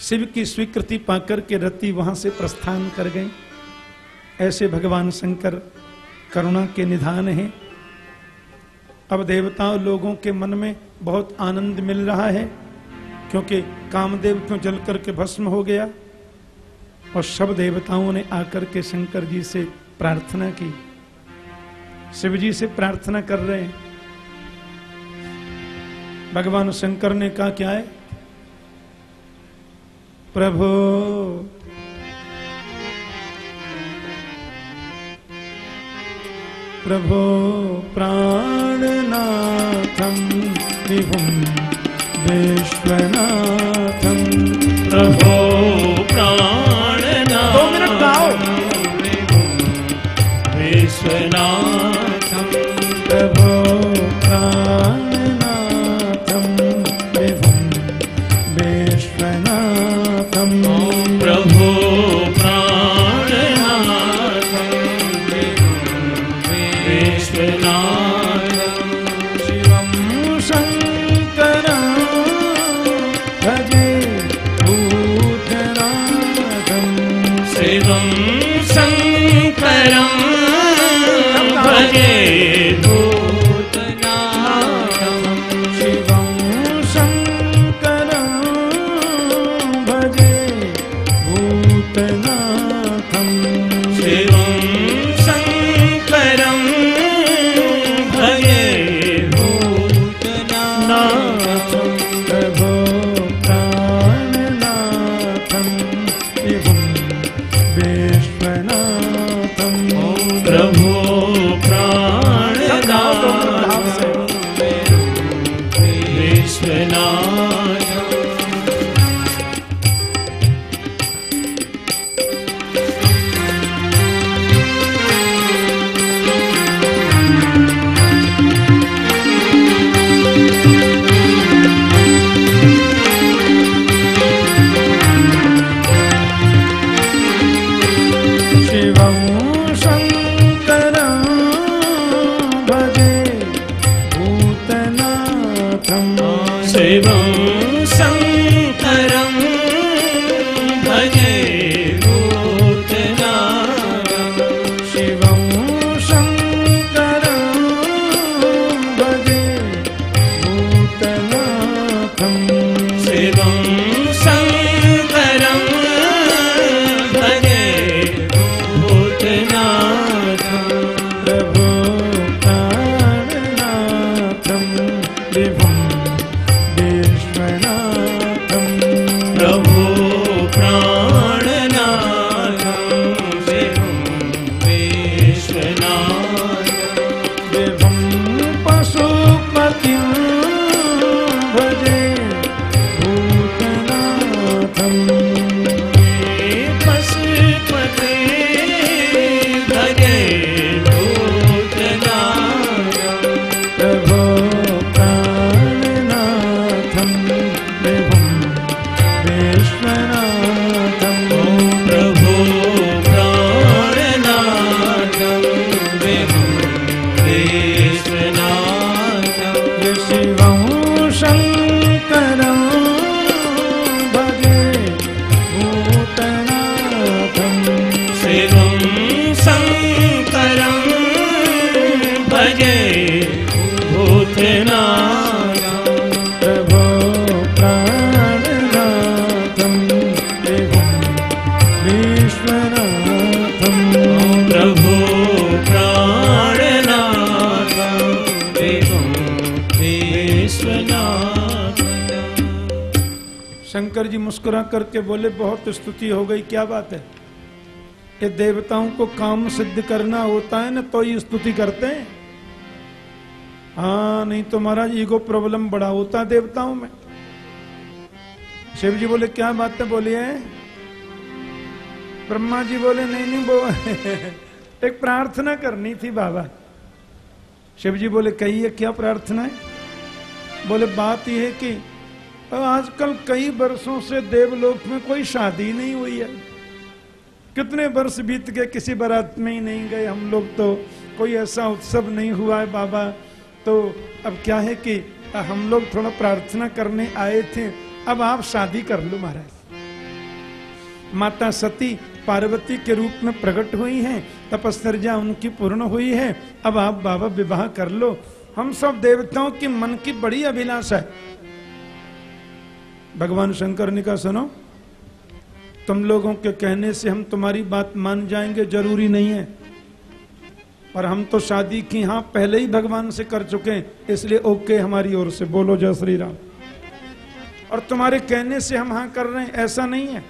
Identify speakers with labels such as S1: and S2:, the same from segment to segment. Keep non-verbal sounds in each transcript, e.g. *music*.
S1: शिव की स्वीकृति पाकर के रति वहाँ से प्रस्थान कर गए ऐसे भगवान शंकर करुणा के निधान हैं। अब देवताओं लोगों के मन में बहुत आनंद मिल रहा है, क्योंकि कामदेव क्यों जल करके भस्म हो गया? और सब देवताओं ने आकर के शंकर जी से प्रार्थना की। शिव जी से प्रार्थना कर रहे हैं। भगवान शंकर ने कहा, क्या है? प्रभु। प्रभो प्राणनाथं विभुं विश्वनाथं।
S2: प्रभो।
S1: मुस्कुरा करके बोले, बहुत स्तुति हो गई, क्या बात है? ये देवताओं को काम सिद्ध करना होता है ना तो ये स्तुति करते हैं? हाँ नहीं तो महाराज, ईगो प्रॉब्लम बड़ा होता है देवताओं में. शिव जी बोले, क्या बात है, बोलिए। ब्रह्मा जी बोले, नहीं नहीं, वो *laughs* एक प्रार्थना करनी थी बाबा। शिव जी बोले, कहिए, क्या प्रार्थना है? बोले, बात यह है कि अब आजकल कई वर्षों से देवलोक में कोई शादी नहीं हुई है। कितने वर्ष बीत गए, किसी बारात में ही नहीं गए। हम लोग तो कोई ऐसा उत्सव नहीं हुआ है बाबा। तो अब क्या है कि हम लोग थोड़ा प्रार्थना करने आए थे। अब आप शादी कर लो महाराज। माता सती पार्वती के रूप में प्रकट हुई हैं, तपस्या उनकी पूर्ण हुई है। अब आप बाबा विवाह कर लो। हम सब देवताओं की मन की बड़ी अभिलाषा है। भगवान शंकर ने कहा, सुनो, तुम लोगों के कहने से हम तुम्हारी बात मान जाएँगे, ज़रूरी नहीं है। और हम तो शादी की हाँ पहले ही भगवान से कर चुके हैं, इसलिए ओके हमारी ओर से, बोलो जय श्री राम। और तुम्हारे कहने से हम हाँ कर रहे हैं, ऐसा नहीं है।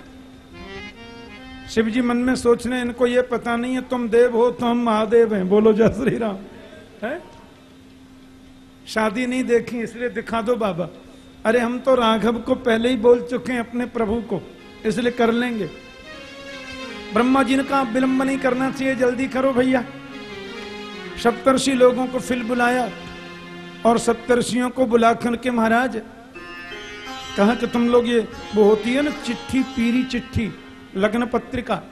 S1: शिव जी मन में सोच रहे इनको ये पता नहीं है, तुम देव हो तो हम महादेव हैं, बोलो जय श्री राम। है? शादी नहीं देखी, इसलिए दिखा दो बाबा। अरे हम तो राघव को पहले ही बोल चुके हैं अपने प्रभु को, इसलिए कर लेंगे। ब्रह्मा जी ने कहा, विलंब नहीं करना चाहिए, जल्दी करो भैया। सप्तर्षि लोगों को फिर बुलाया और सप्तर्षियों को बुलाकर के महाराज, कहा कि तुम लोग ये वो होती है ना, चिट्ठी, पीरी चिट्ठी, लग्न पत्रिका।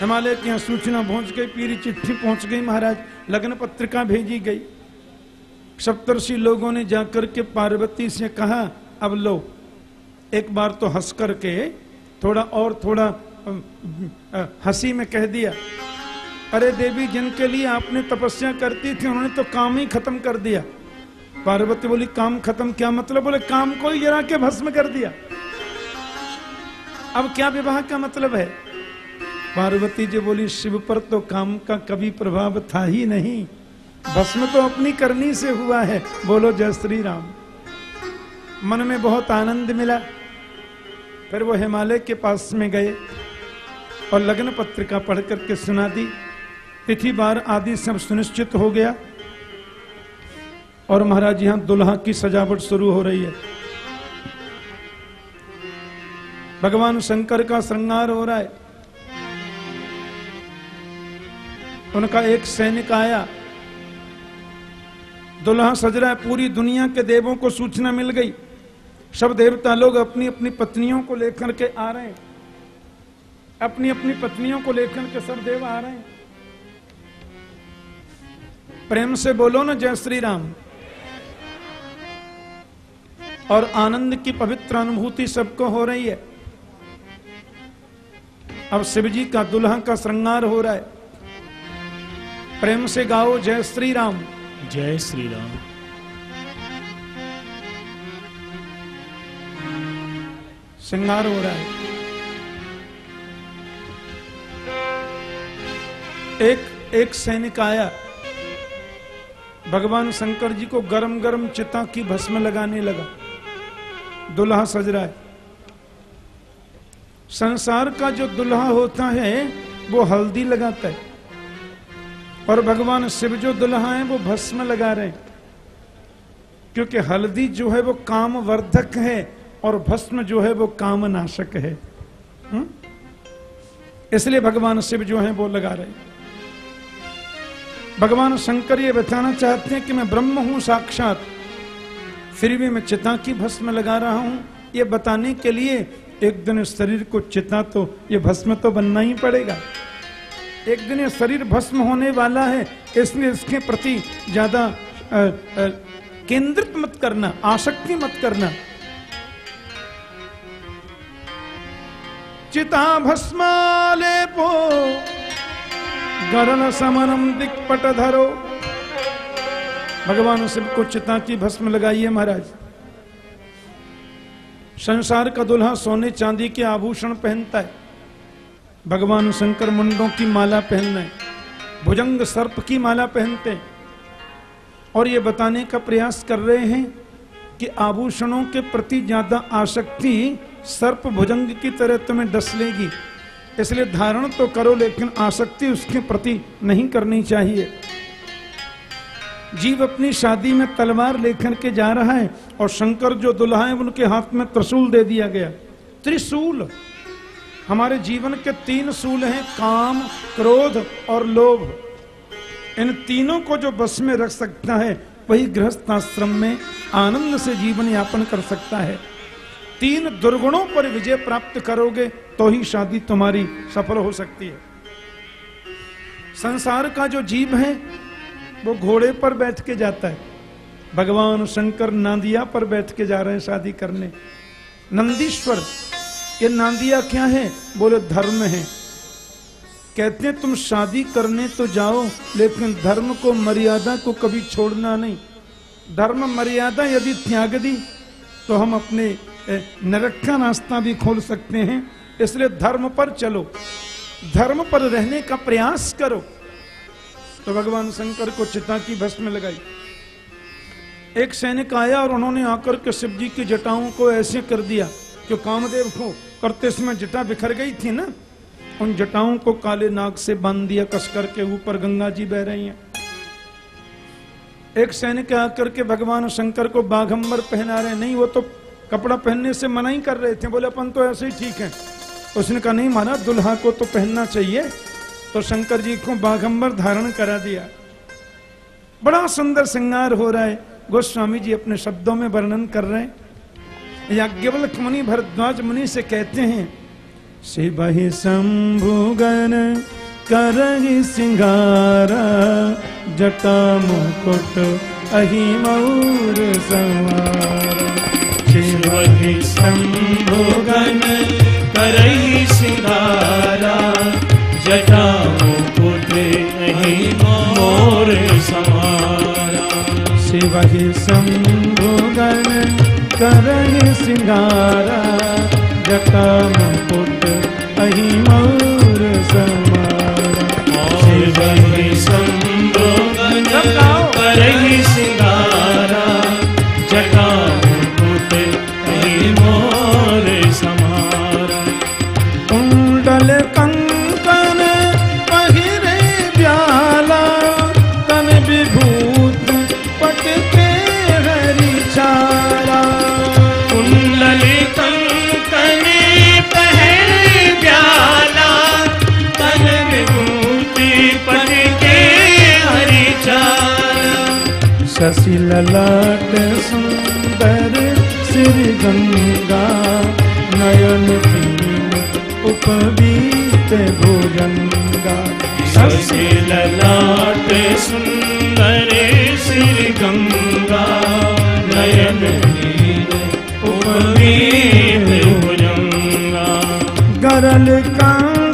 S1: हिमालय की सूचना पहुँच गई, पीरी चिट्ठी पहुँच गई महाराज, लग्न पत्रिका भेजी गई। सप्तर्षि लोगों ने जाकर के पार्वती से कहा, अब लो, एक बार तो हंस करके थोड़ा और थोड़ा हँसी में कह दिया। अरे देवी, जिनके लिए आपने तपस्या करती थी, उन्होंने तो काम ही खत्म कर दिया। पार्वती बोली, काम खत्म क्या मतलब? बोले, काम को ही जरा के भस्म कर दिया। अब क्या विवाह का मतलब है? पार्वती जी बोली, शिव पर तो काम का कभी प्रभाव था ही नहीं। भस्म तो अपनी करनी से हुआ है। बोलो, जय श्री राम मन में बहुत आनंद मिला। फिर वो हिमालय के पास में गए और लग्न पत्रिका पढ़ करके सुना दी। तिथि, बार आदि सब सुनिश्चित हो गया और महाराज, यहाँ दुल्हा की सजावट शुरू हो रही है। भगवान शंकर का श्रृंगार हो रहा है। उनका एक सैनिक आया दुल्हा सज रहा है, पूरी दुनिया के देवों को सूचना मिल गई। सब देवता लोग अपनी अपनी पत्नियों को लेकर के आ रहे हैं। अपनी अपनी पत्नियों को लेकर के सब देव आ रहे हैं। प्रेम से बोलो ना, जय श्री राम और आनंद की पवित्र अनुभूति सबको हो रही है। अब शिव जी का दुल्हा का श्रृंगार हो रहा है। प्रेम से गाओ, जय श्री राम
S2: जय श्री राम
S1: श्रृंगार हो रहा है। एक एक सैनिक आया। भगवान शंकर जी को गरम गरम चिता की भस्म लगाने लगा। दुल्हा सज रहा है। संसार का जो दुल्हा होता है, वो हल्दी लगाता है। और भगवान शिव जो दुल्हा है, वो भस्म लगा रहे क्योंकि हल्दी जो है, वो काम वर्धक है और भस्म जो है, वो काम नाशक है। हम्म? इसलिए भगवान शिव जो है, वो लगा रहे भगवान शंकर ये बताना चाहते हैं कि मैं ब्रह्म हूँ साक्षात। फिर भी मैं चिता की भस्म लगा रहा हूँ। ये बताने के लिए एक दिन शरीर को चिता तो ये भस्म तो बनना ही पड़ेगा। एक दिन ये शरीर भस्म होने वाला है, इसलिए इसके प्रति ज़्यादा केंद्रित मत करना, आसक्ति मत करना। चिता भस्माले पो गरल समनम दिक्पट धरो। भगवान शिव को चिता की भस्म लगाइए महाराज। संसार का दुल्हा सोने चांदी के आभूषण पहनता है। भगवान शंकर मुंडों की माला पहनना है भुजंग सर्प की माला पहनते हैं और ये बताने का प्रयास कर रहे हैं कि आभूषणों के प्रति ज़्यादा आसक्ति सर्प भुजंग की तरह तुम्हें डस लेगी। इसलिए धारण तो करो, लेकिन आसक्ति उसके प्रति नहीं करनी चाहिए। जीव अपनी शादी में तलवार लेकर के जा रहा है और शंकर जो दुल्हा है, उनके हाथ में त्रिशूल दे दिया गया। त्रिशूल! हमारे जीवन के तीन सूल हैं, काम, क्रोध और लोभ। इन तीनों को जो बस में रख सकता है, वही गृहस्थ आश्रम में आनंद से जीवन यापन कर सकता है। तीन दुर्गुणों पर विजय प्राप्त करोगे तो ही शादी तुम्हारी सफल हो सकती है। संसार का जो जीव है, वो घोड़े पर बैठ के जाता है। भगवान शंकर नांदिया पर बैठ के जा रहे हैं शादी करने। नंदीश्वर ये नांदिया क्या है? बोले, धर्म है। कहते हैं तुम शादी करने तो जाओ, लेकिन धर्म को, मर्यादा को कभी छोड़ना नहीं। धर्म मर्यादा यदि त्याग दी तो हम अपने नरक का रास्ता भी खोल सकते हैं। इसलिए धर्म पर चलो। धर्म पर रहने का प्रयास करो। तो भगवान शंकर को चिता की भस्म लगाई। एक सैनिक आया और उन्होंने आकर के शिव जी की जटाओं को ऐसे कर दिया कि, कामदेव को करते समय जटा बिखर गई थी ना, उन जटाओं को काले नाग से बाँध दिया, कस करके ऊपर गंगा जी बह रही हैं। एक सैनिक आकर के भगवान शंकर को बाघंबर पहना रहे, नहीं, वो तो कपड़ा पहनने से मना ही कर रहे थे। बोले, अपन तो ऐसे ही ठीक है। उसने कहा, नहीं माना दुल्हा को तो पहनना चाहिए। तो शंकर जी को बाघम्बर धारण करा दिया। बड़ा सुंदर श्रृंगार हो रहा है। गोस्वामी जी अपने शब्दों में वर्णन कर रहे हैं। याज्ञवल्क मुनि भरद्वाज मुनि से कहते हैं शिव ही शंभुगन करही सिंगारा, जटा मुकुट अहि मऊर सवारा। शिव ही
S2: शंभुगन करई सिंगारा, जटा मुकुट नहीं मोर समारा
S1: शिव ही शंभुगन करही सिंगारा जटा मुकुट अहि मोर समारा।
S2: शिव ही शंभुगन करई सिंगारा।
S1: शशि ललाट सुंदर श्री गंगा नयन तीन उपवीत भुजंगा।
S2: शशि ललाट सुंदर श्री गंगा नयन नील उपवीत भुजंगा।
S1: गरल कंठ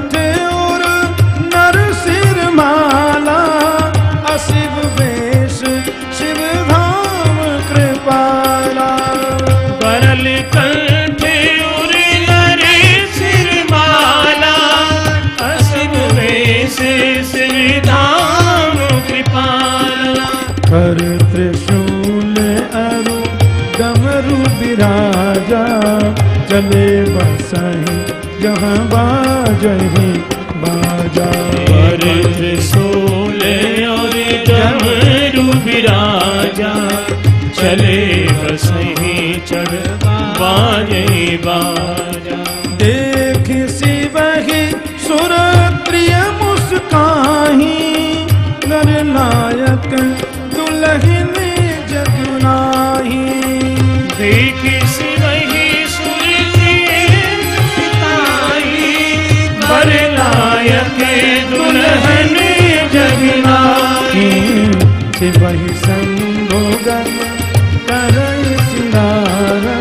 S1: कर त्रिशूल अरु डमरु विराजा चले बसही जहाँ बाजही बाजा।
S2: पर त्रिशूल और डमरू विराजा चले बसही चढ़ बाजे बाजा।
S1: देख शिवहि सुर प्रिय मुस्काही दुल्हन
S2: जगनाई
S1: कर संभोगन करय सिंगारा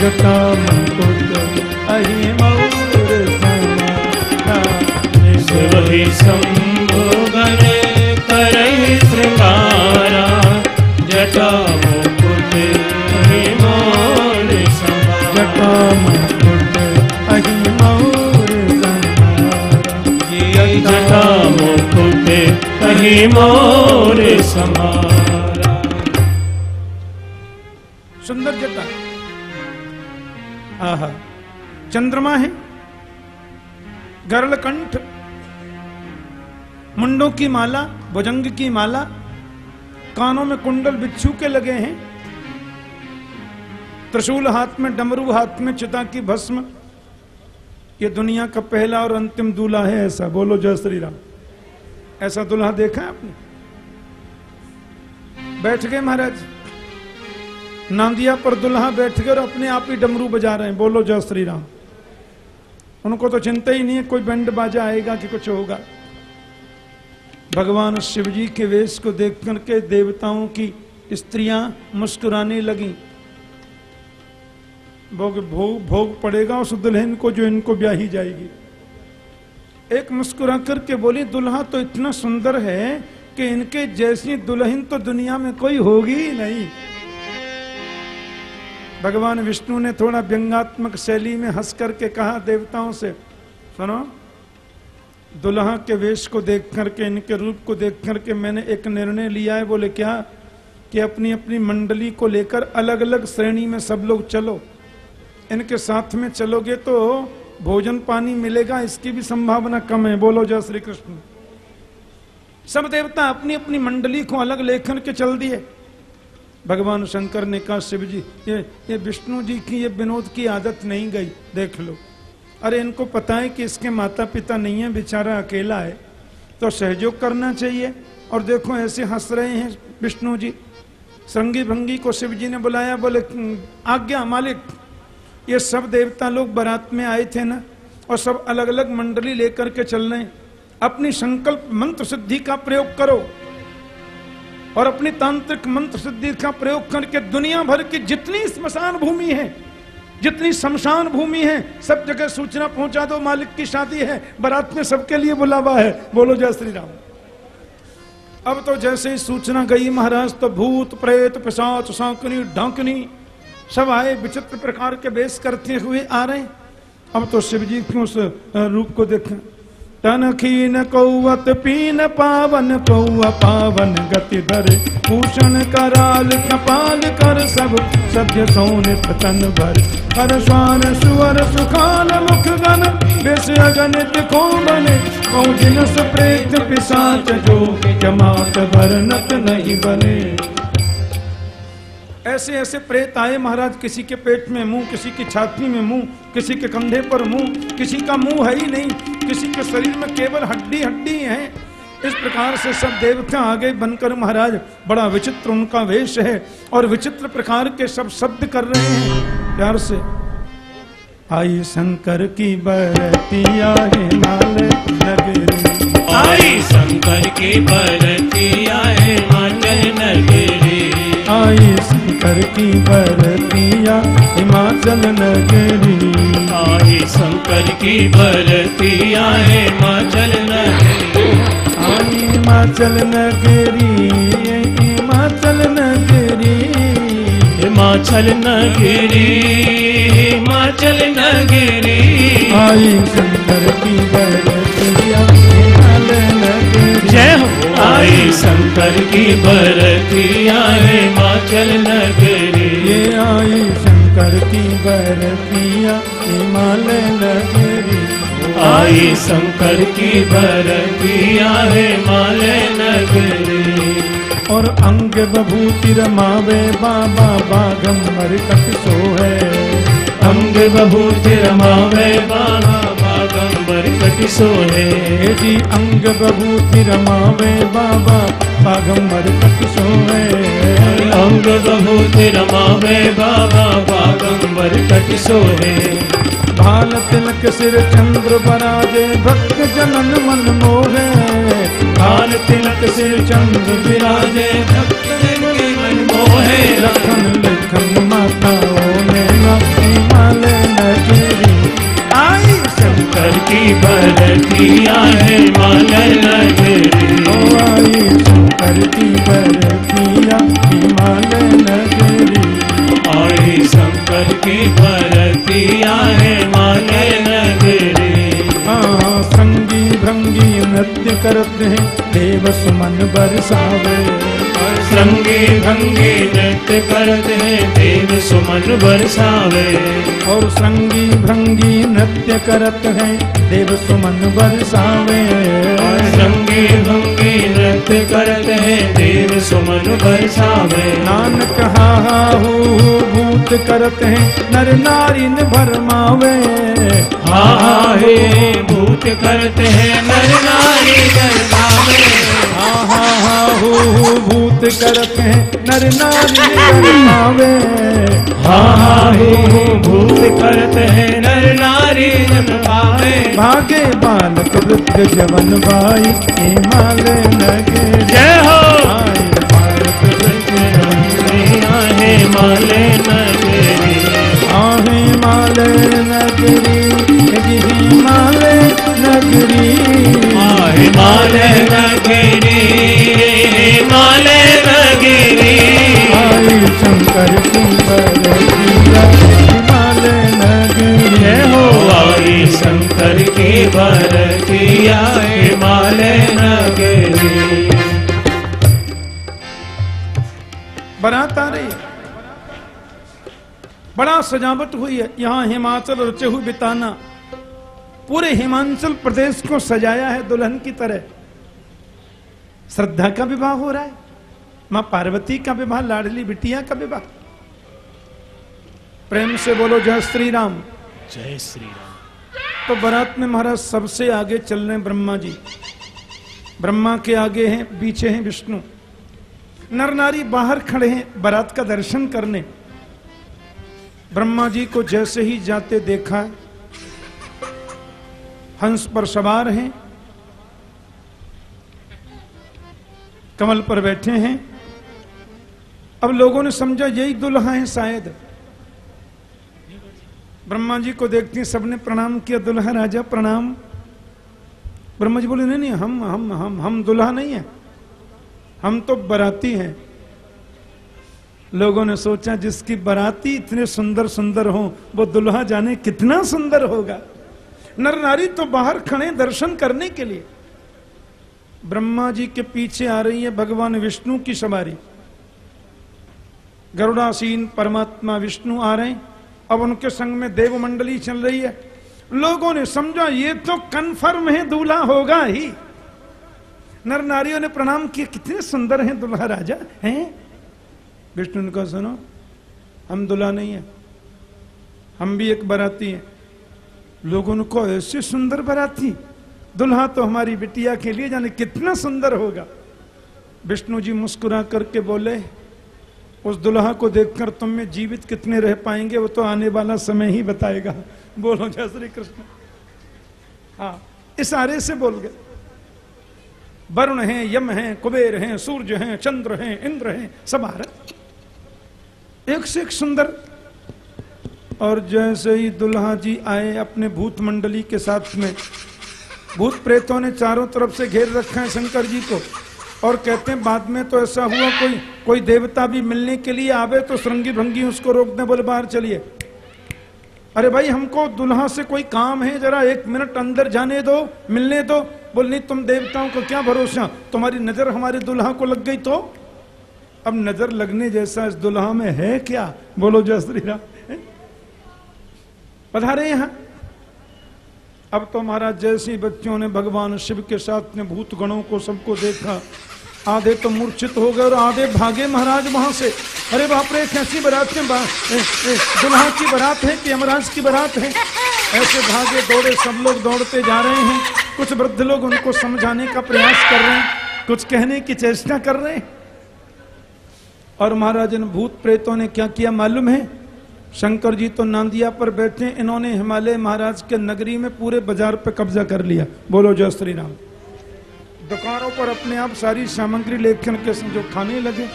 S1: जटा मुकुट अहि
S2: कही मोर समारा।
S1: सुंदर जटा आहा, चंद्रमा है गरल कंठ मुंडों की माला, भुजंग की माला, कानों में कुंडल बिच्छू के लगे हैं, त्रिशूल हाथ में, डमरू हाथ में, चिता की भस्म, ये दुनिया का पहला और अंतिम दूल्हा है ऐसा। बोलो, जय श्री राम। ऐसा दुल्हा देखा है आपने? बैठ गए महाराज। नांदिया पर दुल्हा बैठ गए और अपने आप ही डमरू बजा रहे हैं। बोलो, जय श्री राम उनको तो चिंता ही नहीं है, कोई बैंड बाजा आएगा कि कुछ होगा। भगवान शिव जी के वेश को देख करके देवताओं की स्त्रियाँ मुस्कुराने लगी। भोग भोग भोग पड़ेगा उस दुल्हन को जो इनको ब्याही जाएगी। एक मुस्कुरा करके बोली, दुल्हा तो इतना सुंदर है कि इनके जैसी दुल्हन तो दुनिया में कोई होगी ही नहीं। भगवान विष्णु ने थोड़ा व्यंगात्मक शैली में हंस करके कहा देवताओं से, सुनो, दुल्हा के वेश को देख करके, इनके रूप को देख करके मैंने एक निर्णय लिया है, बोले, क्या कि अपनी अपनी मंडली को लेकर अलग अलग श्रेणी में सब लोग चलो? इनके साथ में चलोगे तो भोजन पानी मिलेगा, इसकी भी संभावना कम है। बोलो जय श्री कृष्ण। सब देवता अपनी अपनी मंडली को अलग लेखन के चल दिए। भगवान शंकर ने कहा, शिव जी, ये ये विष्णु जी की, ये विनोद की आदत नहीं गई, देख लो। अरे, इनको पता है कि इसके माता पिता नहीं है, बेचारा अकेला है। तो सहयोग करना चाहिए। और देखो, ऐसे हंस रहे हैं विष्णु जी। संगी भंगी को शिव जी ने बुलाया, बोले, आज्ञा, मालिक ये सब देवता लोग बारात में आए थे ना, और सब अलग अलग मंडली लेकर के चल रहे अपनी संकल्प मंत्र सिद्धि का प्रयोग करो, और अपनी तांत्रिक मंत्र सिद्धि का प्रयोग करके दुनिया भर की जितनी स्मशान भूमि है, जितनी शमशान भूमि है, सब जगह सूचना पहुँचा दो, मालिक की शादी है, बारात में सबके लिए बुलावा है। बोलो जय श्री राम। अब तो जैसे ही सूचना गई महाराज तो भूत, प्रेत, पिशाच, सांकनी, डांकनी सब आए, विचित्र प्रकार के बेस करते हुए आ रहे अब तो शिव जी के उस रूप को देखें। तन खीन कौवत, पीन पावन कौआ पावन, गति धर भूषण कराल कपाल कर सब सभ्य सोनित तन भर। कर स्वान सुवर सुखाल मुख गन विष अगणित को बने कौजिनस प्रेत, पिशाच जो, जमात भरनत नहीं बने। ऐसे ऐसे प्रेत आए महाराज, किसी के पेट में मुँह, किसी की छाती में मुँह, किसी के कंधे पर मुँह, किसी का मुँह है ही नहीं, किसी के शरीर में केवल हड्डी हड्डी है। इस प्रकार से सब देवता आगे बनकर महाराज, बड़ा विचित्र उनका वेश है और विचित्र प्रकार के सब शब्द कर रहे हैं। प्यार से, आई शंकर की बरतिया हिमाल नगरी
S2: आई शंकर की बरतिया हिमाचल नगरी
S1: आई शंकर की बरतिया हिमाचल नगरी।
S2: आई शंकर की बरतिया हिमाचल नगरी।
S1: आई हिमाचल नगरी हिमाचल नगरी।
S2: हिमाचल नगरी हिमाचल नगरी।
S1: आई शंकर की बरतिया हिमाल नगरी।
S2: जय हो। आई शंकर की बरती आए हिमाचल नगरी।
S1: ये आई शंकर की बरतिया हिमाल नगरी।
S2: आई शंकर की बरतिया हिमालय नगरी।
S1: और अंग बभूति रमावे बाबा बागम्बर कट सो है
S2: अंग बभूति रमावे बाबा बागंबर कटि सोहे।
S1: जी अंग बभूति रमावे बाबा बागम्बर कट सो है
S2: अंग बभूति रमावे बाबा बागंबर कटि सोहे।
S1: भाल तिलक सिर चंद्र बराजे भक्त जनन मन मोहे।
S2: काल तिलक सिर चंद्र विराजे भक्त जन के मन मोहे।
S1: लखन लखन माताओं ने नगरी आई
S2: शंकर की बरतिया हिमालय नगरी।
S1: ओ आई शंकर की बरतिया हिमाल नगरी।
S2: आई शंकर की बरतिया हिमालय नगरी।
S1: हाँ संगी भंगी नृत्य करते हैं देव सुमन बरसावे।
S2: और संगे भंगे नृत्य करते हैं देव सुमन बरसावे।
S1: और संगी भंगी नृत्य करते हैं देव सुमन बरसावे।
S2: और संगे भंगे नृत्य करते हैं देव सुमन बरसावे।
S1: नानक हा हा हू भूत करते हैं नर नारी न भरमावे।
S2: हा हा हे भूत करते
S1: करते हैं नर नारी न भरमावे
S2: हा हा हे भूत करते हैं नर नारी जन पावे।
S1: भागे बालक वृद्ध जवन भाई हिमाल नगरी
S2: जय हो।
S1: भारत
S2: हिमालय नगरी
S1: आहे नगरी जी हिमालय नगरी।
S2: हिमालय नगरी हिमालय नगरी।
S1: शंकर सुंदर हिमालय नगरी।
S2: हो शंकर की भरतिया हिमालय नगरी।
S1: बारात आ रही बड़ा सजावट हुई है यहाँ हिमाचल और चहु बिताना। पूरे हिमाचल प्रदेश को सजाया है दुल्हन की तरह। श्रद्धा का विवाह हो रहा है। माँ पार्वती का विवाह लाडली बिटिया का विवाह। प्रेम से बोलो जय श्री राम
S2: जय श्री राम
S1: तो बारात में महाराज सबसे आगे चल रहे ब्रह्मा जी। ब्रह्मा के आगे हैं पीछे हैं विष्णु। नर नारी बाहर खड़े हैं बारात का दर्शन करने। ब्रह्मा जी को जैसे ही जाते देखा हंस पर सवार हैं, कमल पर बैठे हैं। अब लोगों ने समझा, यही दुल्हा है शायद। ब्रह्मा जी को देखते हैं, सबने प्रणाम किया, दुल्हा राजा प्रणाम। ब्रह्मा जी बोले, नहीं नहीं, हम हम हम हम दुल्हा नहीं है। हम तो बराती हैं। लोगों ने सोचा, जिसकी बराती इतने सुंदर सुंदर हो, वो दुल्हा जाने कितना सुंदर होगा? नर नारी तो बाहर खड़े दर्शन करने के लिए। ब्रह्मा जी के पीछे आ रही है भगवान विष्णु की सवारी। गरुड़ासीन परमात्मा विष्णु आ रहे हैं। अब उनके संग में देव मंडली चल रही है। लोगों ने समझा, ये तो कन्फर्म है, दूल्हा होगा ही। नर नारियों ने प्रणाम किया, कितने सुंदर हैं दुल्हा राजा, हैं? विष्णु ने कहा, सुनो, हम दुल्हा नहीं है। हम भी एक बराती हैं। लोगों कहा ऐसे सुंदर बराती दुल्हा तो हमारी बिटिया के लिए जाने कितना सुंदर होगा। विष्णु जी मुस्कुरा करके बोले, उस दुल्हा को देखकर तुम में जीवित कितने रह पाएँगे, वो तो आने वाला समय ही बताएगा। बोलो, जय श्री कृष्ण। हाँ इशारे से बोल गए। वरुण हैं, यम हैं, कुबेर हैं, सूर्य हैं, चंद्र हैं, इंद्र हैं, सब आ रहे एक से एक सुंदर और जैसे ही दुल्हा जी आए अपने भूत मंडली के साथ में, भूत प्रेतों ने चारों तरफ़ से घेर रखा है शंकर जी को और कहते हैं, बाद में तो ऐसा हुआ, कोई कोई देवता भी मिलने के लिए आवे तो श्रृंगी भंगी उसको रोक दे, बोले बाहर चलिए। अरे भाई, हमको दुल्हा से कोई काम है, जरा एक मिनट अंदर जाने दो, मिलने दो। बोल, नहीं, तुम देवताओं को क्या भरोसा? तुम्हारी नज़र हमारे दुल्हा को लग गई तो? अब नज़र लगने जैसा इस दुल्हा में है क्या? बोलो जय श्री राम। पधारे यहाँ अब तो महाराज, जैसे बच्चों ने भगवान शिव के साथ में भूत गणों को सबको देखा, आधे तो मूर्छित हो गए और आधे भागे महाराज वहाँ से। अरे बाप रे, कैसी बारात में दुल्हा की बारात है कि यमराज की बारात है? ऐसे भागे दौड़े सब लोग दौड़ते जा रहे हैं। कुछ वृद्ध लोग उनको समझाने का प्रयास कर रहे हैं, कुछ कहने की चेष्टा कर रहे हैं। और महाराज इन भूत प्रेतों ने क्या किया मालूम है? शंकर जी तो नांदिया पर बैठे, इन्होंने हिमालय महाराज के नगरी में पूरे बाज़ार पर कब्जा कर लिया। बोलो जय श्री राम दुकानों पर अपने आप सारी सामग्री लेखन के जो खाने लगे।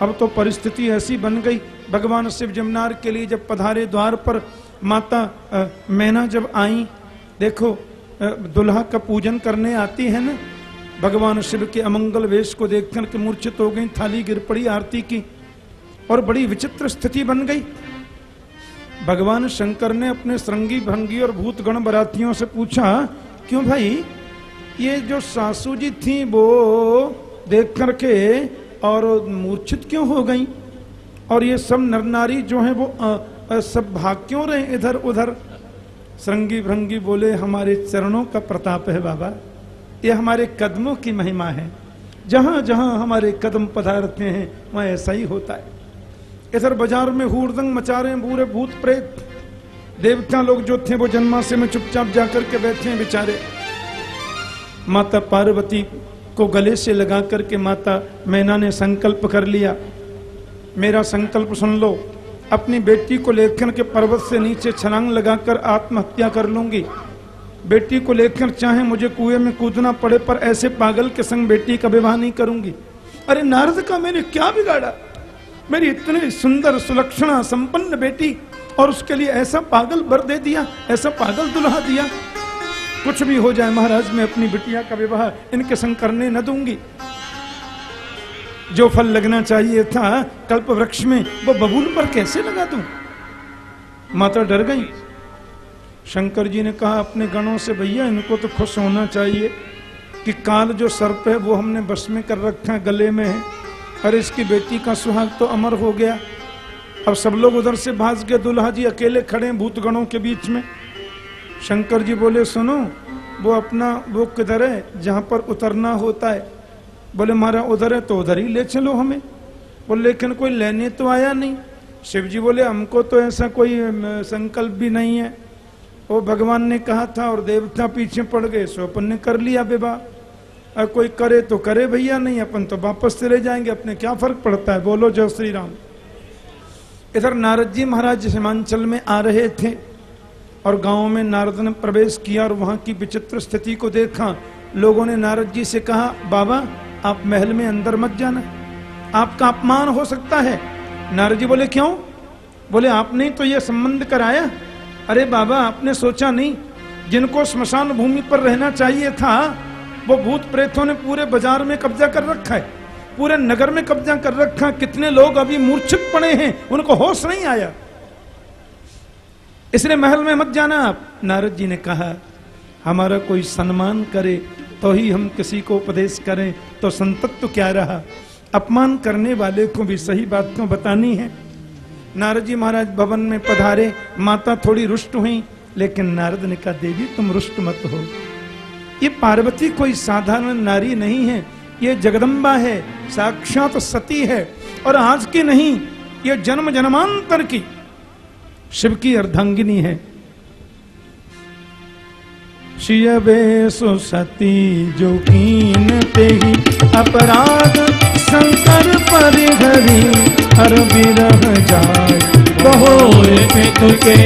S1: अब तो परिस्थिति ऐसी बन गई। भगवान शिव जमनार के लिए जब पधारे द्वार पर माता मैना जब आई, देखो दुल्हा का पूजन करने आती है ना? भगवान शिव के अमंगल वेश को देखकर के मूर्छित हो गई, थाली गिर पड़ी आरती की, और बड़ी विचित्र स्थिति बन गई। भगवान शंकर ने अपने श्रृंगी भंगी और भूतगण बरातियों से पूछा क्यों भाई? ये जो सासू जी थी वो देख करके और मूर्छित क्यों हो गई? और ये सब नर नारी जो है वो आ, आ, सब भाग क्यों रहे इधर उधर? श्रृंगी भृंगी बोले हमारे चरणों का प्रताप है बाबा। ये हमारे कदमों की महिमा है। जहाँ जहाँ हमारे कदम पधारते हैं वहाँ ऐसा ही होता है। इधर बाज़ार में हुड़दंग मचा रहे हैं भूत प्रेत। देवता लोग जो थे वो जन्माशय में चुपचाप जाकर के बैठे हैं बेचारे। माता पार्वती को गले से लगा करके माता, मैना ने संकल्प कर लिया, मेरा संकल्प सुन लो, अपनी बेटी को लेकर के पर्वत से नीचे छलांग लगाकर आत्महत्या कर लूँगी। बेटी को लेकर चाहे मुझे कुएँ में कूदना पड़े, पर ऐसे पागल के संग बेटी का विवाह नहीं करूँगी। अरे नारद का मैंने क्या बिगाड़ा? मेरी इतनी सुंदर, सुलक्षणा, संपन्न बेटी और उसके लिए ऐसा पागल बर दे दिया, ऐसा पागल दुल्हा दिया। कुछ भी हो जाए महाराज, मैं अपनी बिटिया का विवाह इनके संग करने न दूँगी। जो फल लगना चाहिए था कल्प वृक्ष में, वो बबूल पर कैसे लगा दूँ? माता डर गई। शंकर जी ने कहा, अपने गणों से भैया, इनको तो खुश होना चाहिए कि काल जो सर्प है, वो हमने बस में कर रखा है, गले में है। और इसकी बेटी का सुहाग तो अमर हो गया। अब सब लोग उधर से भाग गए, दुल्हा जी अकेले खड़े हैं भूत गणों के बीच में। शंकर जी बोले, सुनो, वो अपना वो किधर है जहाँ पर उतरना होता है? बोले मारा उधर है तो उधर ही ले चलो हमें। बोले, लेकिन कोई लेने तो आया नहीं। शिव जी बोले, हमको तो ऐसा कोई संकल्प भी नहीं है। वो भगवान ने कहा था और देवता पीछे पड़ गए सो अपन ने कर लिया विवाह। और कोई करे तो करे भैया, नहीं, अपन तो वापस चले जाएँगे, अपने क्या फ़र्क पड़ता है? बोलो जय श्री राम इधर नारद जी महाराज हिमांचल में आ रहे थे और गाँव में नारद ने प्रवेश किया और वहाँ की विचित्र स्थिति को देखा। लोगों ने नारद जी से कहा, बाबा, आप महल में अंदर मत जाना। आपका अपमान हो सकता है। नारद जी बोले, क्यों? बोले, आपने तो यह संबंध कराया। अरे बाबा, आपने सोचा नहीं, जिनको स्मशान भूमि पर रहना चाहिए था वो भूत प्रेतों ने पूरे बाज़ार में कब्जा कर रखा है। पूरे नगर में कब्जा कर रखा है। कितने लोग अभी मूर्छित पड़े हैं, उनको होश नहीं आया। इसलिए महल में मत जाना आप। नारद जी ने कहा, हमारा कोई सम्मान करे तो ही हम किसी को उपदेश करें। तो संतत्व तो क्या रहा? अपमान करने वाले को भी सही बात तो बतानी है। नारद जी महाराज भवन में पधारे, माता थोड़ी रुष्ट हुई, लेकिन नारद ने कहा, देवी, तुम रुष्ट मत हो। ये पार्वती कोई साधारण नारी नहीं है, ये जगदम्बा है, साक्षात सती है, और आज की नहीं, ये जन्म जन्मांतर की शिव की अर्धांगिनी है। शिवे सुसती जो कीन ते ही अपराध, शंकर परिहरी हर बिरह जाय कहो तुके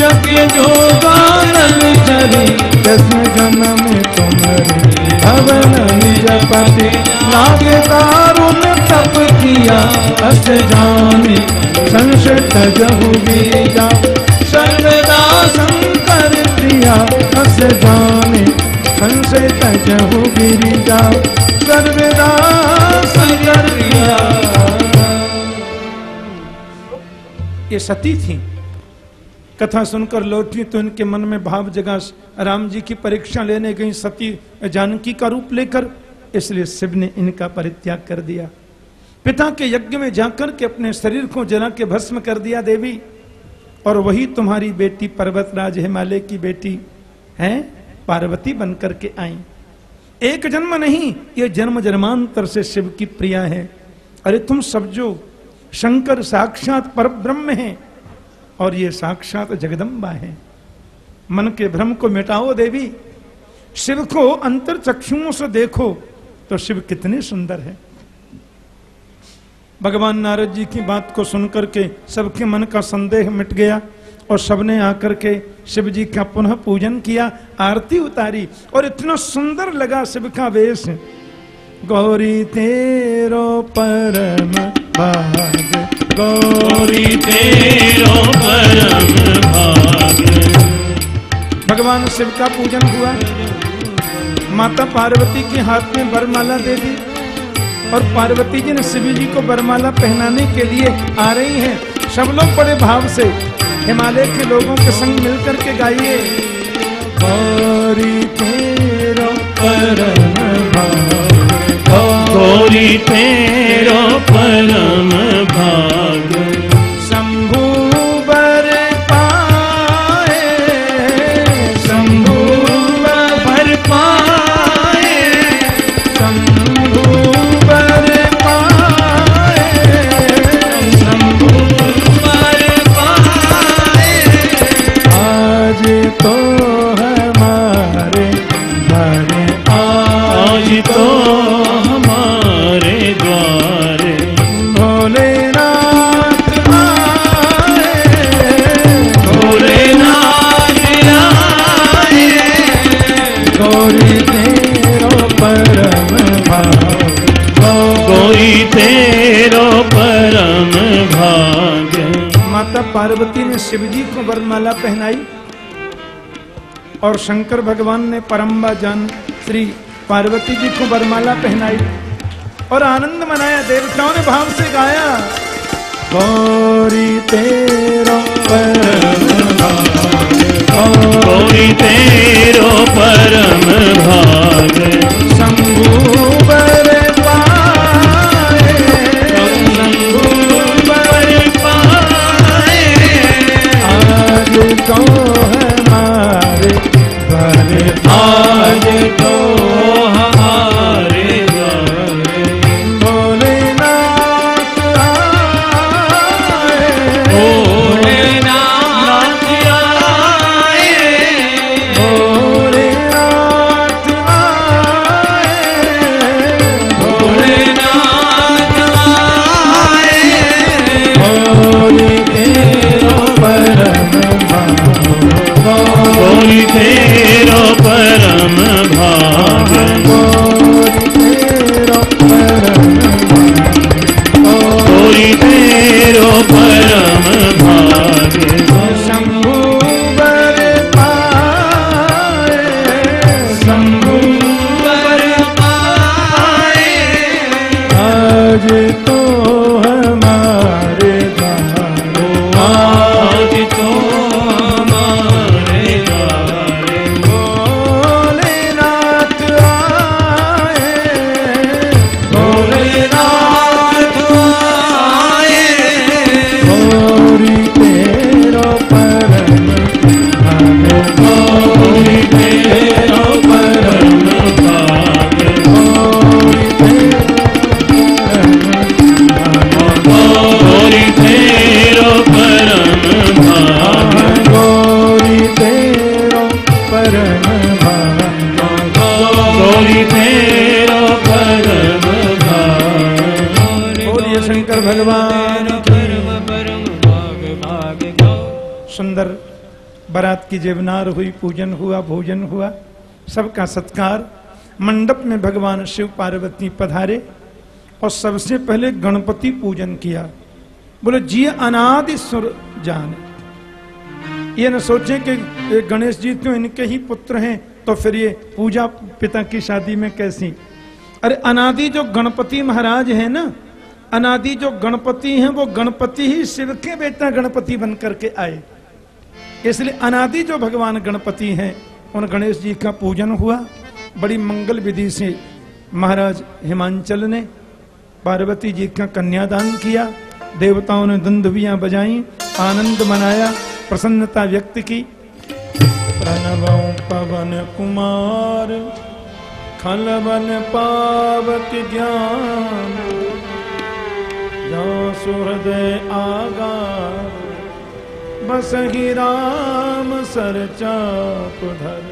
S1: यज्ञ जो गानल चरी कृष्ण जन्म तुम्हारे भवन निज पति लागे दारुण तप किया, अस जाने संशय जहु बीजा सर्वदा शंकर प्रिया, अस जाने संशय तजहु गिरिजा सर्वदा शंकर प्रिया। ये सती थी। कथा सुनकर लौटी तो इनके मन में भाव जगा, राम जी की परीक्षा लेने गई, सती जानकी का रूप लेकर, इसलिए शिव ने इनका परित्याग कर दिया। पिता के यज्ञ में जाकर के अपने शरीर को जला के भस्म कर दिया देवी, और वही तुम्हारी बेटी पर्वतराज हिमालय की बेटी है, पार्वती बनकर के आई। एक जन्म नहीं, ये जन्म जन्मांतर से शिव की प्रिया है। अरे तुम सब जो शंकर साक्षात पर ब्रह्म है और ये साक्षात जगदम्बा है। मन के भ्रम को मिटाओ देवी, शिव को अंतर चक्षुओं से देखो तो शिव कितने सुंदर है। भगवान नारद जी की बात को सुनकर के सबके मन का संदेह मिट गया और सबने आकर के शिव जी का पुनः पूजन किया, आरती उतारी और इतना सुंदर लगा शिव का वेश। गौरी तेरो परम भाग। गौरी तेरो परम भाग। भगवान शिव का पूजन हुआ। माता पार्वती के हाथ में बरमाला दे दी। और पार्वती जी ने शिव जी को बरमाला पहनाने के लिए आ रही हैं। सब लोग बड़े भाव से हिमालय के लोगों के संग मिलकर के गाइए। गौरी तेरो परम
S2: गौरी तेरो परम भाग
S1: पार्वती ने शिव जी को वरमाला पहनाई और शंकर भगवान ने परम्बा जान श्री पार्वती जी को वरमाला पहनाई और आनंद मनाया देवताओं ने भाव से गाया। गौरी तेरो
S2: कोई तेरो परम भाग
S1: शंभु तो हमारे भले
S2: आज तो कोई परम भाग
S1: की जेवनार हुई, पूजन हुआ, भोजन हुआ, सबका सत्कार। मंडप में भगवान शिव पार्वती पधारे और सबसे पहले गणपति पूजन किया। बोले, जी अनादि सुर जान। ये न सोचे कि गणेश जी तो इनके ही पुत्र हैं तो फिर ये पूजा पिता की शादी में कैसी? अरे, अनादि जो गणपति महाराज है ना, अनादि जो गणपति हैं, वो गणपति ही शिव के बेटा गणपति बन करके आए। इसलिए अनादि जो भगवान गणपति हैं, उन गणेश जी का पूजन हुआ। बड़ी मंगल विधि से महाराज हिमांचल ने पार्वती जी का कन्यादान किया। देवताओं ने दुंदुबियाँ बजाई, आनंद मनाया, प्रसन्नता व्यक्त की। प्रणव पवन कुमार खलबन पावक ज्ञान सुहृदय आगार। बस ही राम सर चाप धर।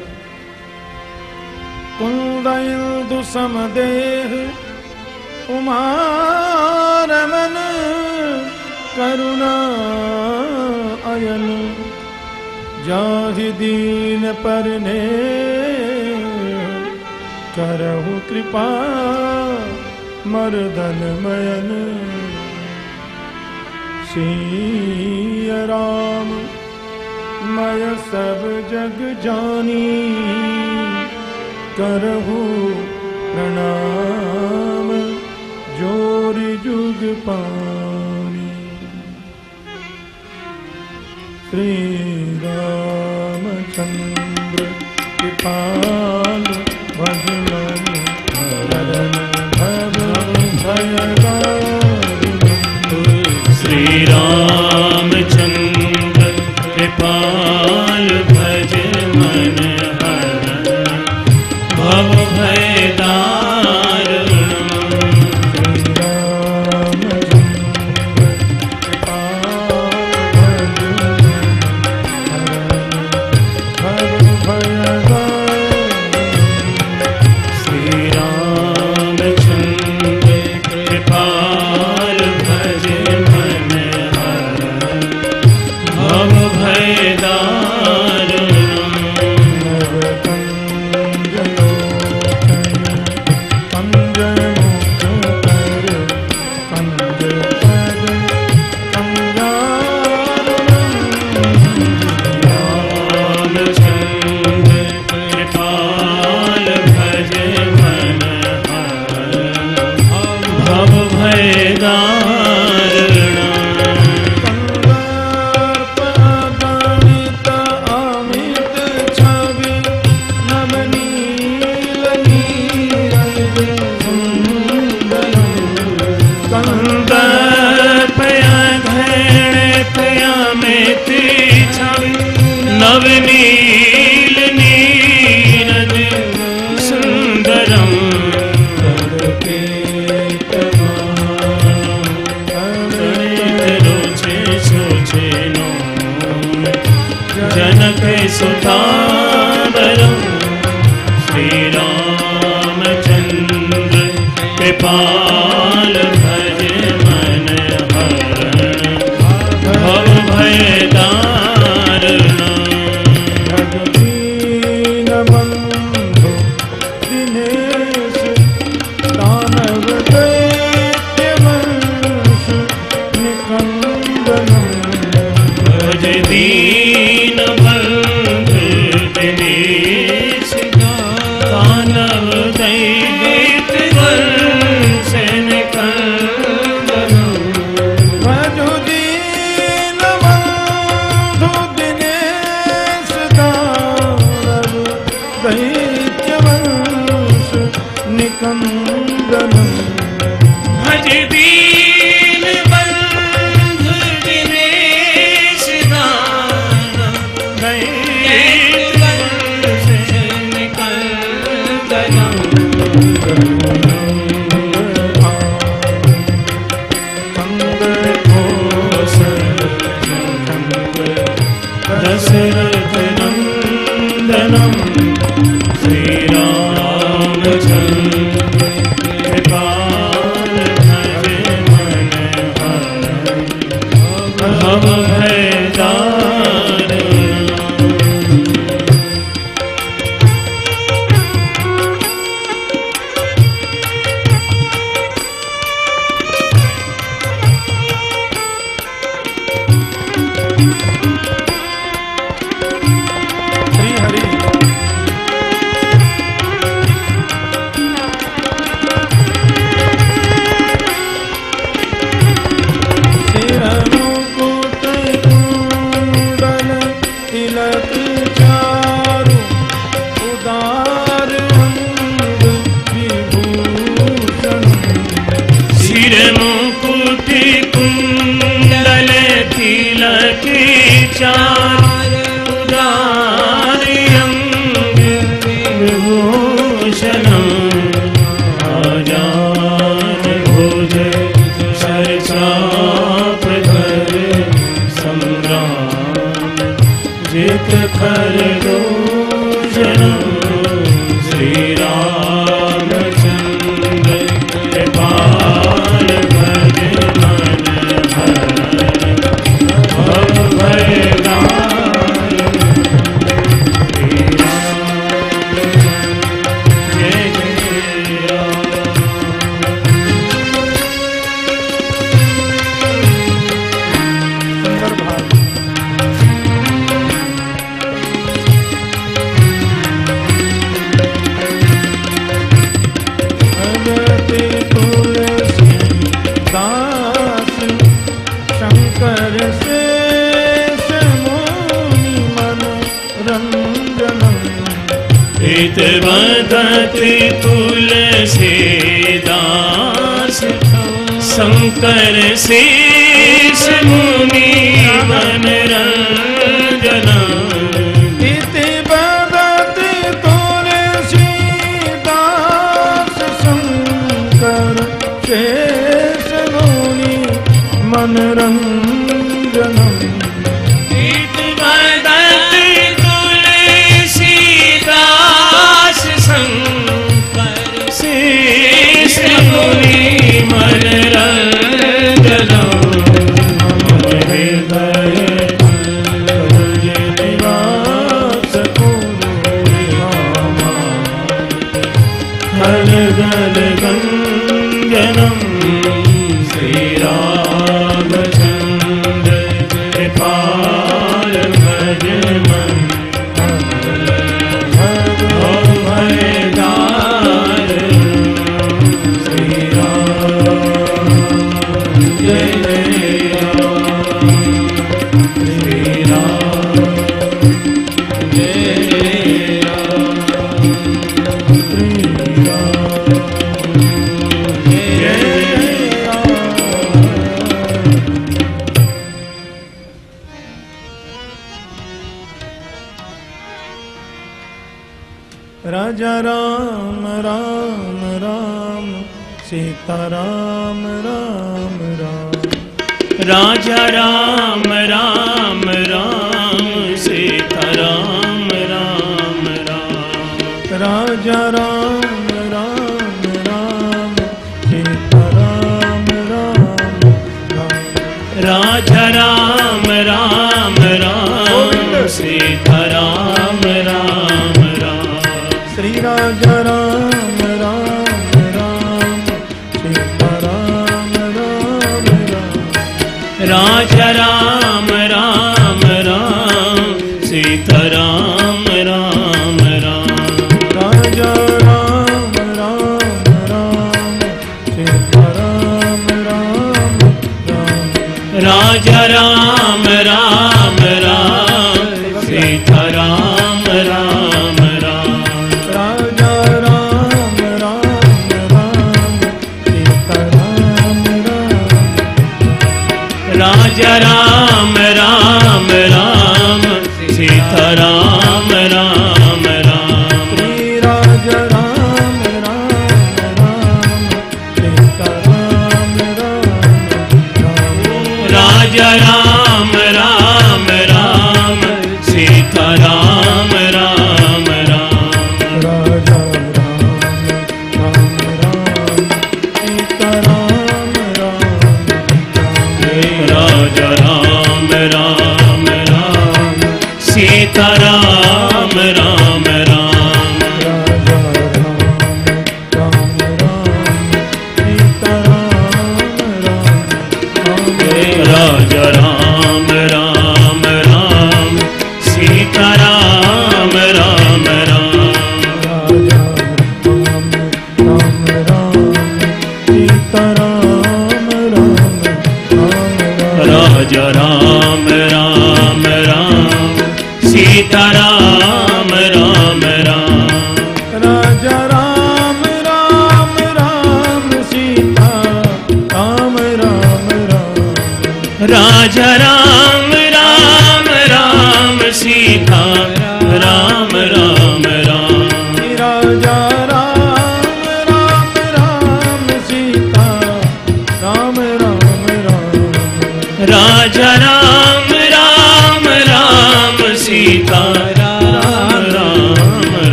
S1: कुंदु समदेह उमारमन करुणा अयन। जाहि दीन पर ने करहु कृपा, मर्दन मयन। राम, मय सब जग जानी। करहु प्रणाम, ज़ोर जुग पानी। श्री रामचंद्र कृपाल भजन हरण भव भयदारुण
S2: श्री रामचंद्र कृपाल
S1: रंजनम
S2: हित बदति तुलसी दास शंकर शेष मुनि मन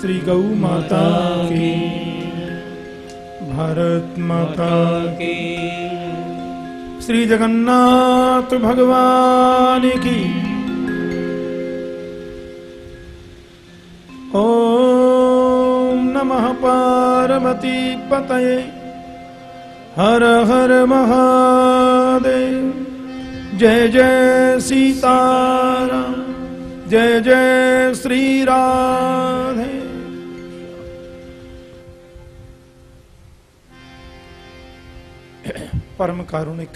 S2: श्री
S1: गौ माता की। भारत माता
S2: की।
S1: श्री जगन्नाथ भगवान परम कारुणिक।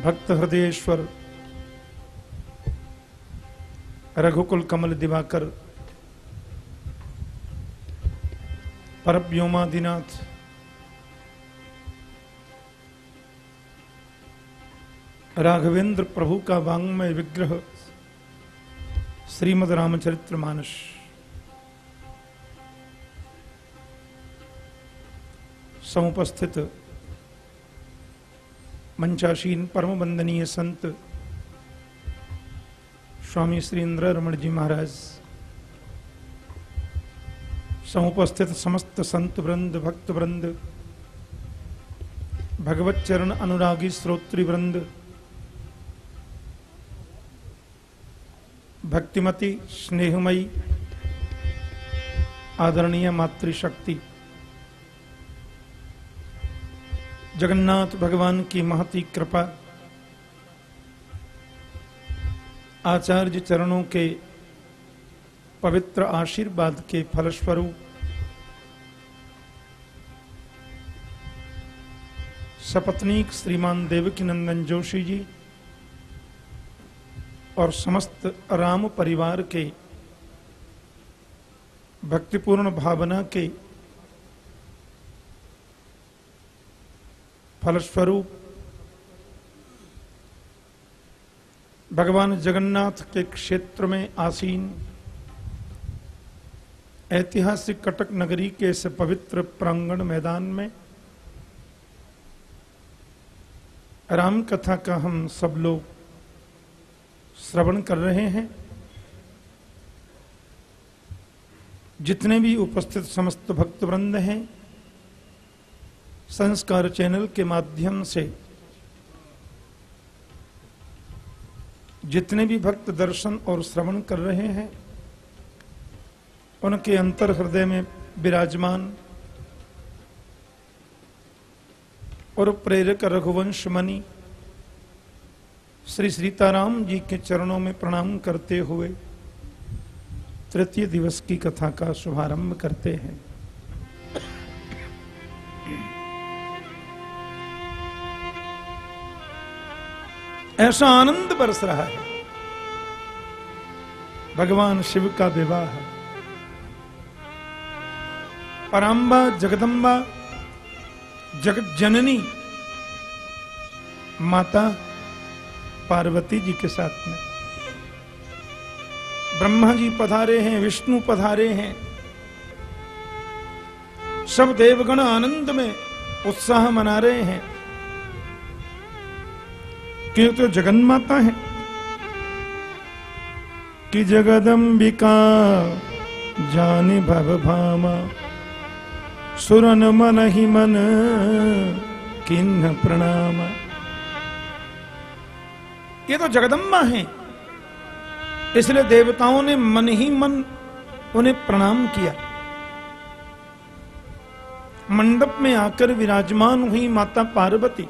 S1: भक्त हृदयेश्वर, रघुकुल कमल दिवाकर परव्योमादिनाथ राघवेंद्र प्रभु का वांग्मय विग्रह, श्रीमद रामचरित्र मानस समुपस्थित। मंचाशीन परम वंदनीय संत स्वामी श्री इंद्र रमण जी महाराज। समुपस्थित समस्त संत वृंद, भक्त वृंद, भगवत चरण अनुरागी श्रोत्री वृंद, भक्तिमती, स्नेहमयी, आदरणीय मातृशक्ति। जगन्नाथ भगवान की महती कृपा। आचार्य चरणों के पवित्र आशीर्वाद के फलस्वरूप सपत्नीक श्रीमान देवकी नंदन जोशी जी और समस्त राम परिवार के भक्तिपूर्ण भावना के फलस्वरूप भगवान जगन्नाथ के क्षेत्र में आसीन, ऐतिहासिक कटक नगरी के इस पवित्र प्रांगण मैदान में राम कथा का हम सब लोग श्रवण कर रहे हैं। जितने भी उपस्थित समस्त भक्तवृंद हैं संस्कार चैनल के माध्यम से। जितने भी भक्त दर्शन और श्रवण कर रहे हैं, उनके अंतर हृदय में विराजमान और प्रेरक रघुवंश मणि श्री सीताराम जी के चरणों में प्रणाम करते हुए तृतीय दिवस की कथा का शुभारंभ करते हैं। ऐसा आनंद बरस रहा है। भगवान शिव का विवाह। पराम्बा जगदम्बा जगत जननी माता पार्वती जी के साथ में। ब्रह्मा जी पधारे हैं, विष्णु पधारे हैं। सब देवगण आनंद में उत्साह मना रहे हैं। कि तो जगन माता है। कि जगदम्बिका, जानी भव भामा, सुरन मन ही मन किन्न प्रणाम। ये तो जगदम्बा है। इसलिए देवताओं ने मन ही मन उन्हें प्रणाम किया। मंडप में आकर विराजमान हुई माता पार्वती।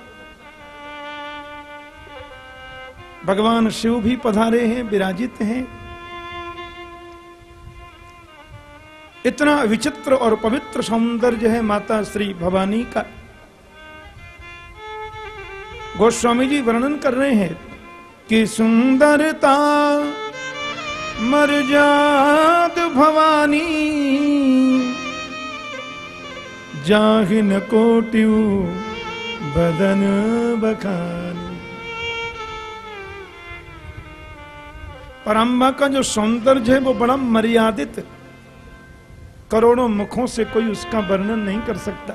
S1: भगवान शिव भी पधारे हैं, विराजित हैं। इतना विचित्र और पवित्र सौंदर्य है माता श्री भवानी का। गोस्वामी जी वर्णन कर रहे हैं कि सुंदरता मर्याद भवानी, जाहिन कोटियु बदन परम्बा का जो सौंदर्य है वो बड़ा मर्यादित करोड़ों मुखों से कोई उसका वर्णन नहीं कर सकता।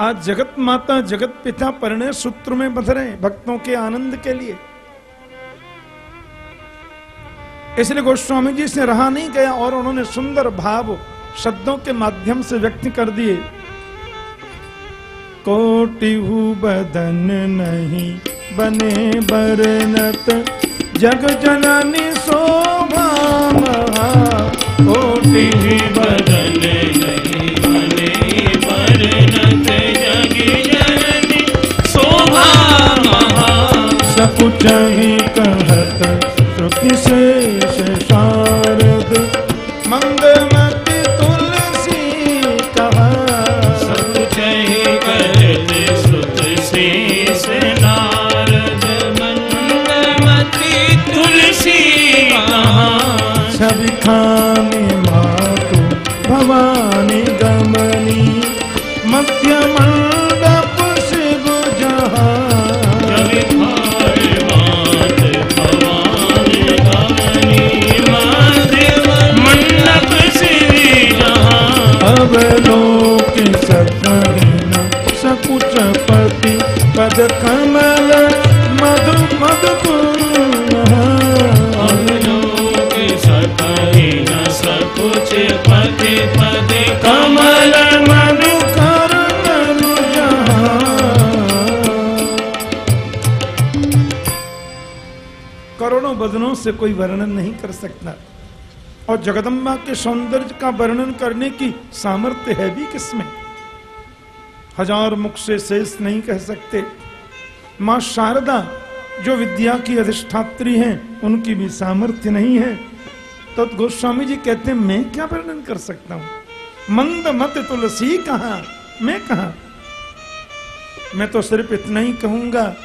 S1: आज जगत माता, जगत पिता परिणय सूत्र में बध रहे भक्तों के आनंद के लिए। इसलिए गोस्वामी जी से रहा नहीं गया और उन्होंने सुंदर भाव शब्दों के माध्यम से व्यक्त कर दिए। कोटि बदन नहीं बने बरनत। जग जननी शोभा महा।
S2: कोटि शोभा
S1: ही कहत श्रुति शेष शारद कमल मधु मधुपुर
S2: अवलोक न सकुच पति पद कमल।
S1: मधु कर करोड़ों बदनों से कोई वर्णन नहीं कर सकता। और जगदम्बा के सौंदर्य का वर्णन करने की सामर्थ्य है भी किसमें? हज़ार मुख से शेष नहीं कह सकते। माँ शारदा, जो विद्या की अधिष्ठात्री हैं, उनकी भी सामर्थ्य नहीं है। तो गोस्वामी जी कहते हैं, मैं क्या वर्णन कर सकता हूँ? मंद मत तुलसी कहा? मैं कहा? मैं तो सिर्फ़ इतना ही कहूँगा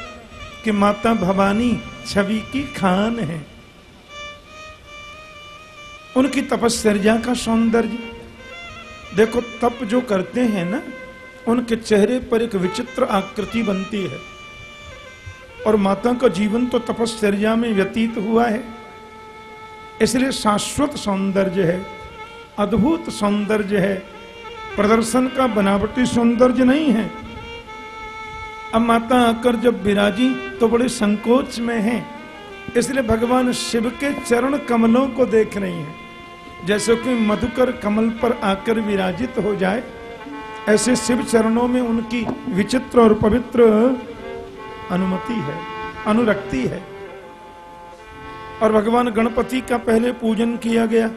S1: कि माता भवानी छवि की खान है। उनकी तपस्या का सौंदर्य। देखो, तप जो करते हैं ना, उनके चेहरे पर एक विचित्र आकृति बनती है। और माता का जीवन तो तपस्या में व्यतीत हुआ है। इसलिए शाश्वत सौंदर्य है, अद्भुत सौंदर्य है, प्रदर्शन का बनावटी सौंदर्य नहीं है। अब माता आकर जब विराजी तो बड़े संकोच में है, इसलिए भगवान शिव के चरण कमलों को देख रही हैं। जैसे कि मधुकर कमल पर आकर विराजित हो जाए, ऐसे शिव चरणों में उनकी विचित्र और पवित्र अनुमति है, अनुरक्ति है। और भगवान गणपति का पहले पूजन किया गया।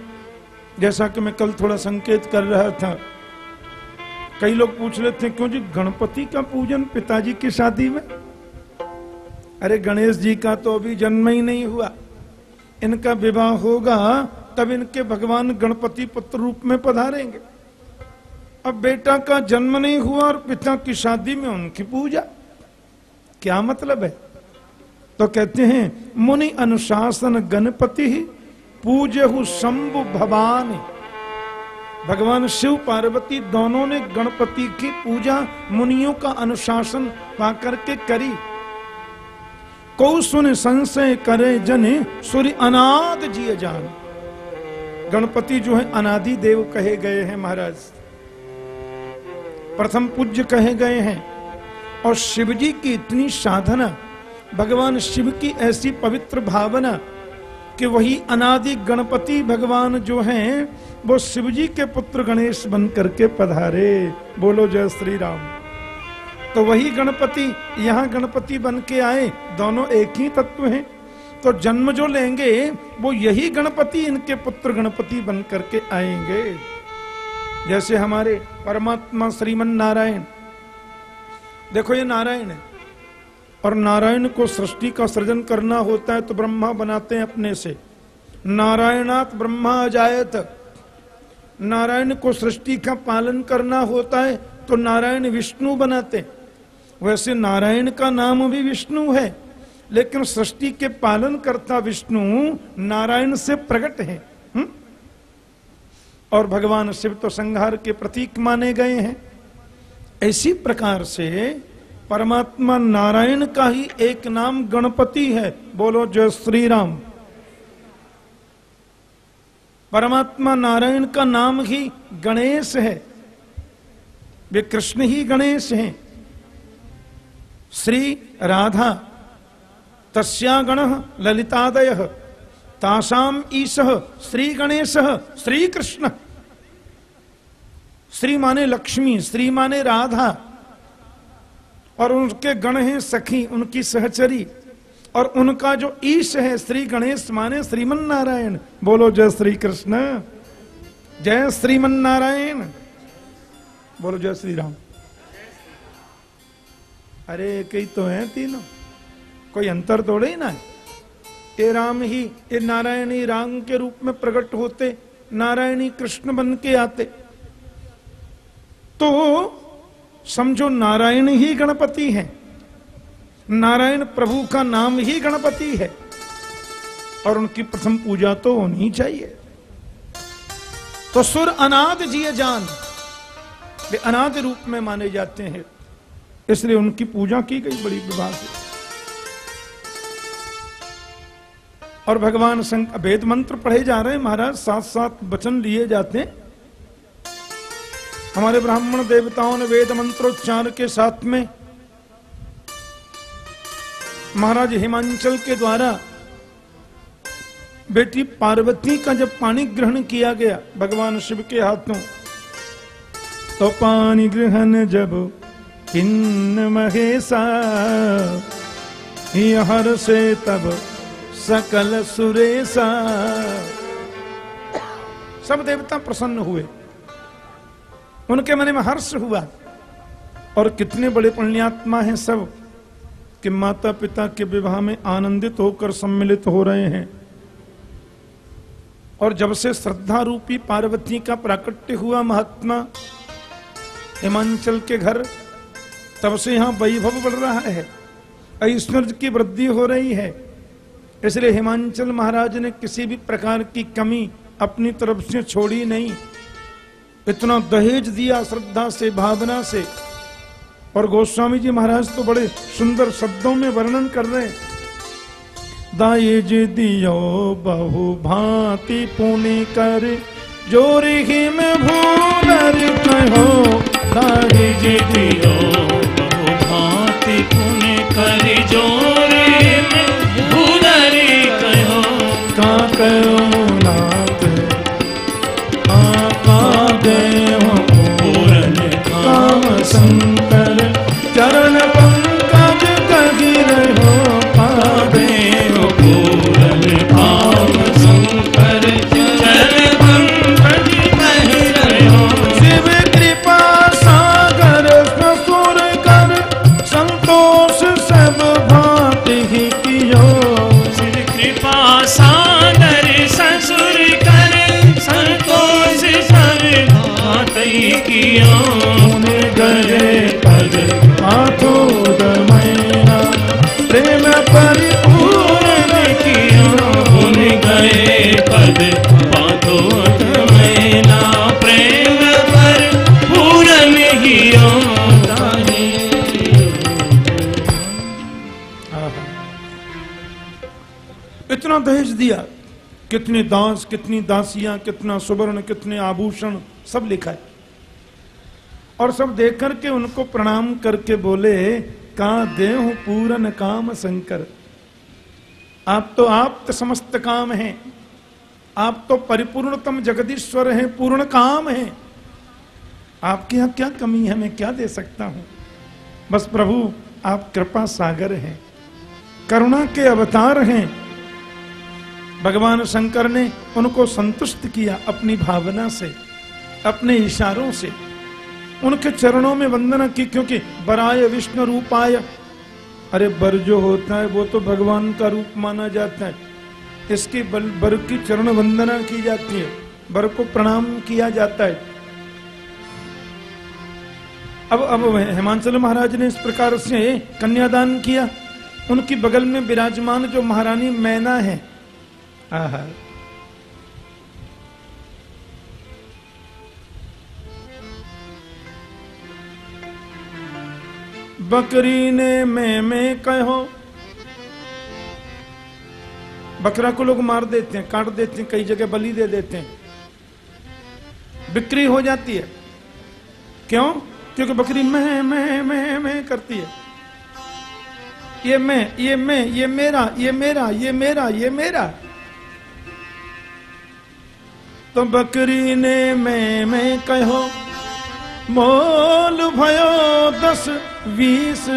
S1: जैसा कि मैं कल थोड़ा संकेत कर रहा था। कई लोग पूछ रहे थे, क्यों जी, गणपति का पूजन पिताजी की शादी में? अरे, गणेश जी का तो अभी जन्म ही नहीं हुआ। इनका विवाह होगा, तब इनके भगवान गणपति पुत्र रूप में पधारेंगे। अब बेटा का जन्म नहीं हुआ और पिता की शादी में उनकी पूजा। क्या मतलब है? तो कहते हैं, मुनि अनुशासन गणपति ही पूजहु शंभु भवानी। भगवान शिव पार्वती दोनों ने गणपति की पूजा मुनियों का अनुशासन पा करके करी। को सुन संशय करे जने सूर्य अनाद जिय जान। गणपति जो है अनादि देव कहे गए हैं महाराज। प्रथम पूज्य कहे गए हैं और शिव जी की इतनी साधना, भगवान शिव की ऐसी पवित्र भावना कि वही अनादि गणपति भगवान जो हैं, वो शिव जी के पुत्र गणेश बन करके पधारे। बोलो जय श्री राम। तो वही गणपति, यहाँ गणपति बन के आए, दोनों एक ही तत्व हैं। तो जन्म जो लेंगे, वो यही गणपति, इनके पुत्र गणपति बन करके आएँगे। जैसे हमारे परमात्मा श्रीमन नारायण देखो ये नारायण है। और नारायण को सृष्टि का सृजन करना होता है तो ब्रह्मा बनाते हैं अपने से। नारायणात ब्रह्मा अजायत नारायण को सृष्टि का पालन करना होता है तो नारायण विष्णु बनाते हैं। वैसे नारायण का नाम भी विष्णु है, लेकिन सृष्टि के पालन करता विष्णु नारायण से प्रकट है। हुँ? और भगवान शिव तो संहार के प्रतीक माने गए हैं। इसी प्रकार से परमात्मा नारायण का ही एक नाम गणपति है। बोलो, जय श्री राम परमात्मा नारायण का नाम ही गणेश है। वे कृष्ण ही गणेश हैं। श्री राधा, तस्या गण ललितादय, तासाम ईश, श्री गणेश, श्री कृष्ण। श्री माने लक्ष्मी श्री माने राधा, और उनके गण हैं सखी, उनकी सहचरी, और उनका जो ईश है श्री गणेश माने श्रीमन नारायण। बोलो, जय श्री कृष्ण। जय श्रीमन नारायण। बोलो, जय श्री राम। अरे, कई तो हैं तीनों। कोई अंतर थोड़े ही ना ये राम ही, ये नारायणी राम के रूप में प्रकट होते, नारायणी कृष्ण बन के आते। तो समझो नारायण ही गणपति है। नारायण प्रभु का नाम ही गणपति है। और उनकी प्रथम पूजा तो होनी चाहिए। तो सुर अनाद जिये जान, वे अनाद रूप में माने जाते हैं। इसलिए उनकी पूजा की गई बड़ी विभाग से और भगवान संग वेद मंत्र पढ़े जा रहे हैं। महाराज साथ साथ वचन लिए जाते हैं। हमारे ब्राह्मण देवताओं ने वेद मंत्रोच्चार के साथ में महाराज हिमांचल के द्वारा बेटी पार्वती का जब पानी ग्रहण किया गया, भगवान शिव के हाथों तो पानी ग्रहण जब किन्न महेशा हर से तब सकल सुरेशा। सब देवता प्रसन्न हुए। उनके मन में हर्ष हुआ। और कितने बड़े पुण्यात्मा हैं सब कि माता पिता के विवाह में आनंदित होकर सम्मिलित हो रहे हैं। और जब से श्रद्धा रूपी पार्वती का प्राकट्य हुआ महात्मा हिमांचल के घर, तब से यहाँ वैभव बढ़ रहा है, ऐश्वर्य की वृद्धि हो रही है। इसलिए हिमांचल महाराज ने किसी भी प्रकार की कमी अपनी तरफ़ से छोड़ी नहीं। इतना दहेज दिया श्रद्धा से, भावना से। और गोस्वामी जी महाराज तो बड़े सुंदर शब्दों में वर्णन कर रहे हैं। दाएज दियो बहु भांति पुनि कर जोरी ही में भूलर कहो। दाएज दियो
S2: बहु भांति पुनि कर जोरी में भूलरी कहो।
S1: का कहो दहेज दिया कितने दास कितनी दासियाँ कितना सुवर्ण कितने आभूषण सब लिखा है। और सब देख करके उनको प्रणाम करके बोले का देह पूरन काम शंकर? आप तो आप तो समस्त काम हैं। आप तो परिपूर्णतम जगदीश्वर हैं, पूर्ण काम हैं। आपके यहाँ क्या कमी है? मैं क्या दे सकता हूँ? बस प्रभु, आप कृपा सागर हैं, करुणा के अवतार हैं। भगवान शंकर ने उनको संतुष्ट किया अपनी भावना से, अपने इशारों से। उनके चरणों में वंदना की, क्योंकि बराय विष्णु रूपाय। अरे बर जो होता है, वो तो भगवान का रूप माना जाता है। इसकी बल, बर की चरण वंदना की जाती है, बर को प्रणाम किया जाता है। अब अब हिमांचल महाराज ने इस प्रकार से कन्यादान किया। उनकी बगल में विराजमान जो महारानी मैना है। आहा बकरी ने मैं मैं कहो। बकरा को लोग मार देते हैं, काट देते हैं, कई जगह बलि दे देते हैं। बिक्री हो जाती है। क्यों? क्योंकि बकरी मैं मैं मैं मैं करती है। ये मैं ये मैं, ये मेरा ये मेरा ये मेरा ये मेरा। तो बकरी ने मैं मैं कहो। मोल भयो दस बीस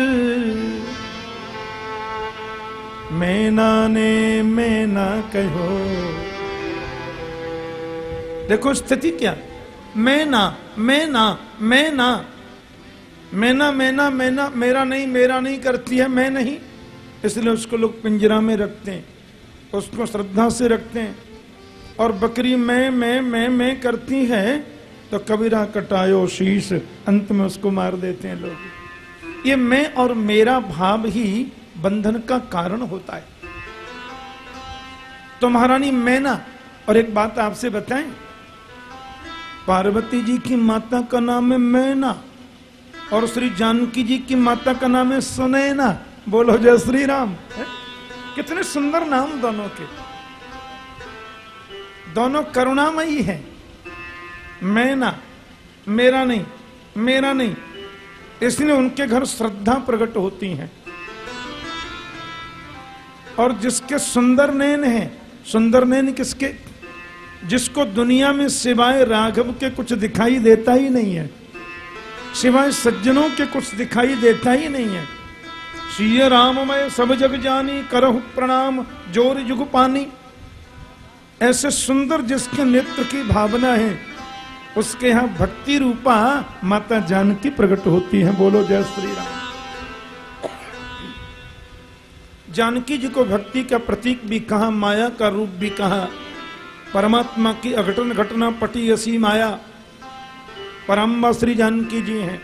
S1: मैना ने मैना कहो। देखो स्थिति क्या? मैना मैना मैना। मैना मैना मैना, मेरा नहीं मेरा नहीं करती है, मैं नहीं। इसलिए उसको लोग पिंजरा में रखते हैं, उसको श्रद्धा से रखते हैं। और बकरी मैं मैं मैं मैं करती है तो कबीरा कटायो शीश, अंत में उसको मार देते हैं लोग। ये मैं और मेरा भाव ही बंधन का कारण होता है। तो महारानी मैना और एक बात आपसे बताएँ। पार्वती जी की माता का नाम है मैना और श्री जानकी जी की माता का नाम है सुनैना बोलो, जय श्री राम है? कितने सुंदर नाम दोनों के। दोनों करुणामयी हैं। मैना मेरा नहीं मेरा नहीं। इसलिए उनके घर श्रद्धा प्रकट होती है। और जिसके सुंदर नैन है, सुंदर नैन किसके? जिसको दुनिया में सिवाय राघव के कुछ दिखाई देता ही नहीं है, सिवाय सज्जनों के कुछ दिखाई देता ही नहीं है। श्री राममय सब जग जानी, करहु प्रणाम, ज़ोर जुग पानी। ऐसे सुंदर जिसके नेत्र की भावना है उसके यहाँ भक्ति रूपा माता जानकी प्रकट होती है। बोलो जय श्री राम जानकी जी को भक्ति का प्रतीक भी कहा, माया का रूप भी कहा। परमात्मा की अघटन घटना पटी असी माया। परम्बा श्री जानकी जी हैं।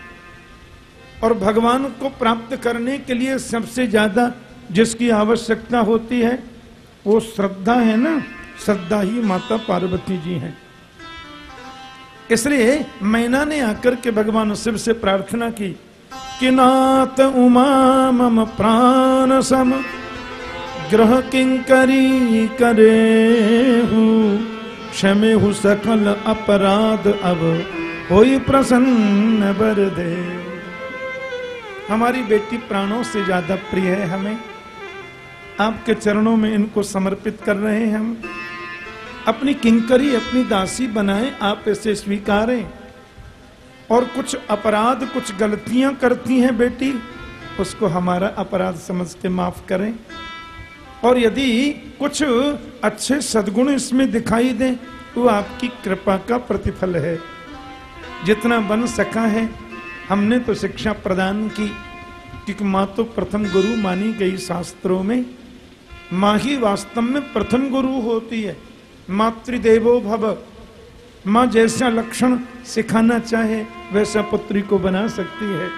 S1: और भगवान को प्राप्त करने के लिए सबसे ज़्यादा जिसकी आवश्यकता होती है, वो श्रद्धा है ना? श्रद्धा ही माता पार्वती जी हैं। इसलिए मैना ने आकर के भगवान शिव से प्रार्थना की कि नाथ उमा मम प्राण सम, ग्रह किंकरी करे क्षमे हु सकल अपराध अब हो प्रसन्न बर दे हमारी बेटी प्राणों से ज़्यादा प्रिय है हमें। आपके चरणों में इनको समर्पित कर रहे हैं हम। अपनी किंकरी, अपनी दासी बनाएँ, आप इसे स्वीकारें। और कुछ अपराध, कुछ गलतियाँ करती हैं बेटी, उसको हमारा अपराध समझ के माफ़ करें। और यदि कुछ अच्छे सदगुण इसमें दिखाई दें तो आपकी कृपा का प्रतिफल है। जितना बन सका है, हमने तो शिक्षा प्रदान की। क्योंकि माँ तो प्रथम गुरु मानी गई शास्त्रों में। माँ ही वास्तव में प्रथम गुरु होती है। मातृदेवो भव। माँ जैसा लक्षण सिखाना चाहे, वैसा पुत्री को बना सकती है।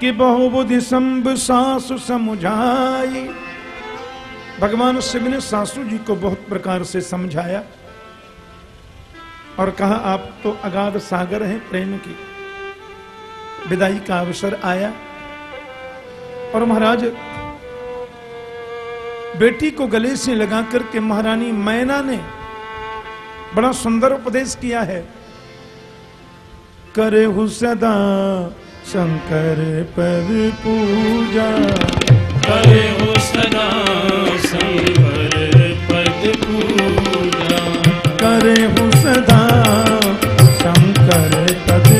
S1: कि बहुबुद्धि संब सासु समुझाई। भगवान शिव ने सासू जी को बहुत प्रकार से समझाया और कहा, आप तो अगाध सागर हैं प्रेम की। विदाई का अवसर आया और महाराज बेटी को गले से लगा करके महारानी मैना ने बड़ा सुंदर उपदेश किया है। करे हु सदा शंकर पर पूजा।
S2: करे हो सदा संवर पद पूजा।
S1: करे हु सदा शंकर पद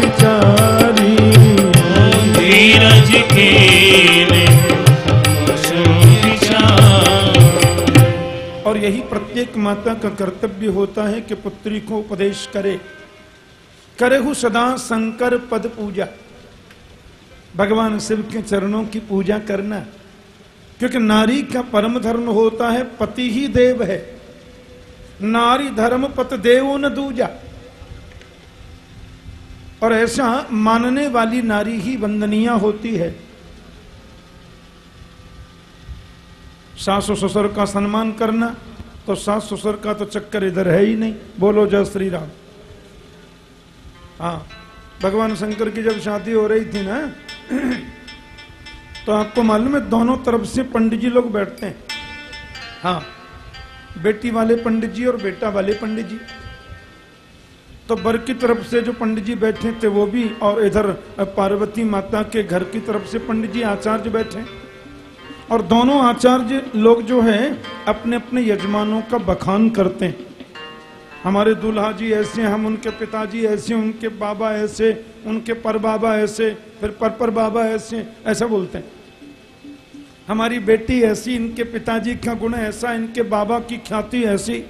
S1: विचारी।
S2: धीरज के
S1: और यही प्रत्येक माता का कर्तव्य होता है कि पुत्री को उपदेश करे। करहु सदा शंकर पद पूजा। भगवान शिव के चरणों की पूजा करना। क्योंकि नारी का परम धर्म होता है पति ही देव है। नारी धर्म पत देव न दूजा। और ऐसा मानने वाली नारी ही वंदनीय होती है। सास ससुर का सम्मान करना तो सास ससुर का तो चक्कर इधर है ही नहीं। बोलो, जय श्री राम हाँ भगवान शंकर की जब शादी हो रही थी ना तो आपको मालूम है, दोनों तरफ़ से पंडित जी लोग बैठते हैं। हाँ बेटी वाले पंडित जी और बेटा वाले पंडित जी। तो बर की तरफ़ से जो पंडित जी बैठे थे, वो भी और इधर पार्वती माता के घर की तरफ़ से पंडित जी आचार्य बैठे। और दोनों आचार्य लोग जो है अपने अपने यजमानों का बखान करते हैं। हमारे दूल्हा जी ऐसे, हम उनके पिताजी ऐसे, उनके बाबा ऐसे, उनके पर बाबा ऐसे, फिर पर पर बाबा ऐसे, ऐसा बोलते हैं। हमारी बेटी ऐसी, इनके पिताजी का गुण ऐसा, इनके बाबा की ख्याति ऐसी।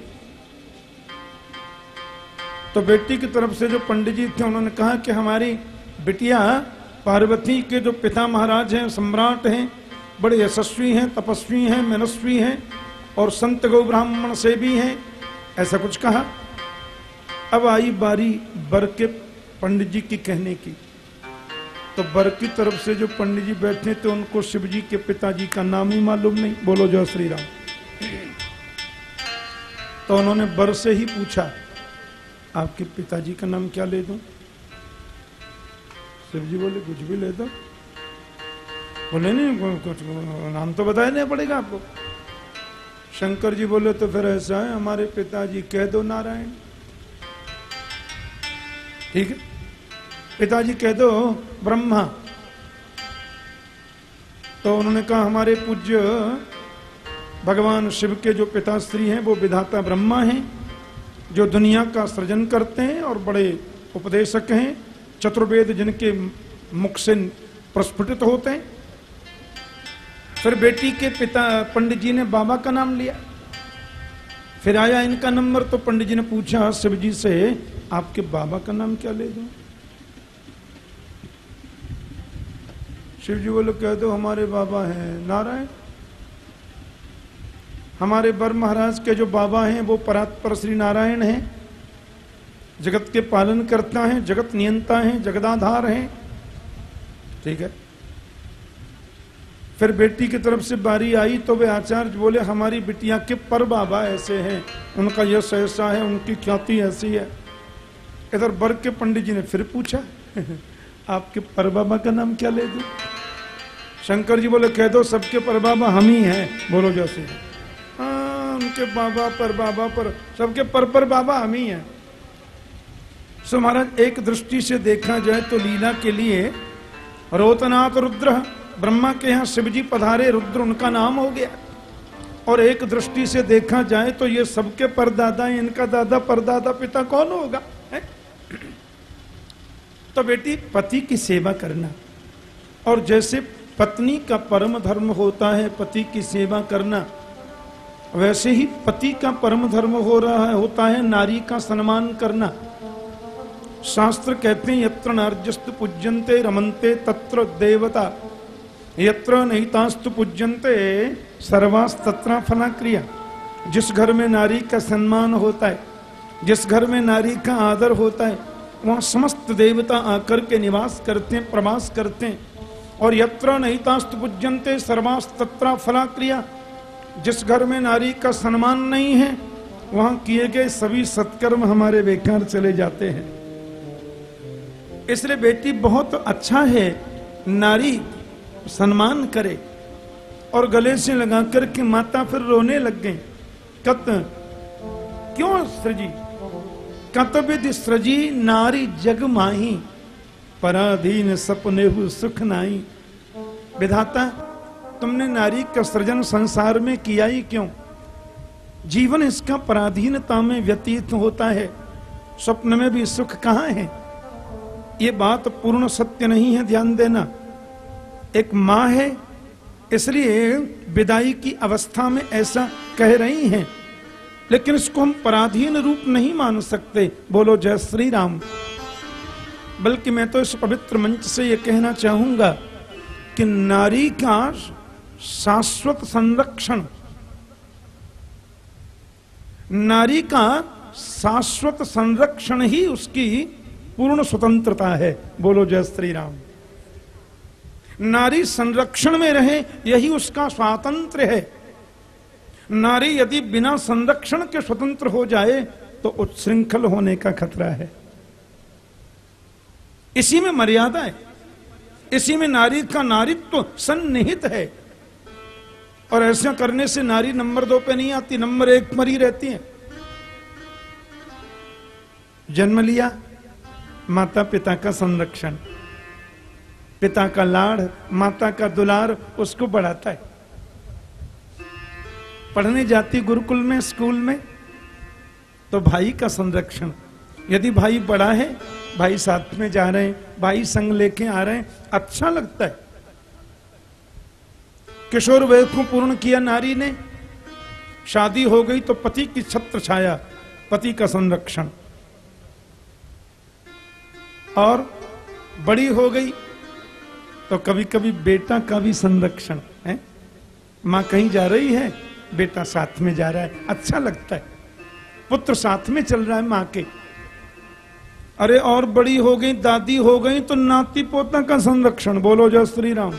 S1: तो बेटी की तरफ़ से जो पंडित जी थे, उन्होंने कहा कि हमारी बिटिया पार्वती के जो पिता महाराज हैं, सम्राट हैं, बड़े यशस्वी हैं, तपस्वी हैं, मनस्वी हैं और संत गौ ब्राह्मण से भी हैं, ऐसा कुछ कहा। अब आई बारी बर के पंडित जी की कहने की। तो बर की तरफ़ से जो पंडित जी बैठे थे, उनको शिव जी के पिताजी का नाम ही मालूम नहीं। बोलो जय श्री राम तो उन्होंने बर से ही पूछा आपके पिताजी का नाम क्या ले दूँ? शिव जी बोले, कुछ भी ले दो। बोले, नहीं कुछ नाम तो बताया नहीं पड़ेगा आपको। शंकर जी बोले तो फिर ऐसा है, हमारे पिताजी कह दो नारायण। ठीक है? पिताजी कह दो, ब्रह्मा। तो उन्होंने कहा, हमारे पूज्य भगवान शिव के जो पिताश्री हैं, वो विधाता ब्रह्मा हैं। जो दुनिया का सृजन करते हैं और बड़े उपदेशक हैं, चतुर्वेद जिनके मुख से प्रस्फुटित होते हैं। फिर बेटी के पिता, पंडित जी ने बाबा का नाम लिया। फिर आया इनका नंबर तो पंडित जी ने पूछा, शिव जी से आपके बाबा का नाम क्या ले दूँ? शिव जी बोलो, कह दो, हमारे बाबा हैं नारायण। हमारे बर महाराज के जो बाबा हैं, वो परात्पर श्री नारायण हैं। जगत के पालन करता है, जगत नियंता है, जगदाधार हैं। ठीक है? फिर बेटी की तरफ़ से बारी आई तो वे आचार्य बोले, हमारी बिटिया के पर बाबा ऐसे हैं। उनका यश ऐसा है, उनकी ख्याति ऐसी है। इधर बर के पंडित जी ने फिर पूछा, *laughs* आपके पर बाबा का नाम क्या ले दूँ? शंकर जी बोले, कह दो, सबके पर बाबा हम ही हैं। बोलो जैसे। हाँ के बाबा पर बाबा पर, सबके पर पर बाबा हम ही हैं। सो महाराज, एक दृष्टि से देखा जाए तो लीला के लिए रोतनाथ रुद्र, ब्रह्मा के यहाँ शिवजी पधारे, रुद्र उनका नाम हो गया। और एक दृष्टि से देखा जाए तो ये सबके परदादा इनका दादा परदादा पिता कौन होगा, है? तो बेटी, पति की सेवा करना। और जैसे पत्नी का परम धर्म होता है, पति की सेवा करना। वैसे ही पति का परम धर्म हो रहा है, होता है नारी का सम्मान करना। शास्त्र कहते हैं, यत्र नार्यस्त पूज्यंते रमनते तत्र देवता। यत्र नहितास्तु पूज्यंते सर्वास्तत्र फला क्रिया जिस घर में नारी का सम्मान होता है, जिस घर में नारी का आदर होता है, वहाँ समस्त देवता आकर के निवास करते हैं, प्रवास करते हैं। और यत्र नहितास्तु पूज्यंते सर्वास्तत्र फला क्रिया जिस घर में नारी का सम्मान नहीं है, वहाँ किए गए सभी सत्कर्म हमारे बेकार चले जाते हैं। इसलिए बेटी बहुत अच्छा है, नारी सम्मान करे और गले से लगा कर के माता फिर रोने लग गई। कत, क्यों सृजी कत विधि सृजी नारी जग माही, पराधीन सपने सुख नाई विधाता तुमने नारी का सृजन संसार में किया ही क्यों? जीवन इसका पराधीनता में व्यतीत होता है। स्वप्न में भी सुख कहाँ है? ये बात पूर्ण सत्य नहीं है, ध्यान देना। एक माँ है, इसलिए विदाई की अवस्था में ऐसा कह रही हैं। लेकिन इसको हम पराधीन रूप नहीं मान सकते। बोलो, जय श्री राम बल्कि मैं तो इस पवित्र मंच से यह कहना चाहूँगा कि नारी का शाश्वत संरक्षण। नारी का शाश्वत संरक्षण ही उसकी पूर्ण स्वतंत्रता है। बोलो, जय श्री राम नारी संरक्षण में रहे, यही उसका स्वातंत्र है। नारी यदि बिना संरक्षण के स्वतंत्र हो जाए तो उच्छृंखल होने का खतरा है। इसी में मर्यादा है। इसी में नारी का नारित्व सन्निहित है। और ऐसा करने से नारी नंबर दो पे नहीं आती, नंबर एक पर ही रहती है। जन्म लिया माता पिता का संरक्षण। पिता का लाड़, माता का दुलार, उसको बढ़ाता है। पढ़ने जाती गुरुकुल में, स्कूल में तो भाई का संरक्षण। यदि भाई बड़ा है, भाई साथ में जा रहे हैं, भाई संग लेके आ रहे हैं अच्छा लगता है। किशोर वय को पूर्ण किया नारी ने। शादी हो गई तो पति की छत्र छाया, पति का संरक्षण। और बड़ी हो गई तो कभी कभी बेटा का भी संरक्षण, है? माँ कहीं जा रही है, बेटा साथ में जा रहा है अच्छा लगता है। पुत्र साथ में चल रहा है माँ के। अरे और बड़ी हो गई, दादी हो गई तो नाती पोता का संरक्षण, बोलो जय श्री राम।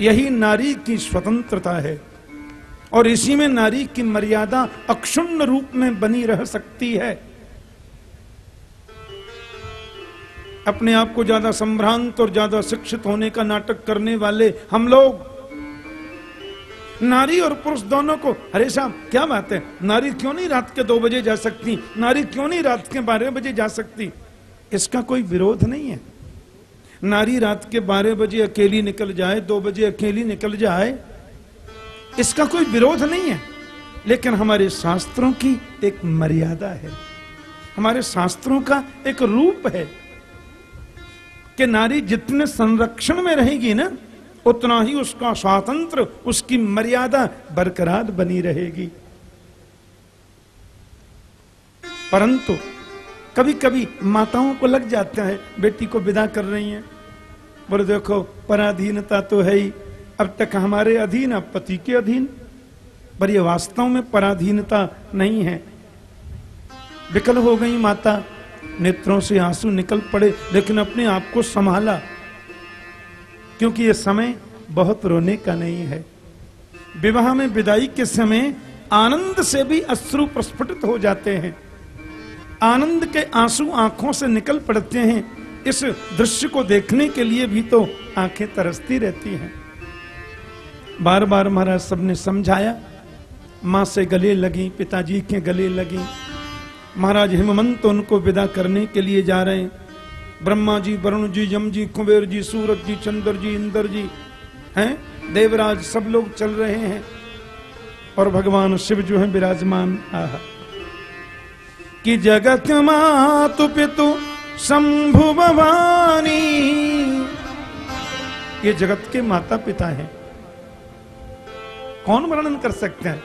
S1: यही नारी की स्वतंत्रता है। और इसी में नारी की मर्यादा अक्षुण्ण रूप में बनी रह सकती है। अपने आप को ज़्यादा संभ्रांत और ज़्यादा शिक्षित होने का नाटक करने वाले हम लोग, नारी और पुरुष दोनों को, अरे साहब क्या बात है? नारी क्यों नहीं रात के दो बजे जा सकती? नारी क्यों नहीं रात के बारह बजे जा सकती? इसका कोई विरोध नहीं है। नारी रात के बारह बजे अकेली निकल जाए, दो बजे अकेली निकल जाए, इसका कोई विरोध नहीं है। लेकिन हमारे शास्त्रों की एक मर्यादा है। हमारे शास्त्रों का एक रूप है कि नारी जितने संरक्षण में रहेगी ना, उतना ही उसका स्वातंत्र, उसकी मर्यादा बरकरार बनी रहेगी। परंतु कभी कभी माताओं को लग जाता है, बेटी को विदा कर रही हैं। बोले, देखो, पराधीनता तो है ही। अब तक हमारे अधीन, अब पति के अधीन। पर ये वास्तव में पराधीनता नहीं है। विकल हो गई माता। नेत्रों से आँसू निकल पड़े, लेकिन अपने आप को संभाला। क्योंकि ये समय बहुत रोने का नहीं है। विवाह में विदाई के समय आनंद से भी अश्रु प्रस्फुटित हो जाते हैं। आनंद के आँसू आँखों से निकल पड़ते हैं। इस दृश्य को देखने के लिए भी तो आँखें तरसती रहती हैं। बार बार महाराज सबने समझाया। माँ से गले लगी, पिताजी के गले लगी। महाराज हिमवंत उनको विदा करने के लिए जा रहे हैं। ब्रह्मा जी, वरुण जी, यम जी कुबेर जी, सूरज जी, चंद्र जी, इंद्र जी, हैं? देवराज सब लोग चल रहे हैं। और भगवान शिव जो है, विराजमान। आहा। कि जगत मातु पितु शंभु भवानी। ये जगत के माता पिता हैं। कौन वर्णन कर सकते हैं?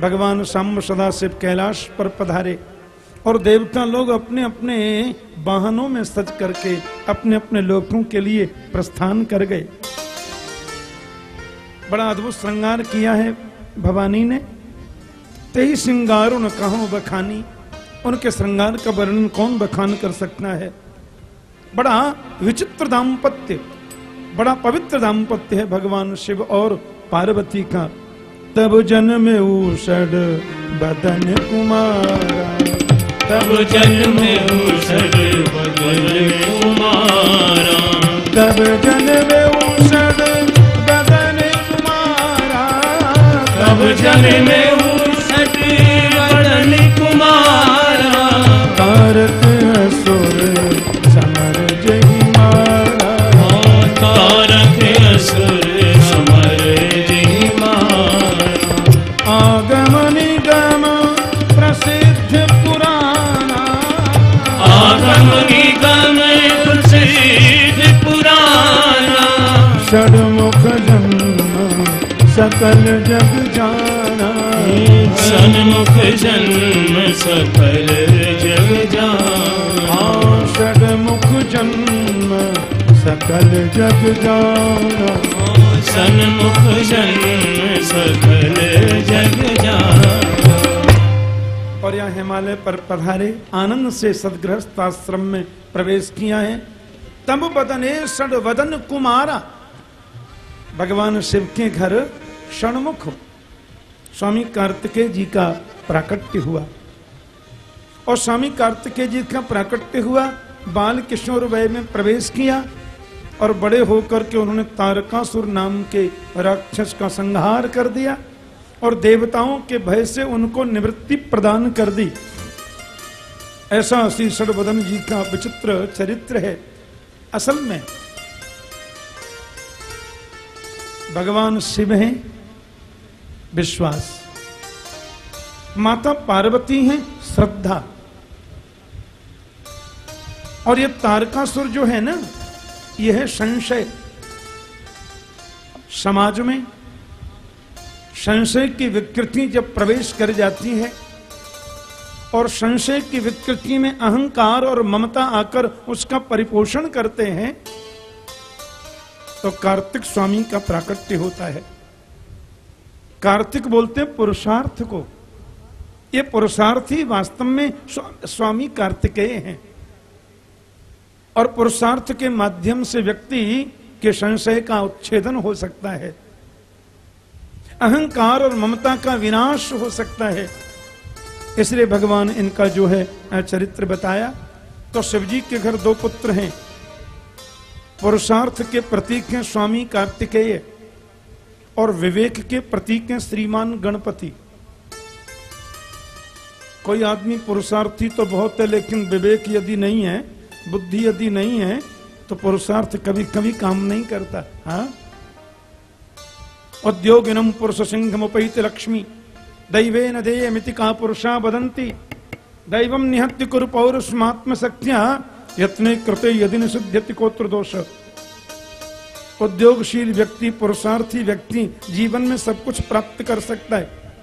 S1: भगवान शाम सदा शिव कैलाश पर पधारे और देवता लोग अपने अपने वाहनों में सज करके अपने अपने लोगों के लिए प्रस्थान कर गए। बड़ा अद्भुत श्रृंगार किया है भवानी ने। तेई श्रृंगार उन कहो बखानी। उनके श्रृंगार का वर्णन कौन बखान कर सकता है? बड़ा विचित्र दाम्पत्य, बड़ा पवित्र दाम्पत्य है भगवान शिव और पार्वती का। तब जन्म ऊषड बदन कुमारा।
S2: तब जन्म ऊषड बदन कुमारा।
S1: तब जन्म ऊषड बदन कुमारा।
S2: तब जन्म
S1: सकल जग जाना।
S2: सन्मुख जन्म सकल जग जाना।
S1: हाँ षडमुख जन्म सकल जग जाना।
S2: सन्मुख जन्म सकल जग जाना।
S1: और यहाँ हिमालय पर पधारे आनंद से सदगृहस्थ आश्रम में प्रवेश किया है। तब बदने षड वदन कुमारा। भगवान शिव के घर षणमुख स्वामी कार्तिकेय जी का प्राकट्य हुआ। और स्वामी कार्तिकेय जी का प्राकट्य हुआ बाल किशोर वय में प्रवेश किया और बड़े होकर के उन्होंने तारकासुर नाम के राक्षस का संहार कर दिया और देवताओं के भय से उनको निवृत्ति प्रदान कर दी। ऐसा श्री षडवदन जी का विचित्र चरित्र है। असल में भगवान शिव हैं। विश्वास। माता पार्वती हैं, श्रद्धा। और ये तारकासुर जो है ना यह है संशय। समाज में संशय की विकृति जब प्रवेश कर जाती है, और संशय की विकृति में अहंकार और ममता आकर उसका परिपोषण करते हैं तो कार्तिक स्वामी का प्राकट्य होता है। कार्तिक बोलते हैं पुरुषार्थ को। ये पुरुषार्थ वास्तव में स्वामी कार्तिकेय हैं। और पुरुषार्थ के माध्यम से व्यक्ति के संशय का उच्छेदन हो सकता है। अहंकार और ममता का विनाश हो सकता है। इसलिए भगवान इनका जो है चरित्र बताया तो शिवजी के घर दो पुत्र हैं। पुरुषार्थ के प्रतीक हैं स्वामी कार्तिकेय। और विवेक के प्रतीक हैं श्रीमान गणपति। कोई आदमी पुरुषार्थी तो बहुत है, लेकिन विवेक यदि नहीं है, बुद्धि यदि नहीं है तो पुरुषार्थ कभी कभी काम नहीं करता। हाँ? उद्योगिनम पुरुष सिंहमुपैत लक्ष्मी दैवे न देयमिति का पुरुषा बदंती दैवम निहत्य कुरु पौरुषमात्म शक्तिया यत्ने कृते यदि निषिध्यति कोत्र दोष। उद्योगशील व्यक्ति, पुरुषार्थी व्यक्ति जीवन में सब कुछ प्राप्त कर सकता है।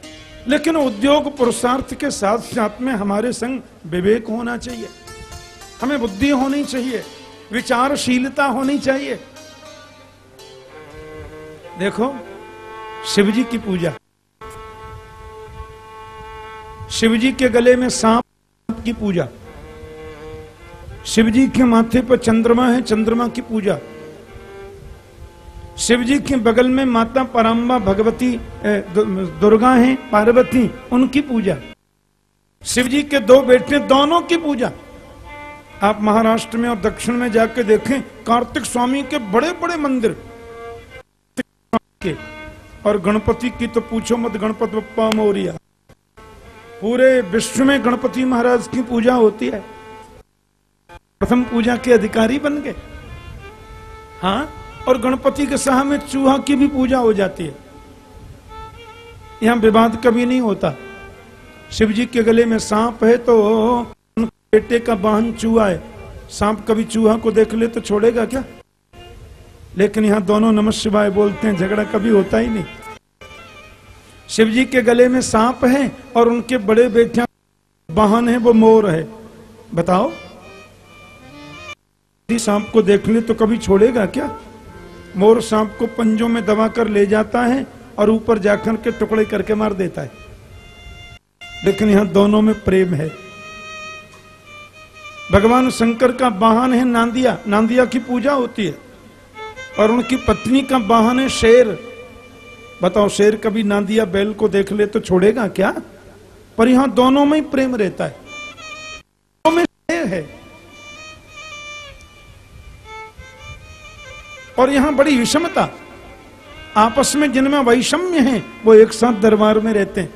S1: लेकिन उद्योग पुरुषार्थ के साथ साथ में हमारे संग विवेक होना चाहिए। हमें बुद्धि होनी चाहिए, विचारशीलता होनी चाहिए। देखो शिव जी की पूजा। शिव जी के गले में सांप की पूजा। शिव जी के माथे पर चंद्रमा है, चंद्रमा की पूजा। शिव जी के बगल में माता पराम्बा भगवती दुर्गा हैं, पार्वती, उनकी पूजा। शिव जी के दो बेटे दोनों की पूजा। आप महाराष्ट्र में और दक्षिण में जाके देखें, कार्तिक स्वामी के बड़े बड़े मंदिर। के और गणपति की तो पूछो मत, गणपति बप्पा मोरिया। पूरे विश्व में गणपति महाराज की पूजा होती है। प्रथम पूजा के अधिकारी बन गए। हाँ? और गणपति के साह में चूहा की भी पूजा हो जाती है। यहाँ विवाद कभी नहीं होता। शिव जी के गले में सांप है तो बेटे का वाहन चूहा है। सांप कभी चूहा को देख ले तो छोड़ेगा क्या? लेकिन यहाँ दोनों नमः शिवाय बोलते हैं, झगड़ा कभी होता ही नहीं। शिव जी के गले में सांप है और उनके बड़े बेटिया वाहन है, वो मोर है। बताओ। सांप को देख ले तो कभी छोड़ेगा क्या? मोर सांप को पंजों में दबा कर ले जाता है और ऊपर जाकर के टुकड़े करके मार देता है। लेकिन यहाँ दोनों में प्रेम है। भगवान शंकर का वाहन है नांदिया। नांदिया की पूजा होती है और उनकी पत्नी का वाहन है शेर। बताओ, शेर कभी नांदिया बैल को देख ले तो छोड़ेगा क्या? पर यहाँ दोनों में ही प्रेम रहता है। दोनों में शेर है। और यहाँ बड़ी विषमता। आपस में जिनमें वैषम्य है, वो एक साथ दरबार में रहते हैं।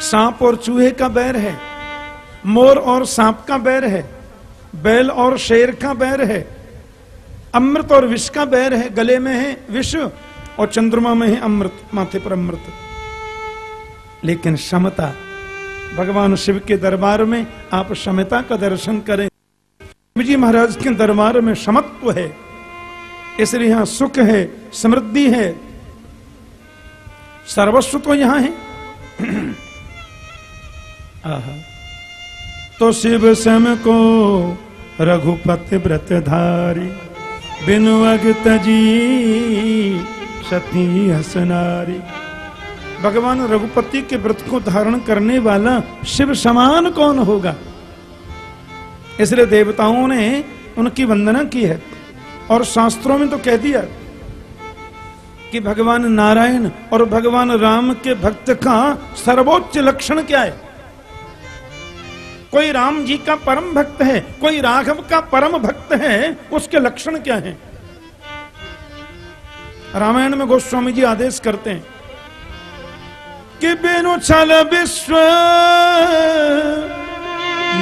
S1: सांप और चूहे का बैर है, मोर और सांप का बैर है, बैल और शेर का बैर है, अमृत और विष का बैर है, गले में है विष और चंद्रमा में है अमृत, माथे पर अमृत। लेकिन क्षमता, भगवान शिव के दरबार में आप क्षमता का दर्शन करें। शिवजी महाराज के दरबार में समत्व है। इसलिए यहाँ सुख है, समृद्धि है। सर्वस्व तो यहाँ है। *clears throat* तो शिव सम को रघुपति व्रत धारी, बिनु अगत जी सती हसनारी। भगवान रघुपति के व्रत को धारण करने वाला शिव समान कौन होगा? इसलिए देवताओं ने उनकी वंदना की है। और शास्त्रों में तो कह दिया कि भगवान नारायण और भगवान राम के भक्त का सर्वोच्च लक्षण क्या है? कोई राम जी का परम भक्त है, कोई राघव का परम भक्त है, उसके लक्षण क्या हैं? रामायण में गोस्वामी जी आदेश करते हैं कि बिनु छल विश्व,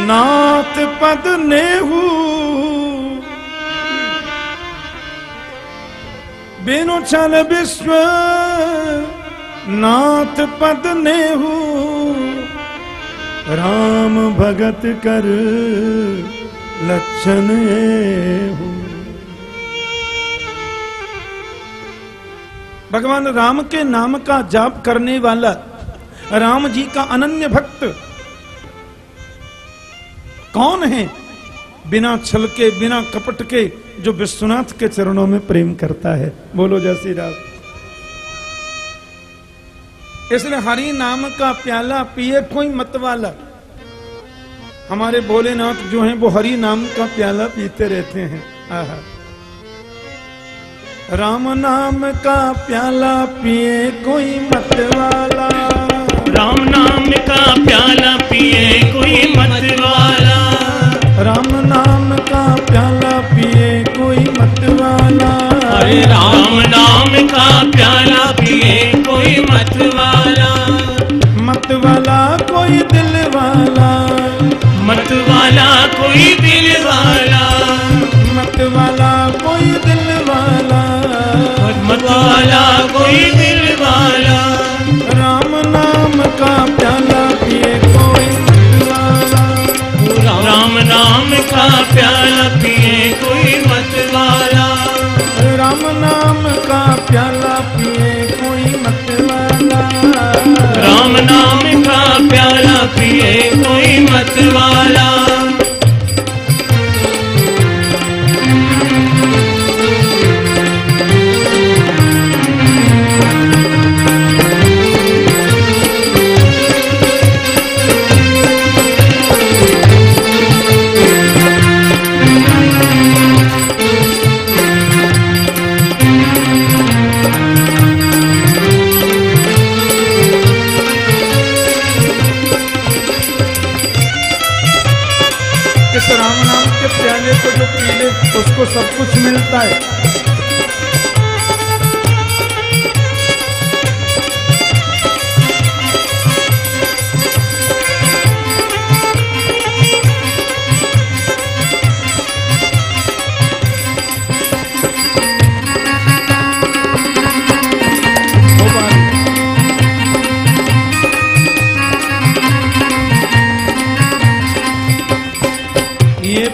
S1: नाथ पद नेहू बिनु छल विश्व, नाथ पद नेहू। राम भगत कर लक्षण हो भगवान राम के नाम का जाप करने वाला राम जी का अनन्य भक्त कौन है? बिना छल के बिना कपट के जो विश्वनाथ के चरणों में प्रेम करता है। बोलो जय श्री राम। इसलिए हरि नाम का प्याला पिए कोई मत वाला हमारे भोलेनाथ जो हैं, वो हरि नाम का प्याला पीते रहते हैं। आहा। राम नाम का प्याला पिए कोई मत वाला
S2: राम नाम का प्याला पिए
S1: राम नाम का प्याला पिए कोई मत वाला।
S2: मत वाला
S1: कोई दिल वाला।
S2: मत वाला कोई दिल वाला।
S1: मत वाला कोई दिल वाला।
S2: मत वाला कोई दिल वाला।
S1: राम नाम का प्याला पिए कोई मत वाला।
S2: राम नाम का प्याला पिए कोई
S1: राम नाम का प्याला पिए, कोई मत वाला
S2: राम नाम का प्याला पिए, कोई मत
S1: को सब कुछ मिलता है।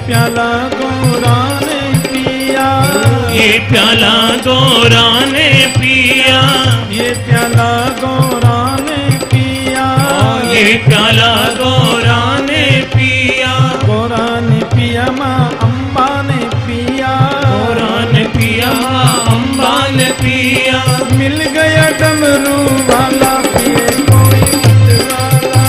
S1: प्याला
S2: प्याला गौरा ने पिया।
S1: ये प्याला गौरा ने पिया
S2: ये प्याला गौरा ने पिया।
S1: गौरा ने पिया माँ अम्बा ने पिया।
S2: गौरा ने पिया माँ अम्बा ने पिया।
S1: मिल गया डमरू वाला पिए कोई मतवाला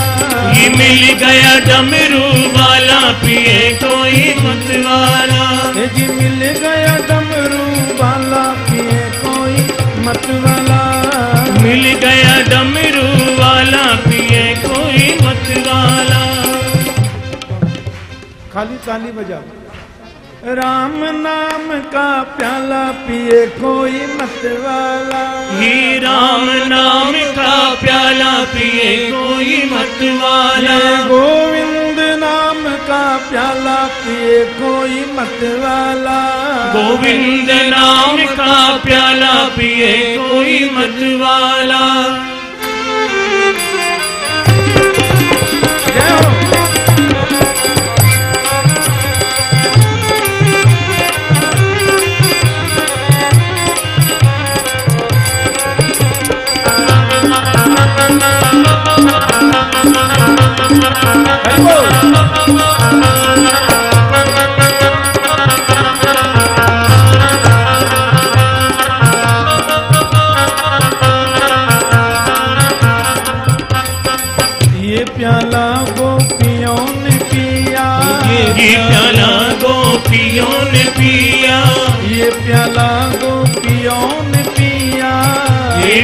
S2: ये मिल गया डमरू वाला पिए कोई मतवाला
S1: जी मिल गया डमरू कोई मतवाला
S2: मिल गया डमरू वाला पिए कोई मत वाला।
S1: खाली ताली बजा राम नाम का प्याला पिए कोई मतवाला
S2: ये राम नाम का प्याला पिए कोई मत
S1: वाला। गोविंद नाम का प्याला पिए कोई मतवाला
S2: गोविंद नाम का प्याला पिए कोई मतवाला
S1: जय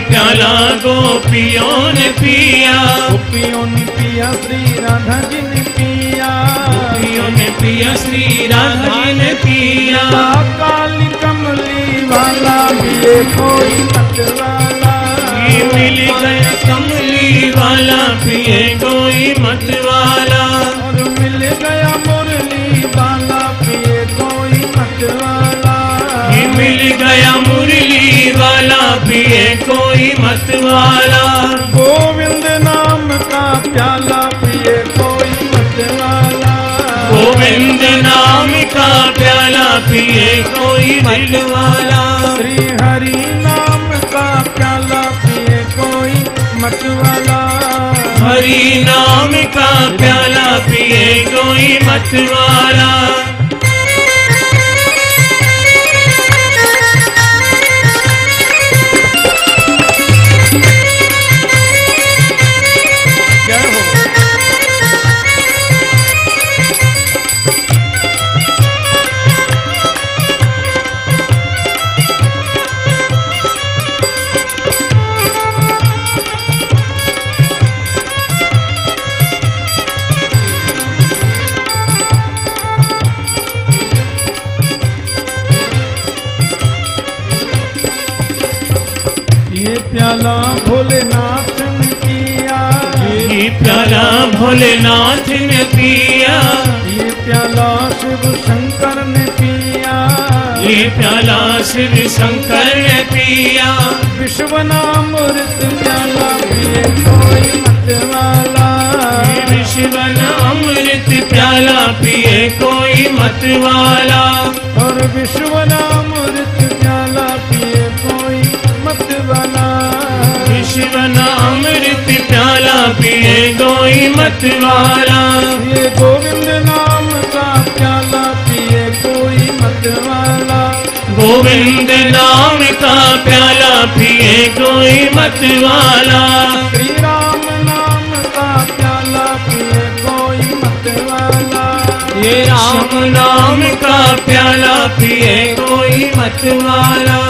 S1: प्याला गोपियों ने पिया।
S2: गोपियों ने पिया
S1: श्री राधा जी ने पिया।
S2: गोपियों ने पिया श्री राधा जी ने पिया।
S1: काली कमली वाला ये कोई मतवाला।
S2: मिल गया कमली वाला पिए कोई मतवाला।
S1: और मिल गया मुरली वाला पिए कोई मतवाला।
S2: मिल गया मुरली वाला पिए कोई मत वाला।
S1: गोविंद नाम का प्याला पिए कोई मतवाला
S2: गोविंद नाम का प्याला पिए कोई मतवाला
S1: श्री हरि नाम का प्याला पिए कोई मतवाला
S2: हरि नाम का प्याला पिए कोई मतवाला
S1: जय भोलेनाथ ने पिया।
S2: ये प्याला
S1: शिव शंकर ने पिया।
S2: ये प्याला शिव शंकर ने पिया।
S1: विश्वनामृत प्याला पिए कोई मतवाला।
S2: ये विश्व अमृत प्याला पिए कोई मत वाला
S1: और विश्वनामृत प्याला
S2: विश्व अमृत प्याला पिए कोई मतवाला
S1: ये गोविंद नाम का प्याला पिए कोई मतवाला
S2: गोविंद नाम का प्याला पिए कोई मतवाला
S1: श्री राम नाम का प्याला पिए कोई मतवाला
S2: ये राम नाम का प्याला पिए कोई मतवाला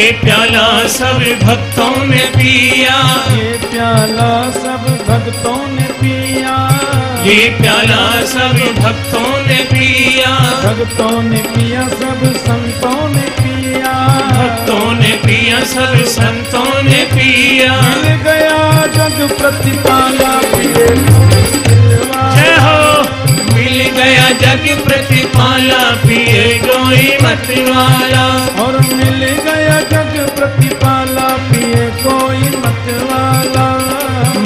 S2: ये प्याला सब भक्तों ने पिया।
S1: ये प्याला सब भक्तों ने पिया।
S2: ये प्याला सब भक्तों ने पिया।
S1: भक्तों ने पिया सब संतों ने पिया।
S2: भक्तों ने पिया सब संतों ने पिया।
S1: मिल गया जग प्रतिपाला पिए
S2: जय हो। मिल गया जग प्रतिपाला पिए गोई मत वाला
S1: और मिल गया जग प्रतिपाला पिए कोई मत वाला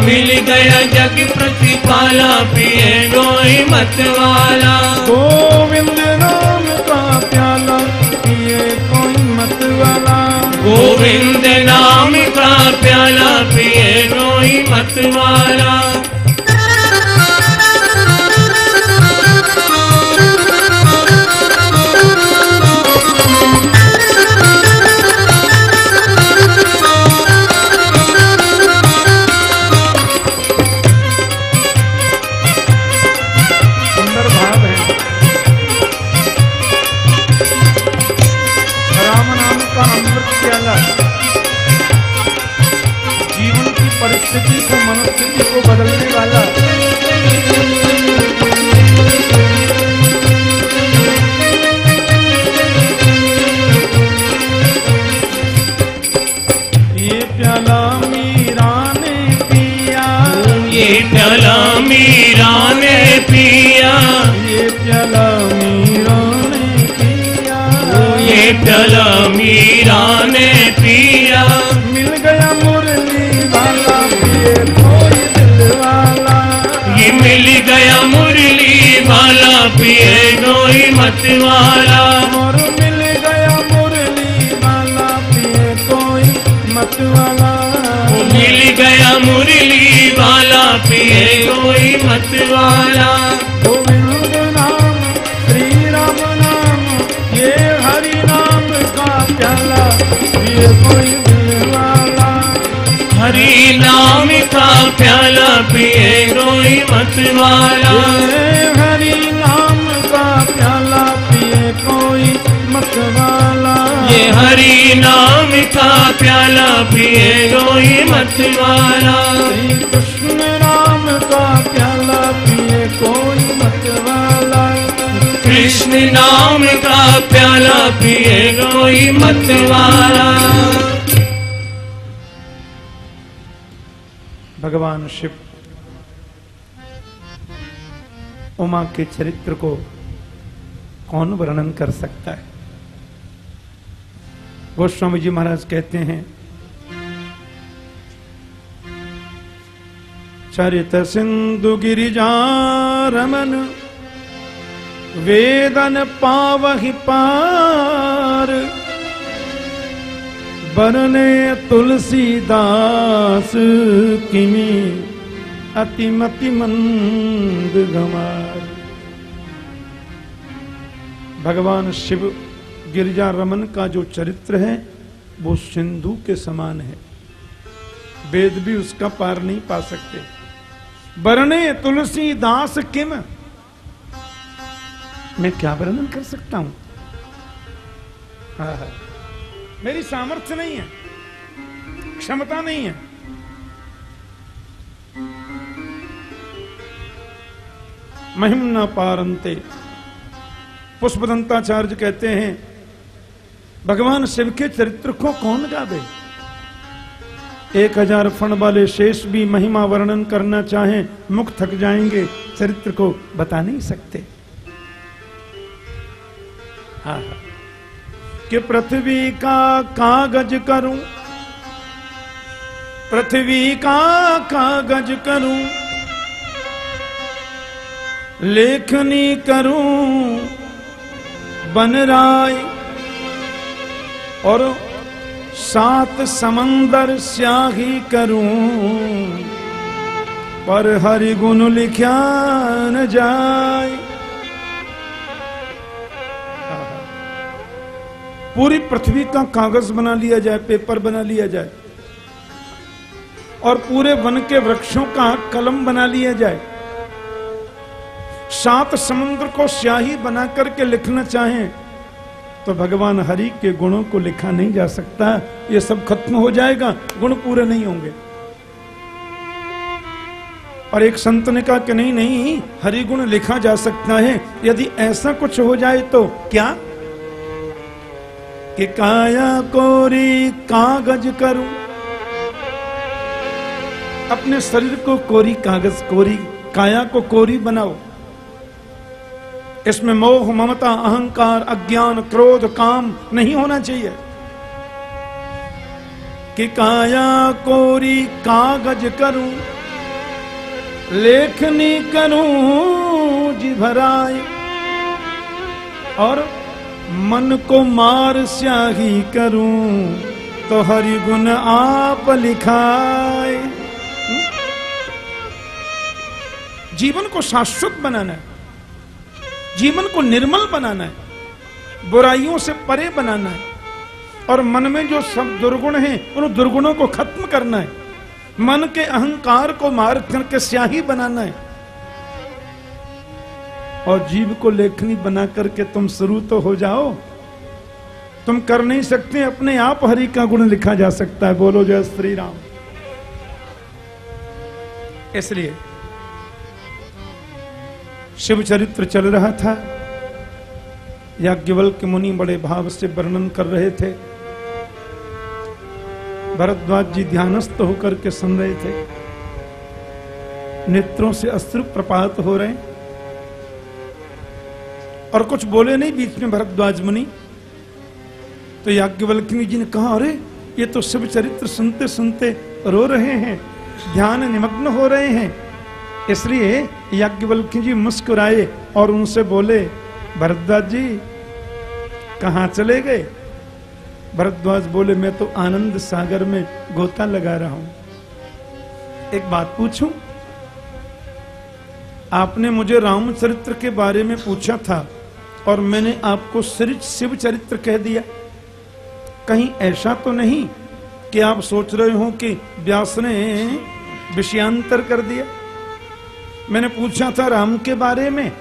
S2: मिल गया जग प्रतिपाला पिए गोई मत वाला
S1: गोविंद नाम का प्याला पिए कोई मत वाला
S2: गोविंद नाम का प्याला पिए गोई मत वाला
S1: को मनस्थिति को बदलने वाला। वाला कोई दिल वाला
S2: ये मिल गया मुरली वाला पिए गोई मत वाला।
S1: और मिल गया मुरली वाला पिए कोई मत वाला।
S2: मिल गया मुरली वाला पिए कोई मत वाला।
S1: गोविंद नाम श्री राम नाम ये हरि नाम का प्याला पिए कोई दिल
S2: हरि नाम का प्याला पिए कोई मत वाला
S1: ये हरि नाम का प्याला पिए कोई मत वाला
S2: ये हरि नाम का प्याला पिए कोई मत वाला
S1: कृष्ण राम का प्याला पिए कोई मत वाला
S2: कृष्ण नाम का प्याला पिए कोई मत
S1: भगवान शिव उमा के चरित्र को कौन वर्णन कर सकता है? गोस्वामी जी महाराज कहते हैं, चरित सिंधु गिरिजा रमन, वेदन पावहि पार बरने तुलसीदास किमी अतिमति मंद गमार भगवान शिव गिरजा रमन का जो चरित्र है, वो सिंधु के समान है। वेद भी उसका पार नहीं पा सकते। बरने तुलसीदास किम। मैं क्या वर्णन कर सकता हूँ? हाँ हाँ। मेरी सामर्थ्य नहीं है, क्षमता नहीं है। महिम न पारंते, पुष्पदंताचार्य कहते हैं, भगवान शिव के चरित्र को कौन गावे? एक हज़ार फण वाले शेष भी महिमा वर्णन करना चाहें, मुख थक जाएँगे, चरित्र को बता नहीं सकते। हाँ हाँ। कि पृथ्वी का कागज़ करूँ? पृथ्वी का कागज़ करूँ? लेखनी करूँ? बन राय और सात समंदर स्याही करूँ? पर हरि गुण लिख्या न जाए। पूरी पृथ्वी का कागज़ बना लिया जाए, पेपर बना लिया जाए, और पूरे वन के वृक्षों का कलम बना लिया जाए। सात समुद्र को स्याही बना करके लिखना चाहें तो भगवान हरि के गुणों को लिखा नहीं जा सकता। ये सब खत्म हो जाएगा, गुण पूरे नहीं होंगे। और एक संत ने कहा कि नहीं नहीं, हरि गुण लिखा जा सकता है। यदि ऐसा कुछ हो जाए तो क्या? कि काया कोरी कागज़ करूँ। अपने शरीर को कोरी कागज़, कोरी काया को कोरी बनाओ। इसमें मोह, ममता, अहंकार, अज्ञान, क्रोध, काम नहीं होना चाहिए। कि काया कोरी कागज़ करूँ, लेखनी करूँ जी भराए और मन को मार स्याही करूँ तो हरि गुण आप लिखाए। जीवन को शाश्वत बनाना है, जीवन को निर्मल बनाना है, बुराइयों से परे बनाना है, और मन में जो सब दुर्गुण हैं, उन दुर्गुणों को खत्म करना है। मन के अहंकार को मार करके स्याही बनाना है। और जीव को लेखनी बना करके तुम शुरू तो हो जाओ। तुम कर नहीं सकते, अपने आप हरि का गुण लिखा जा सकता है। बोलो जय श्री राम इसलिए शिव चरित्र चल रहा था। याज्ञवल के मुनि बड़े भाव से वर्णन कर रहे थे। भरद्वाज जी ध्यानस्थ होकर के सुन रहे थे। नेत्रों से अश्रु प्रपात हो रहे और कुछ बोले नहीं बीच में भरद्वाज मुनि। तो याज्ञवल्किनी जी ने कहा, अरे, ये तो शिव चरित्र सुनते सुनते रो रहे हैं, ध्यान निमग्न हो रहे हैं। इसलिए याज्ञवल्क्य जी मुस्कुराए और उनसे बोले, भरद्वाज जी, कहा चले गए? भरद्वाज बोले, मैं तो आनंद सागर में गोता लगा रहा हूँ। एक बात पूछूँ? आपने मुझे रामचरित्र के बारे में पूछा था और मैंने आपको शिव चरित्र कह दिया। कहीं ऐसा तो नहीं कि आप सोच रहे हो कि व्यास ने विषयांतर कर दिया। मैंने पूछा था राम के बारे में।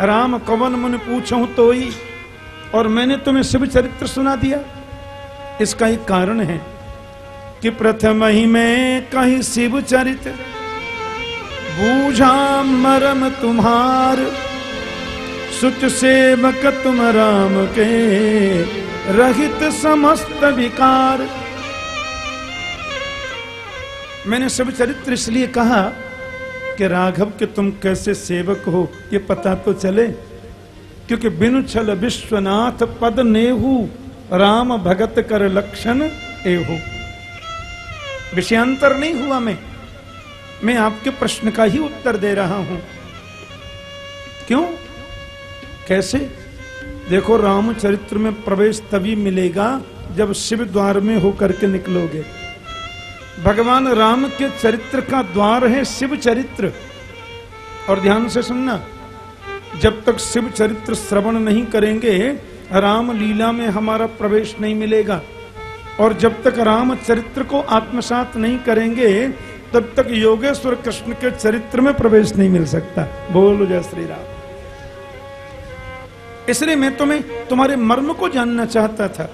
S1: राम, कवन मन पूछो तो ही। और मैंने तुम्हें शिव चरित्र सुना दिया। इसका एक कारण है कि प्रथम ही में कहीं शिव चरित्र बूझा, मरम तुम्हार सुच सेवक तुम राम के रहित समस्त विकार। मैंने सब चरित्र इसलिए कहा कि राघव के तुम कैसे सेवक हो, ये पता तो चले। क्योंकि बिनु छल विश्वनाथ पद नेहू, राम भगत कर लक्षण एहू। विषयांतर नहीं हुआ मैं। मैं आपके प्रश्न का ही उत्तर दे रहा हूँ। क्यों? कैसे? देखो, रामचरित्र में प्रवेश तभी मिलेगा जब शिव द्वार में होकर के निकलोगे। भगवान राम के चरित्र का द्वार है शिव चरित्र। और ध्यान से सुनना, जब तक शिव चरित्र श्रवण नहीं करेंगे, राम लीला में हमारा प्रवेश नहीं मिलेगा। और जब तक राम चरित्र को आत्मसात नहीं करेंगे, तब तक योगेश्वर कृष्ण के चरित्र में प्रवेश नहीं मिल सकता। बोलो जय श्री राम। इसलिए मैं तुम्हें, तुम्हारे मर्म को जानना चाहता था।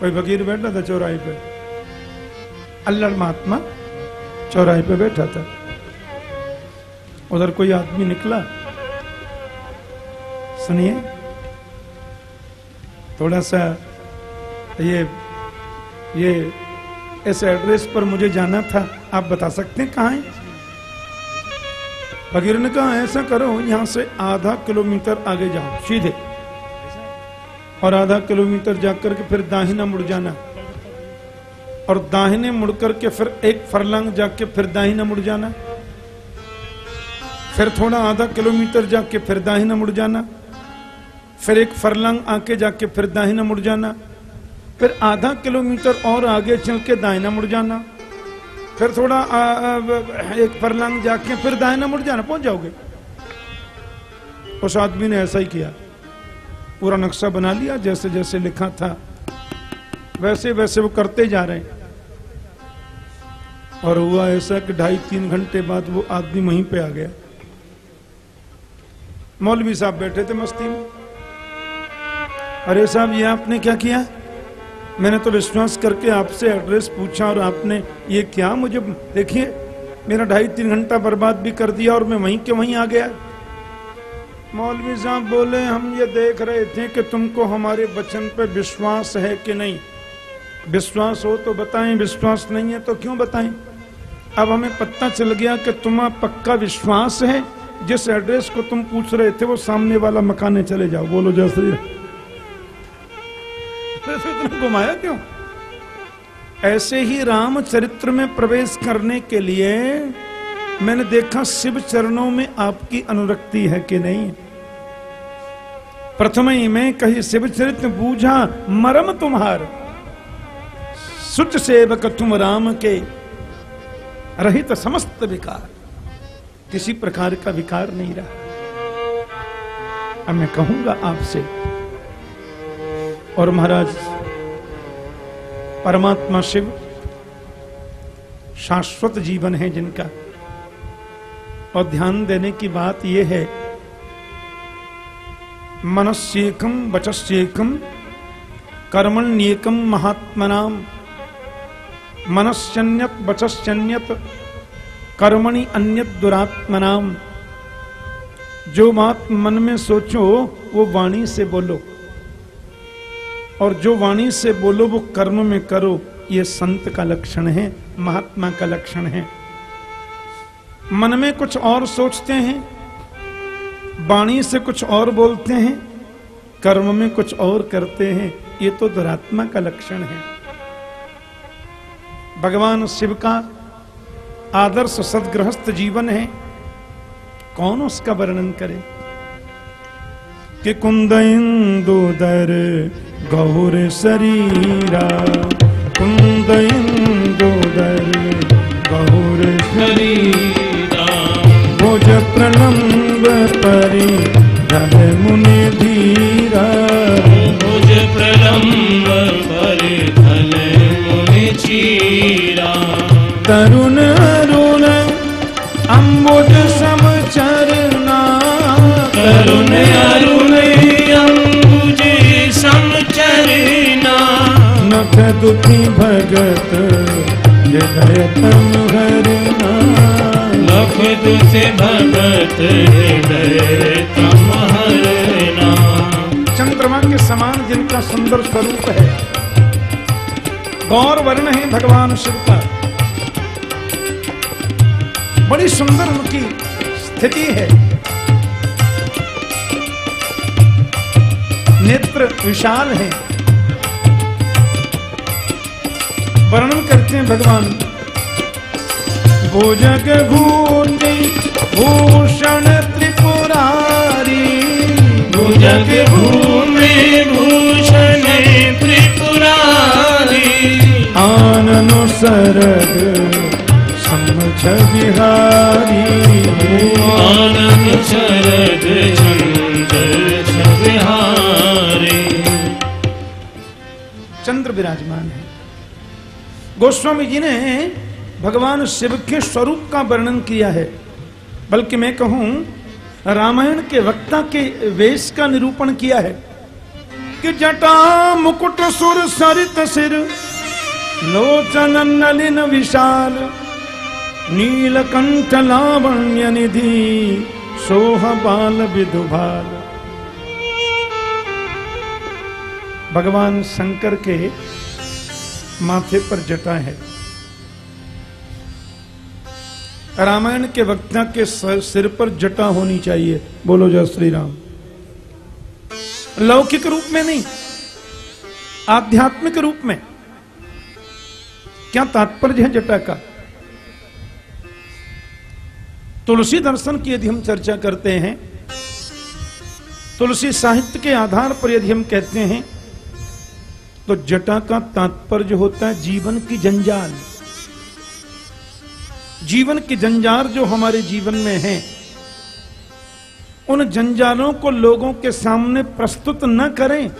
S1: कोई फकीर बैठा था चौराहे पे। अल्लड़ महात्मा चौराहे पे बैठा था। उधर कोई आदमी निकला। सुनिए, थोड़ा सा ये ये, इस एड्रेस पर मुझे जाना था। आप बता सकते हैं कहा है? फकीर ने कहा ऐसा करो, यहाँ से आधा किलोमीटर आगे जाओ, सीधे। और आधा किलोमीटर जाकर के फिर दाहिना मुड़ जाना। और दाहिने मुड़ करके फिर एक फरलंग जाके फिर दाहिना मुड़ जाना। फिर थोड़ा आधा किलोमीटर जाके फिर दाहिना मुड़ जाना। फिर एक फरलंग आके जाके फिर दाहिना मुड़ जाना। फिर आधा किलोमीटर और आगे चल के दाहिना मुड़ जाना। फिर थोड़ा आ, आ, एक फरलंग जाके फिर दाहिना मुड़ जाना पहुँच जाओगे? उस आदमी ने ऐसा ही किया। पूरा नक्शा बना लिया जैसे जैसे लिखा था वैसे वैसे वो करते जा रहे हैं। और हुआ ऐसा कि ढाई तीन घंटे बाद वो आदमी वहीं पे आ गया। मौलवी साहब बैठे थे मस्ती में। अरे साहब ये आपने क्या किया? मैंने तो विश्वास करके आपसे एड्रेस पूछा और आपने ये क्या मुझे, देखिए, मेरा ढाई तीन घंटा बर्बाद भी कर दिया और मैं वहीं के वहीं आ गया। मौलवी साहब बोले, हम ये देख रहे थे कि तुमको हमारे वचन पे विश्वास है कि नहीं। विश्वास हो तो बताएँ, विश्वास नहीं है तो क्यों बताएँ? अब हमें पता चल गया कि तुम्हारा पक्का विश्वास है। जिस एड्रेस को तुम पूछ रहे थे, वो सामने वाला मकाने चले जाओ। बोलो जय श्री इतना घुमाया क्यों? ऐसे ही राम चरित्र में प्रवेश करने के लिए मैंने देखा शिव चरणों में आपकी अनुरक्ति है कि नहीं। प्रथम ही में कही, शिव चरित्र बूझा मरम तुम्हार। सुच सेवक तुम राम के रहित समस्त विकार। किसी प्रकार का विकार नहीं रहा। अब मैं कहूँगा आपसे और महाराज, परमात्मा शिव शाश्वत जीवन है जिनका। और ध्यान देने की बात यह है मनस्येकम वचस्येकम कर्मण्येकम महात्मनाम मनस्यन्यत वचस्यन्यत, कर्मणि अन्यत दुरात्मनाम जो बात मन में सोचो, वो वाणी से बोलो। और जो वाणी से बोलो, वो कर्म में करो। ये संत का लक्षण है, महात्मा का लक्षण है। मन में कुछ और सोचते हैं, वाणी से कुछ और बोलते हैं, कर्म में कुछ और करते हैं, ये तो दुरात्मा का लक्षण है। भगवान शिव का आदर्श सदगृहस्थ जीवन है। कौन उसका वर्णन करे? कि कुंद इंदुदर गौर शरीरा कुंद इंदुदर। गौर
S2: शरीरा
S1: भुज प्रलंब परि जब मुनि धीरा।
S2: भुज प्रलंब पर धन मुनि चीरा।
S1: तरुण दुखी भगत हृदय तम हरना
S2: लख दुख भगत हृदय तम हरना
S1: चंद्रमा के समान जिनका सुंदर स्वरूप है गौर वर्ण है भगवान शिव का। बड़ी सुंदर उनकी स्थिति है। नेत्र विशाल है। वर्णन करते हैं भगवान। भोजग भूति भूषण त्रिपुरारी।
S2: भुजग भूमि भूषण त्रिपुरारी।
S1: आनन सरग समझ बिहारी।
S2: आनंद शरद बिहारी।
S1: चंद्र विराजमान है। गोस्वामी जी ने भगवान शिव के स्वरूप का वर्णन किया है। बल्कि मैं कहूँ, रामायण के वक्ता के वेश का निरूपण किया है कि जटा मुकुट सुर सरित सिर, लोचन नलिन विशाल, नीलकंठ लावण्य निधि, सोह बाल विधुभाल। भगवान शंकर के माथे पर जटा है। रामायण के वक्ता के सिर पर जटा होनी चाहिए। बोलो जय श्री राम लौकिक रूप में नहीं, आध्यात्मिक रूप में। क्या तात्पर्य है जटा का? तुलसी दर्शन की यदि हम चर्चा करते हैं, तुलसी साहित्य के आधार पर यदि हम कहते हैं तो जटा का तात्पर्य होता है जीवन की जंजाल। जीवन की जंजार जो हमारे जीवन में है, उन जंजालों को लोगों के सामने प्रस्तुत न करें,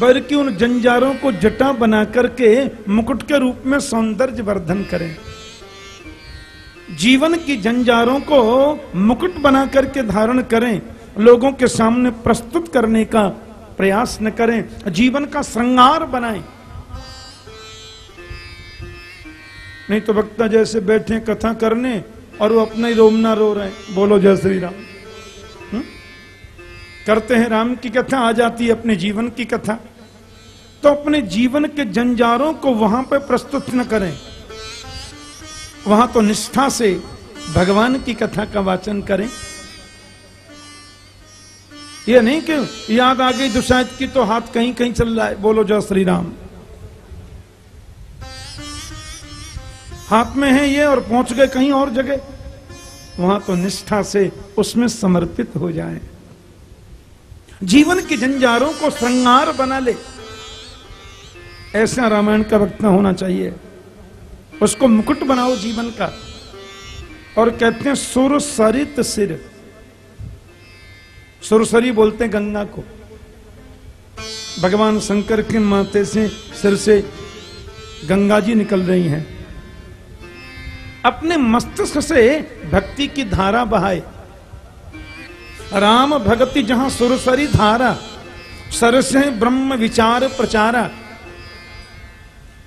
S1: बल्कि उन जंजारों को जटा बना करके मुकुट के रूप में सौंदर्य वर्धन करें। जीवन की जंजारों को मुकुट बना करके धारण करें, लोगों के सामने प्रस्तुत करने का प्रयास न करें, जीवन का श्रृंगार बनाएँ। नहीं तो वक्ता जैसे बैठे कथा करने और वो अपना ही रोमना रो रहे बोलो जय श्री राम। हुँ? करते हैं राम की कथा, आ जाती है अपने जीवन की कथा। तो अपने जीवन के जंजारों को वहाँ पर प्रस्तुत न करें। वहाँ तो निष्ठा से भगवान की कथा का वाचन करें। ये नहीं कि याद आ गई दुशायद की तो हाथ कहीं कहीं चल रहा है। बोलो जय श्री राम। हाथ में है ये और पहुँच गए कहीं और जगह। वहाँ तो निष्ठा से उसमें समर्पित हो जाए। जीवन के जंजारों को श्रृंगार बना ले। ऐसा रामायण का वक्ता होना चाहिए। उसको मुकुट बनाओ जीवन का। और कहते हैं, सुर सरित सिर। सुरसरी बोलते हैं गंगा को। भगवान शंकर के माथे से, सिर से गंगा जी निकल रही हैं। अपने मस्तिष्क से भक्ति की धारा बहाए। राम भक्ति जहाँ सुरसरी धारा, सरस ब्रह्म विचार प्रचारा।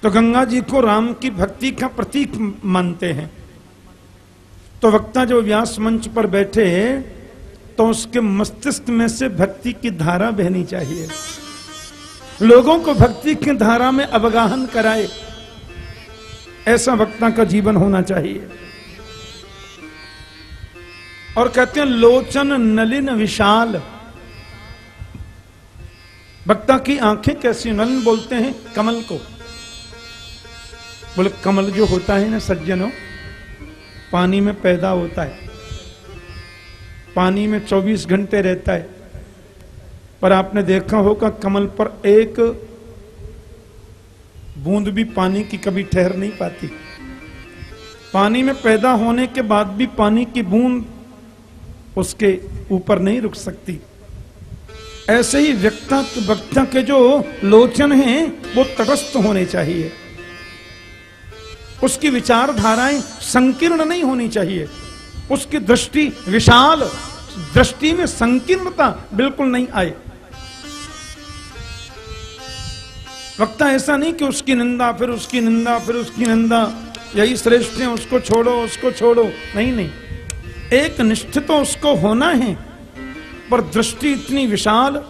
S1: तो गंगा जी को राम की भक्ति का प्रतीक मानते हैं। तो वक्ता जो व्यास मंच पर बैठे तो उसके मस्तिष्क में से भक्ति की धारा बहनी चाहिए। लोगों को भक्ति की धारा में अवगाहन कराए। ऐसा वक्ता का जीवन होना चाहिए। और कहते हैं, लोचन नलिन विशाल। वक्ता की आँखें कैसी नलिन बोलते हैं, कमल को। बोले, कमल जो होता है ना सज्जनों, पानी में पैदा होता है। पानी में 24 घंटे रहता है। पर आपने देखा होगा कमल पर एक बूंद भी पानी की कभी ठहर नहीं पाती। पानी में पैदा होने के बाद भी पानी की बूंद उसके ऊपर नहीं रुक सकती। ऐसे ही व्यक्ता वक्ता के जो लोचन हैं, वो तटस्थ होने चाहिए। उसकी विचारधाराएँ संकीर्ण नहीं होनी चाहिए। उसकी दृष्टि विशाल, दृष्टि में संकीर्णता बिल्कुल नहीं आए वक्ता ऐसा नहीं कि उसकी निंदा, फिर उसकी निंदा, फिर उसकी निंदा, यही श्रेष्ठ है, उसको छोड़ो उसको छोड़ो। नहीं नहीं। एक निष्ठ तो उसको होना है, पर दृष्टि इतनी विशाल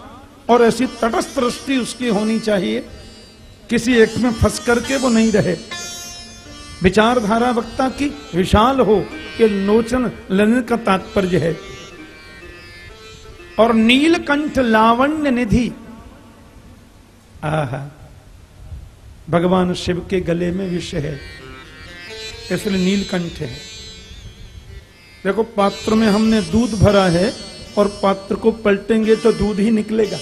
S1: और ऐसी तटस्थ दृष्टि उसकी होनी चाहिए। किसी एक में फंस करके वो नहीं रहे। विचारधारा वक्ता की विशाल हो, ये लोचन ललन का तात्पर्य है। और नीलकंठ लावण्य निधि, आह, भगवान शिव के गले में विष है, इसलिए नीलकंठ है। देखो, पात्र में हमने दूध भरा है, और पात्र को पलटेंगे तो दूध ही निकलेगा।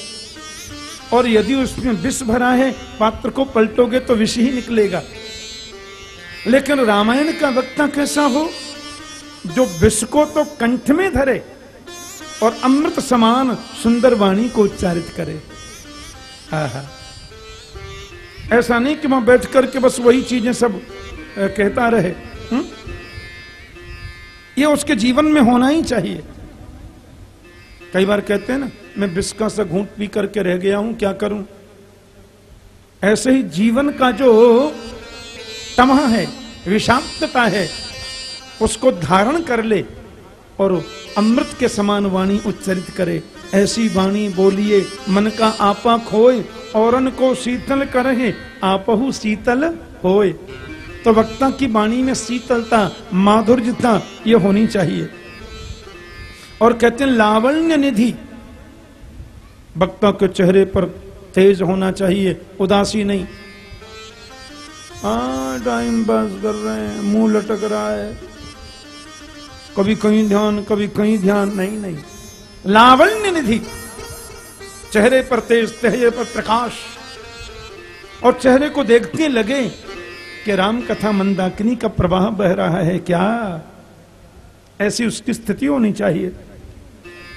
S1: और यदि उसमें विष भरा है, पात्र को पलटोगे तो विष ही निकलेगा। लेकिन रामायण का वक्ता कैसा हो? जो विष को तो कंठ में धरे और अमृत समान सुंदर वाणी को उच्चारित करे। आहा। ऐसा नहीं कि वहाँ बैठ करके बस वही चीज़ें सब कहता रहे, हुँ? ये उसके जीवन में होना ही चाहिए। कई बार कहते हैं ना, मैं बिस्का से घूट पी करके रह गया हूँ, क्या करूँ? ऐसे ही जीवन का जो तमह है, विषाक्तता है, उसको धारण कर ले और अमृत के समान वाणी उच्चरित करे। ऐसी वाणी बोलिए, मन का आपा खोए, औरन को शीतल करे, आपहु शीतल होए। तो वक्ता की वाणी में शीतलता, माधुर्यता, ये होनी चाहिए। और कहते हैं, लावण्य निधि। वक्ता के चेहरे पर तेज होना चाहिए, उदासी नहीं। हाँ टाइम पास कर रहे हैं, मुँह लटक रहा है। कभी कहीं ध्यान, कभी कहीं ध्यान। नहीं नहीं। लावण्य निधि। चेहरे पर तेज चेहरे पर प्रकाश। और चेहरे को देखते लगे कि राम कथा मंदाकिनी का प्रवाह बह रहा है क्या? ऐसी उसकी स्थिति होनी चाहिए।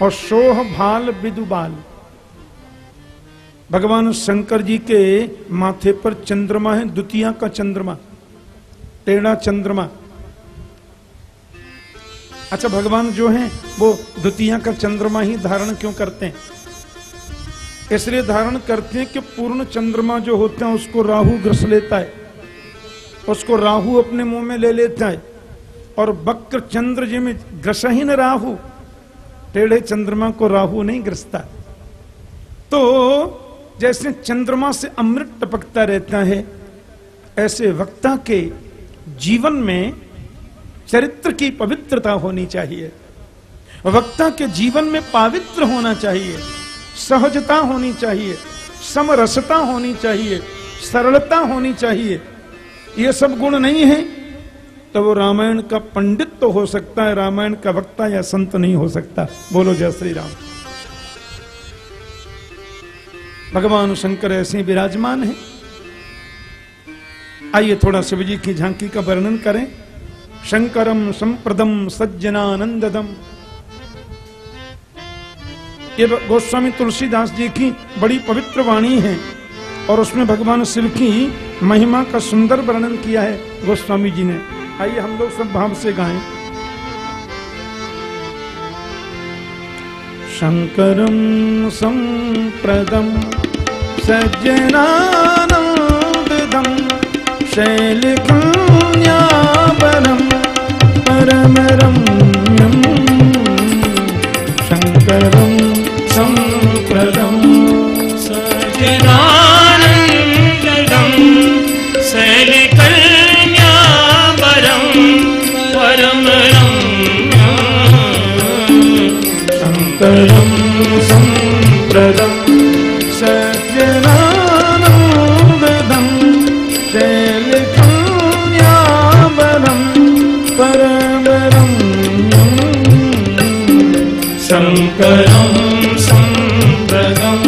S1: और शोह भाल विदुबाल भगवान शंकर जी के माथे पर चंद्रमा है, द्वितीय का चंद्रमा टेढ़ा चंद्रमा। अच्छा भगवान जो है, वो द्वितीय का चंद्रमा ही धारण क्यों करते हैं? इसलिए धारण करते हैं कि पूर्ण चंद्रमा जो होते हैं, उसको राहु ग्रस लेता है। उसको राहु अपने मुँह में ले लेता है। और वक्र चंद्र जी में ग्रसहीन राहु, टेढ़े चंद्रमा को राहु नहीं ग्रसता। तो जैसे चंद्रमा से अमृत टपकता रहता है, ऐसे वक्ता के जीवन में चरित्र की पवित्रता होनी चाहिए। वक्ता के जीवन में पवित्र होना चाहिए, सहजता होनी चाहिए, समरसता होनी चाहिए, सरलता होनी चाहिए। ये सब गुण नहीं है तो वो रामायण का पंडित तो हो सकता है, रामायण का वक्ता या संत नहीं हो सकता। बोलो जय श्री राम। भगवान शंकर ऐसे विराजमान है। आइए थोड़ा शिव जी की झांकी का वर्णन करें। शंकरम संप्रदम सज्जनानंददम। ये गोस्वामी तुलसीदास जी की बड़ी पवित्र वाणी है और उसमें भगवान शिव की महिमा का सुंदर वर्णन किया है गोस्वामी जी ने। आइए हम लोग सब भाव से गाएँ।
S2: शङ्करं
S1: सम्प्रदं सज्जनानन्ददं शैलिकायापरं परमरम्यं शङ्करं सम्प्रदम्
S2: शङ्करं सम्प्रदम्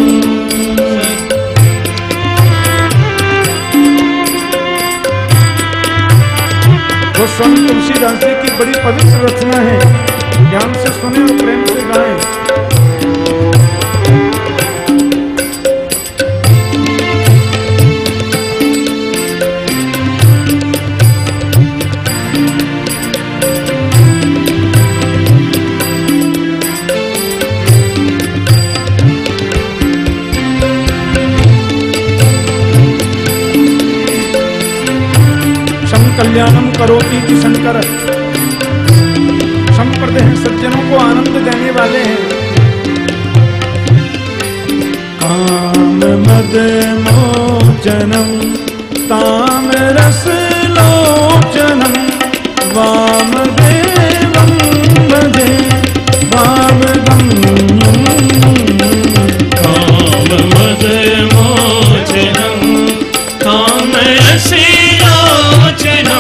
S1: गोस्वामी तुलसीदास जी की बड़ी पवित्र रचना है। ज्ञान से सुने और प्रेम से गाएँ। कल्याणम करोति की शंकर। संप्रद सज्जनों को आनंद देने वाले हैं। काम मद मोचनम, ताम रस लोचनम वाम देवम भजे वाम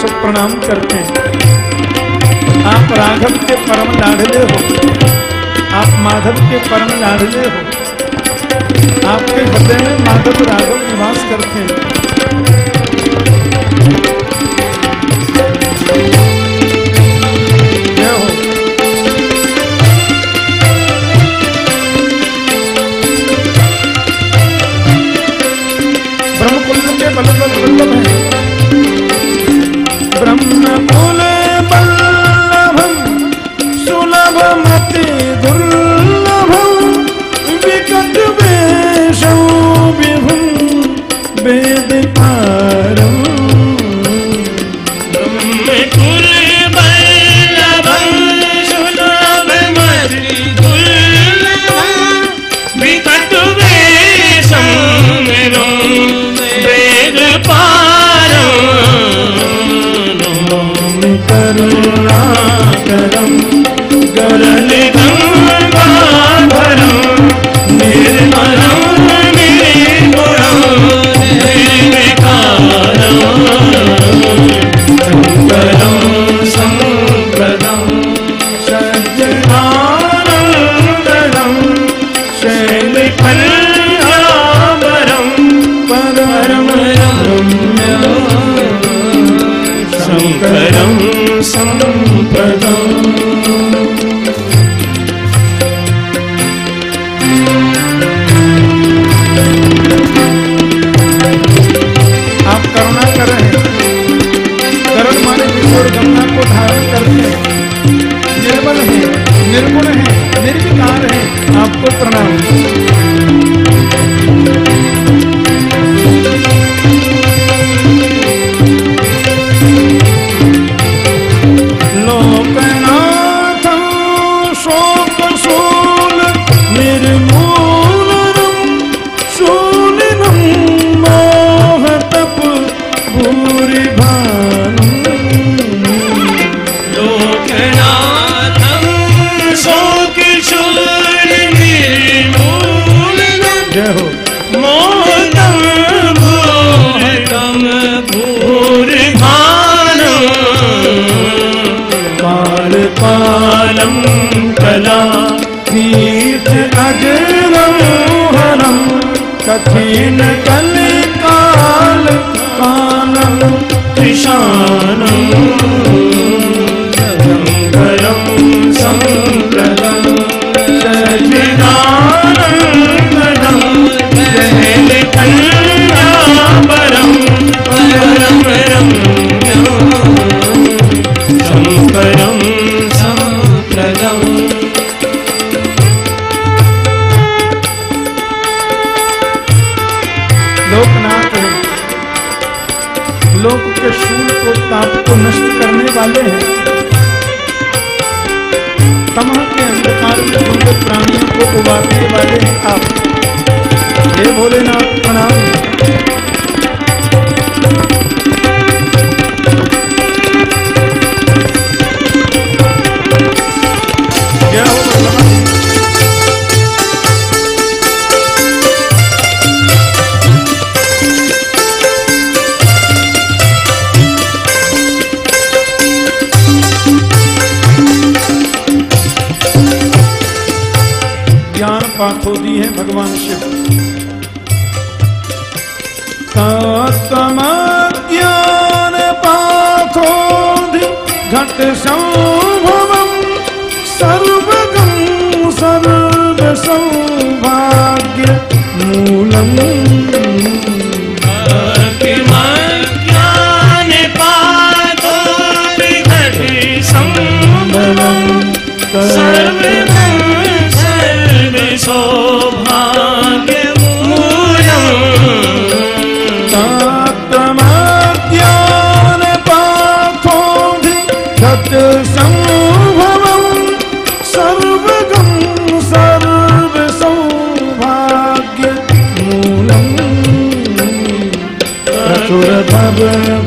S1: सब प्रणाम करते हैं। आप राघव के परम लाडले हो। आप माधव के परम लाडले हो। आपके हृदय में माधव राघव निवास करते हैं। जय हो।
S2: paz. शङ्करं
S1: कठिन कलिकाल कानम
S2: कृशानं शङ्करं सम्प्रदं सचिदानन्दनं
S1: को ताप को नष्ट करने वाले हैं। तमह के अंधकार में दुर्गत प्राणियों को उबारने वाले हैं आप। हे भोलेनाथ, प्रणाम। ज्ञान पाथोदी है भगवान शिव। ज्ञान पाथो घट संभवम सर्वगम सर्व सौभाग्य मूलम। sabır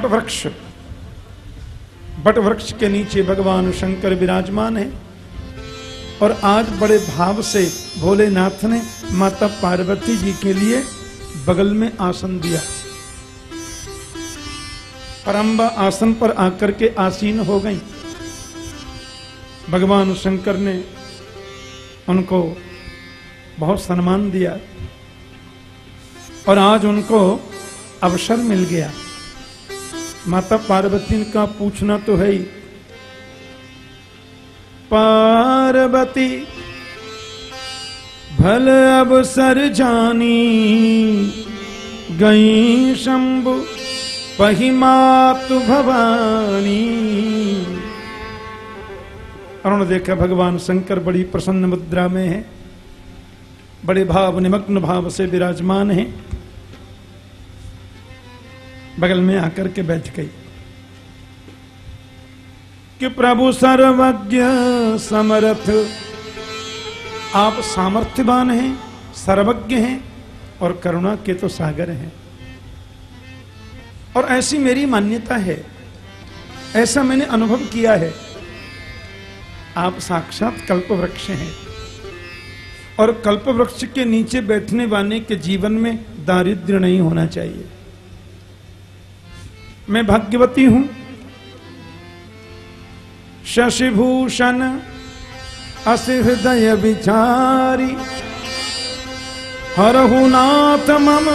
S1: वट वृक्ष। बट वृक्ष के नीचे भगवान शंकर विराजमान है। और आज बड़े भाव से भोलेनाथ ने माता पार्वती जी के लिए बगल में आसन दिया। परम्बा आसन पर आकर के आसीन हो गई। भगवान शंकर ने उनको बहुत सम्मान दिया। और आज उनको अवसर मिल गया। माता पार्वती का पूछना तो है ही। पार्वती, भल अवसर जानी, गई शंभु पहिमातु भवानी। अरुण देखा, भगवान शंकर बड़ी प्रसन्न मुद्रा में है, बड़े भाव निमग्न भाव से विराजमान है। बगल में आकर के बैठ गई। कि प्रभु सर्वज्ञ समर्थ, आप सामर्थ्यवान हैं, सर्वज्ञ हैं और करुणा के तो सागर हैं। और ऐसी मेरी मान्यता है, ऐसा मैंने अनुभव किया है। आप साक्षात कल्प वृक्ष हैं और कल्प वृक्ष के नीचे बैठने वाले के जीवन में दारिद्र्य नहीं होना चाहिए। मैं भाग्यवती हूँ। शशिभूषण असि हृदय विचारी। हरहु नाथ मम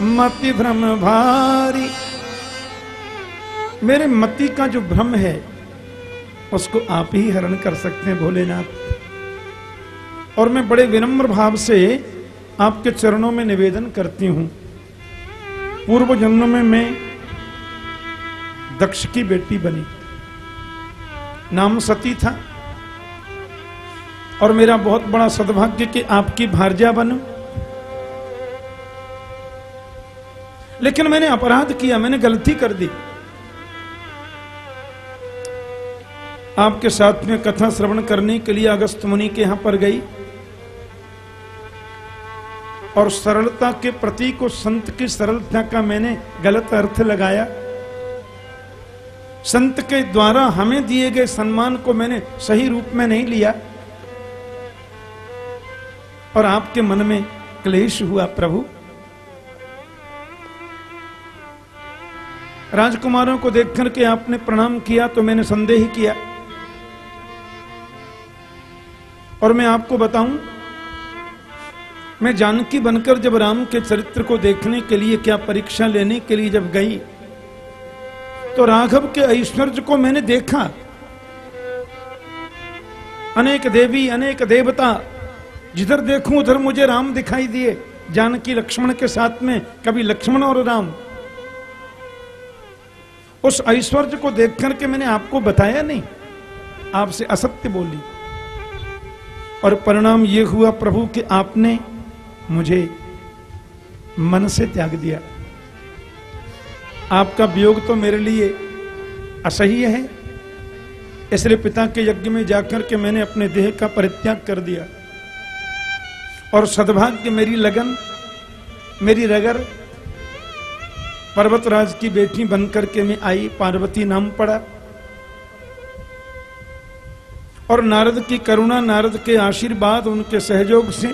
S1: मति भ्रम भारी। मेरे मति का जो भ्रम है, उसको आप ही हरण कर सकते हैं भोलेनाथ। और मैं बड़े विनम्र भाव से आपके चरणों में निवेदन करती हूँ। पूर्व जन्म में मैं दक्ष की बेटी बनी। नाम सती था। और मेरा बहुत बड़ा सद्भाग्य कि आपकी भारजा बनूं। लेकिन मैंने अपराध किया, मैंने गलती कर दी। आपके साथ में कथा श्रवण करने के लिए अगस्त मुनि के यहाँ पर गई। और सरलता के प्रतीक उस संत की सरलता का मैंने गलत अर्थ लगाया। संत के द्वारा हमें दिए गए सम्मान को मैंने सही रूप में नहीं लिया। और आपके मन में क्लेश हुआ, प्रभु। राजकुमारों को देख करके आपने प्रणाम किया तो मैंने संदेह किया। और मैं आपको बताऊँ, मैं जानकी बनकर जब राम के चरित्र को देखने के लिए, क्या परीक्षा लेने के लिए जब गई तो राघव के ऐश्वर्य को मैंने देखा। अनेक देवी, अनेक देवता, जिधर देखूँ उधर मुझे राम दिखाई दिए। जानकी लक्ष्मण के साथ में कभी लक्ष्मण और राम। उस ऐश्वर्य को देख करके मैंने आपको बताया नहीं। आपसे असत्य बोली। और परिणाम यह हुआ प्रभु कि आपने मुझे मन से त्याग दिया। आपका वियोग तो मेरे लिए असह्य है। इसलिए पिता के यज्ञ में जाकर के मैंने अपने देह का परित्याग कर दिया। और सद्भाग्य मेरी लगन, मेरी रगर पर्वतराज की बेटी बनकर के मैं आई, पार्वती नाम पड़ा। और नारद की करुणा, नारद के आशीर्वाद, उनके सहयोग से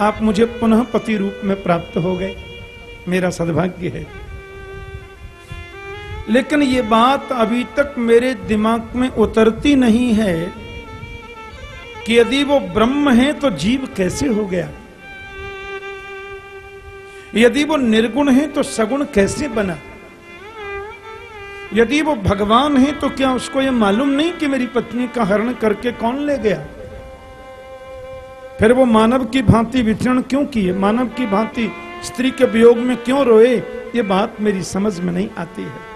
S1: आप मुझे पुनः पति रूप में प्राप्त हो गए। मेरा सद्भाग्य है। लेकिन ये बात अभी तक मेरे दिमाग में उतरती नहीं है कि यदि वो ब्रह्म है तो जीव कैसे हो गया? यदि वो निर्गुण है तो सगुण कैसे बना? यदि वो भगवान है तो क्या उसको ये मालूम नहीं कि मेरी पत्नी का हरण करके कौन ले गया? फिर वो मानव की भांति विचरण क्यों किए? मानव की भांति स्त्री के वियोग में क्यों रोए? ये बात मेरी समझ में नहीं आती है।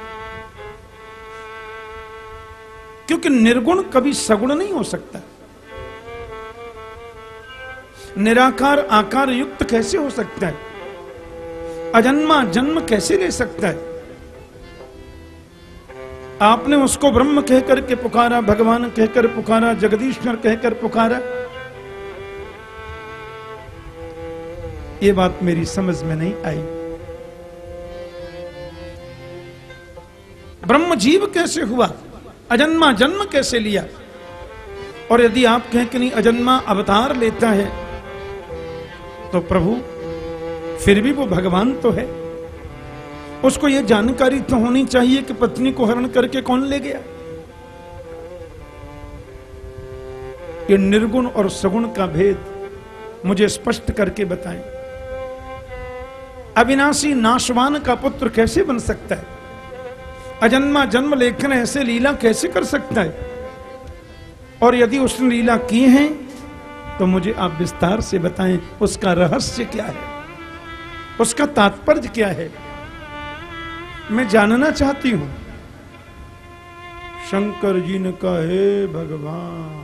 S1: क्योंकि निर्गुण कभी सगुण नहीं हो सकता। निराकार आकार युक्त कैसे हो सकता है? अजन्मा जन्म कैसे ले सकता है? आपने उसको ब्रह्म कहकर के पुकारा, भगवान कहकर पुकारा, जगदीश्वर कहकर पुकारा। ये बात मेरी समझ में नहीं आई। ब्रह्म जीव कैसे हुआ? अजन्मा जन्म कैसे लिया? और यदि आप कहें कि नहीं, अजन्मा अवतार लेता है तो प्रभु, फिर भी वो भगवान तो है। उसको ये जानकारी तो होनी चाहिए कि पत्नी को हरण करके कौन ले गया। ये निर्गुण और सगुण का भेद मुझे स्पष्ट करके बताएँ। अविनाशी नाशवान का पुत्र कैसे बन सकता है? अजन्मा जन्म लेखन ऐसे लीला कैसे कर सकता है? और यदि उसने लीला की है तो मुझे आप विस्तार से बताएँ, उसका रहस्य क्या है? उसका तात्पर्य क्या है? मैं जानना चाहती हूँ। शंकर जी ने कहे भगवान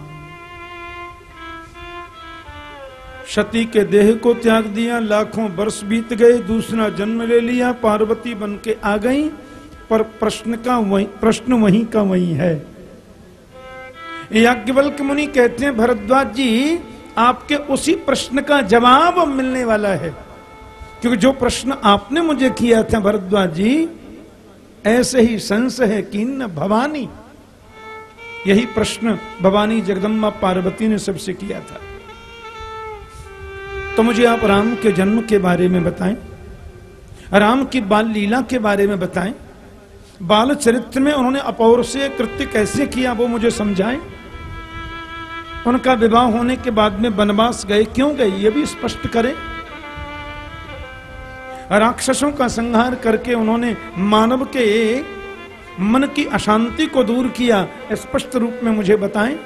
S1: सती के देह को त्याग दिया, लाखों वर्ष बीत गए, दूसरा जन्म ले लिया, पार्वती बन के आ गई पर प्रश्न का वही, प्रश्न वहीं का वहीं है। याज्ञवल्क मुनि कहते हैं, भरद्वाज जी, आपके उसी प्रश्न का जवाब मिलने वाला है। क्योंकि जो प्रश्न आपने मुझे किया था, भरद्वाज जी, ऐसे ही संस है किन्न भवानी, यही प्रश्न भवानी जगदम्बा पार्वती ने सबसे किया था। तो मुझे आप राम के जन्म के बारे में बताएँ, राम की बाल लीला के बारे में बताएँ बाल चरित्र में उन्होंने अपौर से कृत्य कैसे किया वो मुझे समझाएँ? उनका विवाह होने के बाद में वनवास गए, क्यों गए, ये भी स्पष्ट करें। राक्षसों का संहार करके उन्होंने मानव के मन की अशांति को दूर किया, स्पष्ट रूप में मुझे बताएँ।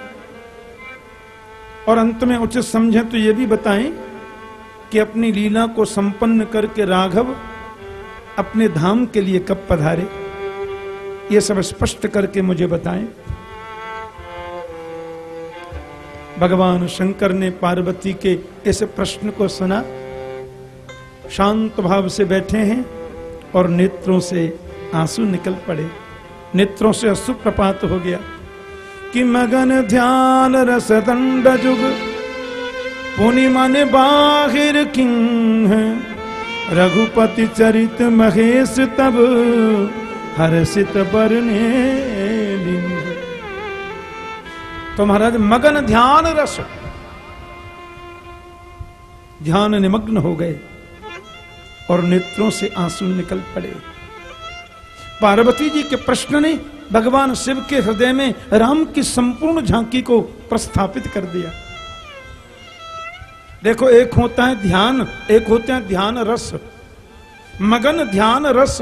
S1: और अंत में उचित समझें तो यह भी बताएँ कि अपनी लीला को संपन्न करके राघव अपने धाम के लिए कब पधारे। ये सब स्पष्ट करके मुझे बताएँ। भगवान शंकर ने पार्वती के इस प्रश्न को सुना। शांत भाव से बैठे हैं और नेत्रों से आँसू निकल पड़े। नेत्रों से अश्रु प्रपात हो गया कि मगन ध्यान रस दंड जुग पूर्णिमा ने बाहिर किंग रघुपति चरित महेश तब हर्षित बरने तो महाराज, मगन ध्यान रस। ध्यान निमग्न हो गए और नेत्रों से आँसू निकल पड़े। पार्वती जी के प्रश्न ने भगवान शिव के हृदय में राम की संपूर्ण झांकी को प्रस्थापित कर दिया। देखो, एक होता है ध्यान, एक होता है ध्यान रस। मगन ध्यान रस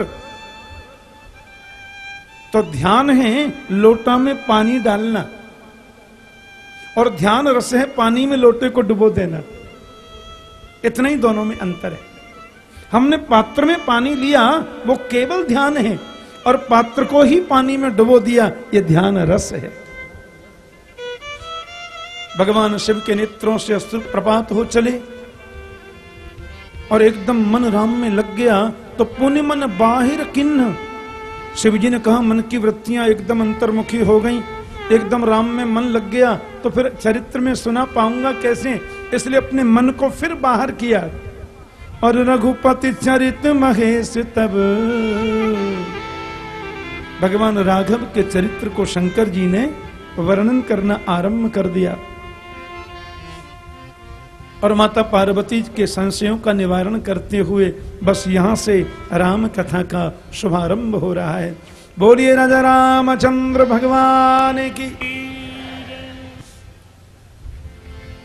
S1: तो ध्यान है लोटा में पानी डालना। और ध्यान रस है पानी में लोटे को डुबो देना। इतना ही दोनों में अंतर है। हमने पात्र में पानी लिया, वो केवल ध्यान है। और पात्र को ही पानी में डुबो दिया, ये ध्यान रस है। भगवान शिव के नेत्रों से अस्त्र प्रपात हो चले। और एकदम मन राम में लग गया तो पुण्य मन बाहिर किन्न। शिव जी ने कहा, मन की वृत्तियाँ एकदम अंतर्मुखी हो गईं। एकदम राम में मन लग गया तो फिर चरित्र में सुना पाऊँगा कैसे? इसलिए अपने मन को फिर बाहर किया। और रघुपति चरित महेश तब। भगवान राघव के चरित्र को शंकर जी ने वर्णन करना आरंभ कर दिया। और माता पार्वती के संशयों का निवारण करते हुए बस यहाँ से राम कथा का शुभारंभ हो रहा है। बोलिए राजा रामचंद्र भगवान की।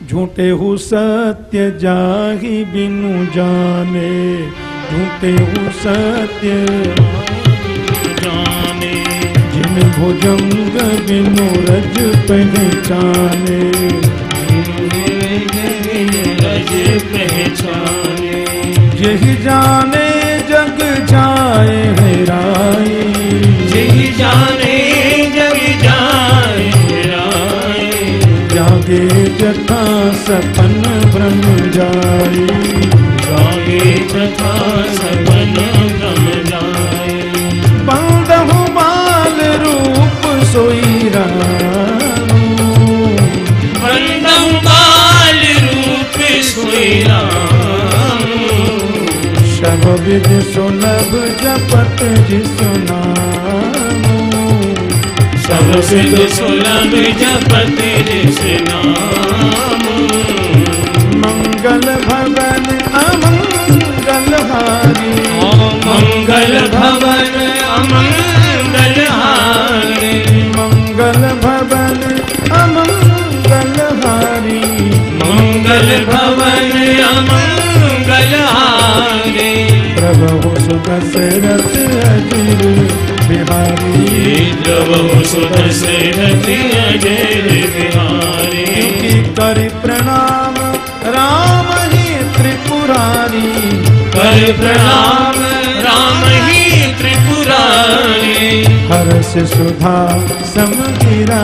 S1: झूठे हूँ सत्य जाही बिनु जाने, झूठे हूँ सत्य
S2: जाने,
S1: जिन भुजंग बिनु रज पहचाने।
S2: रज पहचाने।
S1: यही जाने जग जाए हेराए
S2: जग जाने जग जाए राय
S1: जागे जथा सपन भ्रम जाए
S2: जागे तथा सपन गम
S1: सब विध सुलभ जपत जिसु नाम
S2: सब सिद्ध सुलभ जपत नाम
S1: मंगल भवन अमंगल हारी।
S2: मंगल भवन अमंगल
S1: अमंगल हारे प्रभु सुदशरथ अजिर बिहारी।
S2: द्रव सुत से अजय बिहारी।
S1: की प्रणाम राम ही त्रिपुरारी।
S2: कर प्रणाम राम ही त्रिपुरारी
S1: हर्ष सुधा समगिरा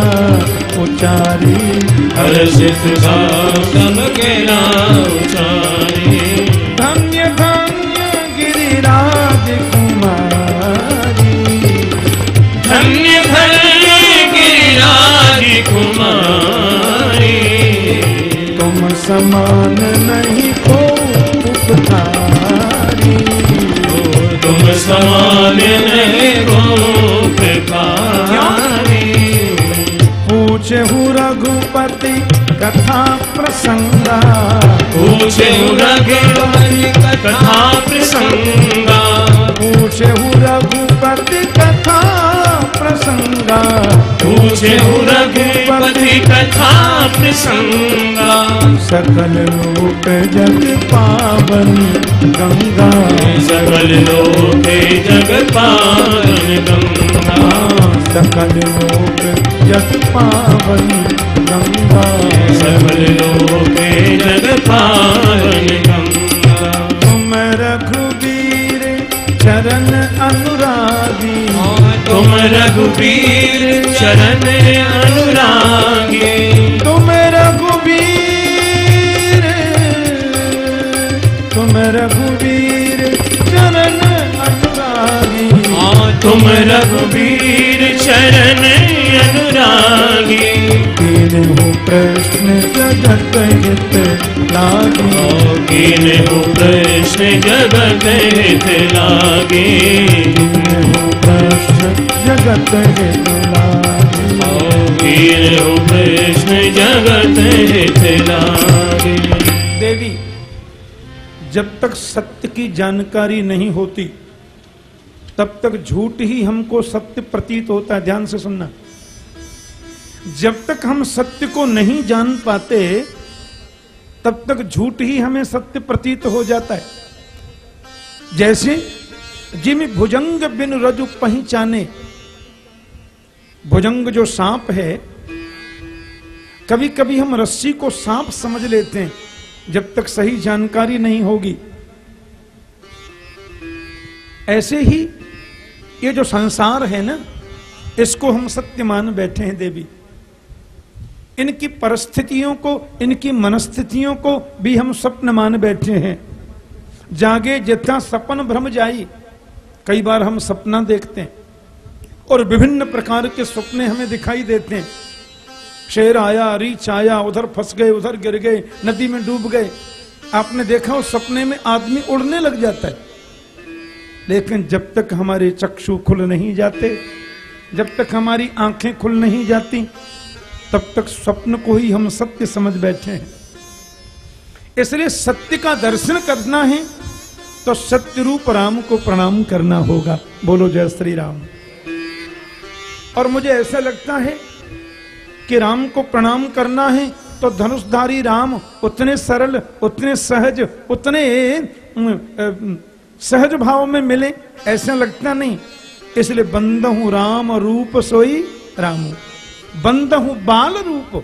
S1: उचारी।
S2: हर सिद्ध सम के उचारी।
S1: धन्य धन्य गिरिराज कुमारी।
S2: धन्य धन्य गिरिराज कुमारी।
S1: तुम समान नहीं को
S2: तुम समान नहीं गोपकारी
S1: पूछे रघुपति कथा प्रसंगा।
S2: पूछे रघुपति कथा प्रसंगा।
S1: पूछे रघुपति कथा प्रसंगा।
S2: पूछे रघुपति कथा प्रसंगा।
S1: सकल लोक जग पावन गंगा।
S2: सकल लोके जग पावन गंगा।
S1: सकल लोक जग पावन गंगा।
S2: सकल लोके जग पावन गंगा।
S1: तुम रघुवीर चरण अनुरागी।
S2: तुम रघुबीर चरण अनुरागी।
S1: तुम रघुबीर तुम रघुबीर चरण अनुरागी।
S2: तुम रघुबीर चरण अनुरागी।
S1: तीन हो प्रश्न जगत हित लागी।
S2: कीन हो कृष्ण जगत हित लागे।
S1: हो प्रश्न जगत हित लागी
S2: कृष्ण जगत हित लागे
S1: देवी जब तक सत्य की जानकारी नहीं होती तब तक झूठ ही हमको सत्य प्रतीत होता है। ध्यान से सुनना। जब तक हम सत्य को नहीं जान पाते तब तक झूठ ही हमें सत्य प्रतीत हो जाता है। जैसे जिम भुजंग बिन रजु पहचाने भुजंग जो सांप है कभी कभी हम रस्सी को सांप समझ लेते हैं, जब तक सही जानकारी नहीं होगी। ऐसे ही ये जो संसार है ना, इसको हम सत्य मान बैठे हैं देवी। इनकी परिस्थितियों को, इनकी मनस्थितियों को भी हम स्वप्न मान बैठे हैं। जागे जितना सपन भ्रम जाई कई बार हम सपना देखते हैं और विभिन्न प्रकार के सपने हमें दिखाई देते हैं। शेर आया, रीछ आया, उधर फंस गए, उधर गिर गए, नदी में डूब गए। आपने देखा उस सपने में आदमी उड़ने लग जाता है। लेकिन जब तक हमारे चक्षु खुल नहीं जाते, जब तक हमारी आँखें खुल नहीं जाती, तब तक स्वप्न को ही हम सत्य समझ बैठे हैं। इसलिए सत्य का दर्शन करना है तो सत्य रूप राम को प्रणाम करना होगा। बोलो, जय श्री राम। और मुझे ऐसा लगता है कि राम को प्रणाम करना है तो धनुषधारी राम उतने सरल, उतने सहज उतने सहज भाव में मिले, ऐसा लगता नहीं। इसलिए बंद हूँ राम रूप सोई रामू। बंद हूँ बाल रूप।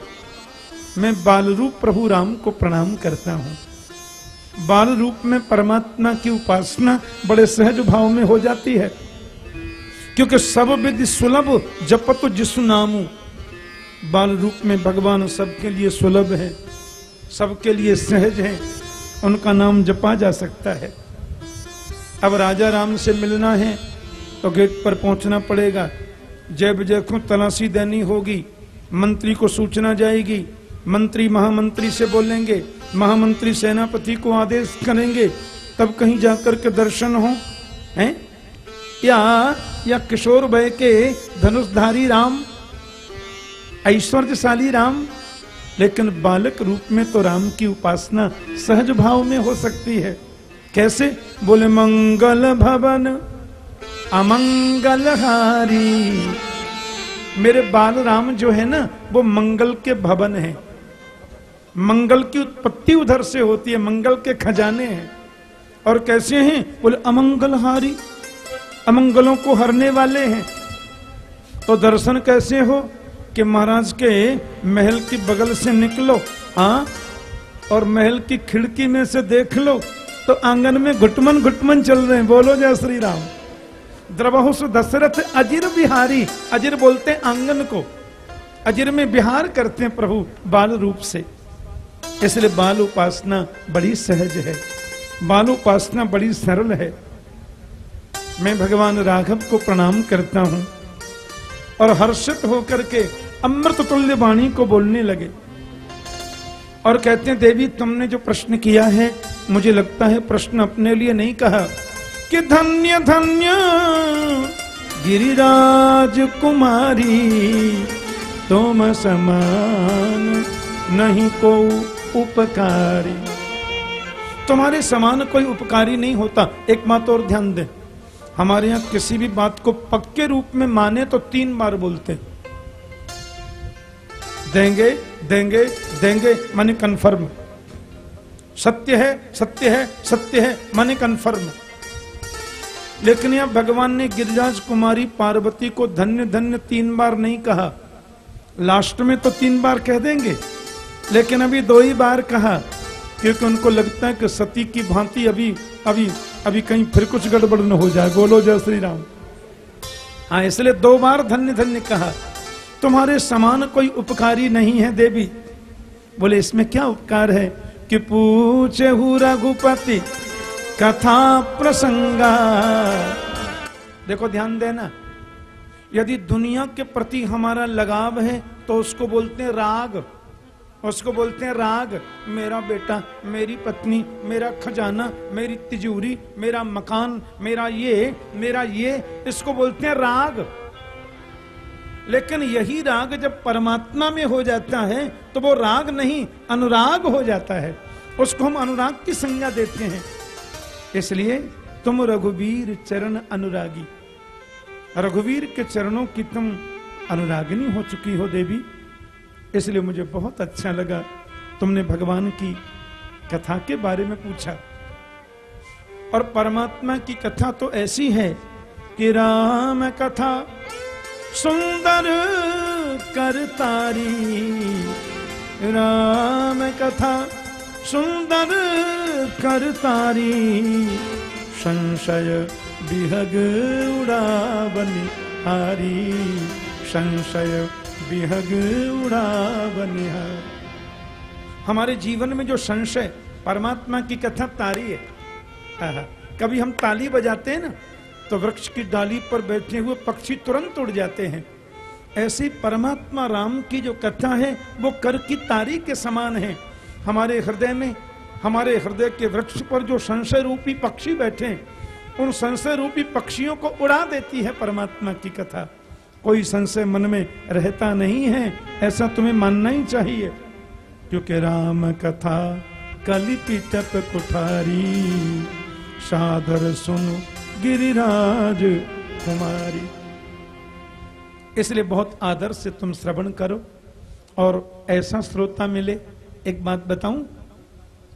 S1: मैं बाल रूप प्रभु राम को प्रणाम करता हूँ। बाल रूप में परमात्मा की उपासना बड़े सहज भाव में हो जाती है। क्योंकि सब विधि सुलभ जपत जिसु नामू। बाल रूप में भगवान सबके लिए सुलभ है, सबके लिए सहज है, उनका नाम जपा जा सकता है। अब राजा राम से मिलना है तो गेट पर पहुँचना पड़ेगा। जय विजय को तलाशी देनी होगी, मंत्री को सूचना जाएगी, मंत्री महामंत्री से बोलेंगे महामंत्री सेनापति को आदेश करेंगे, तब कहीं जाकर के दर्शन हो, हैं? या या किशोर भय के धनुषधारी राम, ऐश्वर्यशाली राम, लेकिन बालक रूप में तो राम की उपासना सहज भाव में हो सकती है। कैसे? बोले, मंगल भवन अमंगल हारी मेरे बाल राम जो है ना, वो मंगल के भवन है। मंगल की उत्पत्ति उधर से होती है, मंगल के खजाने हैं। और कैसे हैं? बोले, अमंगलहारी, अमंगलों को हरने वाले हैं। तो दर्शन कैसे हो कि महाराज के महल की बगल से निकलो हाँ और महल की खिड़की में से देख लो तो आँगन में घुटमन घुटमन चल रहे हैं। बोलो जय श्री राम। द्रवहुस दशरथ अजीर बिहारी, अजीर बोलते हैं आँगन को। अजीर में बिहार करते हैं प्रभु, बाल रूप से। इसलिए बाल उपासना बड़ी सहज है। बाल उपासना बड़ी सरल है। मैं भगवान राघव को प्रणाम करता हूँ और हर्षित होकर के अमृत तुल्य वाणी को बोलने लगे और कहते हैं, देवी, तुमने जो प्रश्न किया है, मुझे लगता है प्रश्न अपने लिए नहीं कहा कि धन्य धन्य गिरिराज कुमारी, तुम समान नहीं को उपकारी। तुम्हारे समान कोई उपकारी नहीं होता। एक बात और ध्यान दे। हमारे यहाँ किसी भी बात को पक्के रूप में माने तो तीन बार बोलते। देंगे देंगे देंगे, माने कन्फर्म सत्य है सत्य है सत्य है, माने कन्फर्म लेकिन यह भगवान ने गिरिराज कुमारी पार्वती को धन्य धन्य तीन बार नहीं कहा। लास्ट में तो तीन बार कह देंगे। लेकिन अभी दो ही बार कहा, क्योंकि उनको लगता है कि सती की भांति अभी अभी अभी कहीं फिर कुछ गड़बड़ न हो जाए। बोलो जय श्री राम। हाँ इसलिए दो बार धन्य धन्य कहा, तुम्हारे समान कोई उपकारी नहीं है देवी। बोले, इसमें क्या उपकार है कि पूछे हु रघुपति कथा प्रसंगा। देखो, ध्यान देना, यदि दुनिया के प्रति हमारा लगाव है तो उसको बोलते हैं राग। उसको बोलते हैं, राग, मेरा बेटा, मेरी पत्नी, मेरा खजाना, मेरी तिजोरी, मेरा मकान, मेरा ये मेरा ये। इसको बोलते हैं, राग। लेकिन यही राग जब परमात्मा में हो जाता है तो वो राग नहीं, अनुराग हो जाता है। उसको हम अनुराग की संज्ञा देते हैं। इसलिए तुम रघुवीर चरण अनुरागी। रघुवीर के चरणों की तुम अनुरागिनी हो चुकी हो, देवी। इसलिए मुझे बहुत अच्छा लगा तुमने भगवान की कथा के बारे में पूछा। और परमात्मा की कथा तो ऐसी है कि राम कथा सुंदर करतारी राम कथा सुंदर करतारी संशय बिहग उड़ावनी हारी। संशय बिहग उड़ा उड़ावनी हमारे जीवन में जो संशय, परमात्मा की कथा तारी है कभी हम ताली बजाते हैं ना तो वृक्ष की डाली पर बैठे हुए पक्षी तुरंत उड़ जाते हैं। ऐसी परमात्मा राम की जो कथा है, वो कर की तारी के समान है। हमारे हृदय में, हमारे हृदय के वृक्ष पर जो संशय रूपी पक्षी बैठे उन संशय रूपी पक्षियों को उड़ा देती है परमात्मा की कथा। कोई संशय मन में रहता नहीं है, ऐसा तुम्हें मानना ही चाहिए। क्योंकि राम कथा कलिपि तप कुठारी साधर सुनो गिरिराज कुमारी। इसलिए बहुत आदर से तुम श्रवण करो और ऐसा श्रोता मिले। एक बात बताऊँ,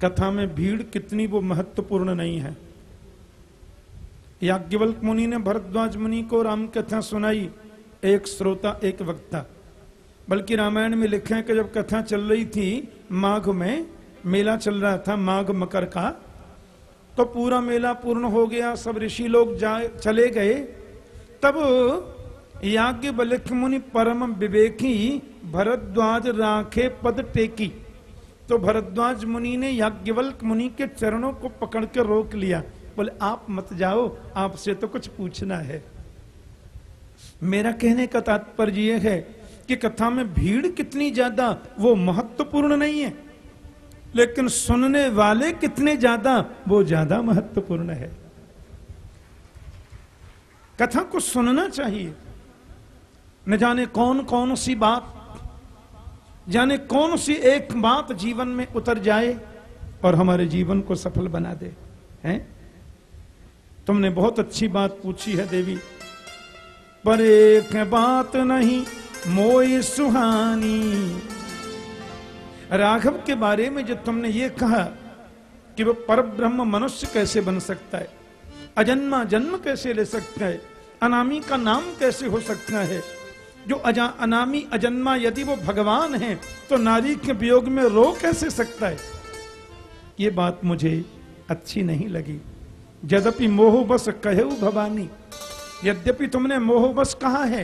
S1: कथा में भीड़ कितनी वो महत्वपूर्ण नहीं है। याज्ञवल्क मुनि ने भरद्वाज मुनि को राम कथा सुनाई। एक श्रोता, एक वक्ता। बल्कि रामायण में लिखा है कि जब कथा चल रही थी माघ में, मेला चल रहा था माघ मकर का तो पूरा मेला पूर्ण हो गया, सब ऋषि लोग चले गए। तब याज्ञ बलिक मुनि परम विवेकी भरद्वाज राखे पद टेकी। तो भरद्वाज मुनि ने याज्ञवल्क मुनि के चरणों को पकड़ कर रोक लिया। बोले, आप मत जाओ, आपसे तो कुछ पूछना है। मेरा कहने का तात्पर्य यह है कि कथा में भीड़ कितनी ज़्यादा, वो महत्वपूर्ण नहीं है। लेकिन सुनने वाले कितने ज़्यादा, वो ज़्यादा महत्वपूर्ण है। कथा को सुनना चाहिए। न जाने कौन कौन सी बात, जाने कौन सी एक बात जीवन में उतर जाए और हमारे जीवन को सफल बना दे। हैं? तुमने बहुत अच्छी बात पूछी है, देवी। पर एक बात नहीं, मोई सुहानी। राघव के बारे में जो तुमने ये कहा कि वो पर ब्रह्म मनुष्य कैसे बन सकता है, अजन्मा जन्म कैसे ले सकता है, अनामी का नाम कैसे हो सकता है, जो अजा, अनामी अजन्मा यदि वो भगवान है तो नारी के वियोग में रो कैसे सकता है? ये बात मुझे अच्छी नहीं लगी। यद्यपि मोह बस कहे भवानी यद्यपि तुमने मोह बस कहा है,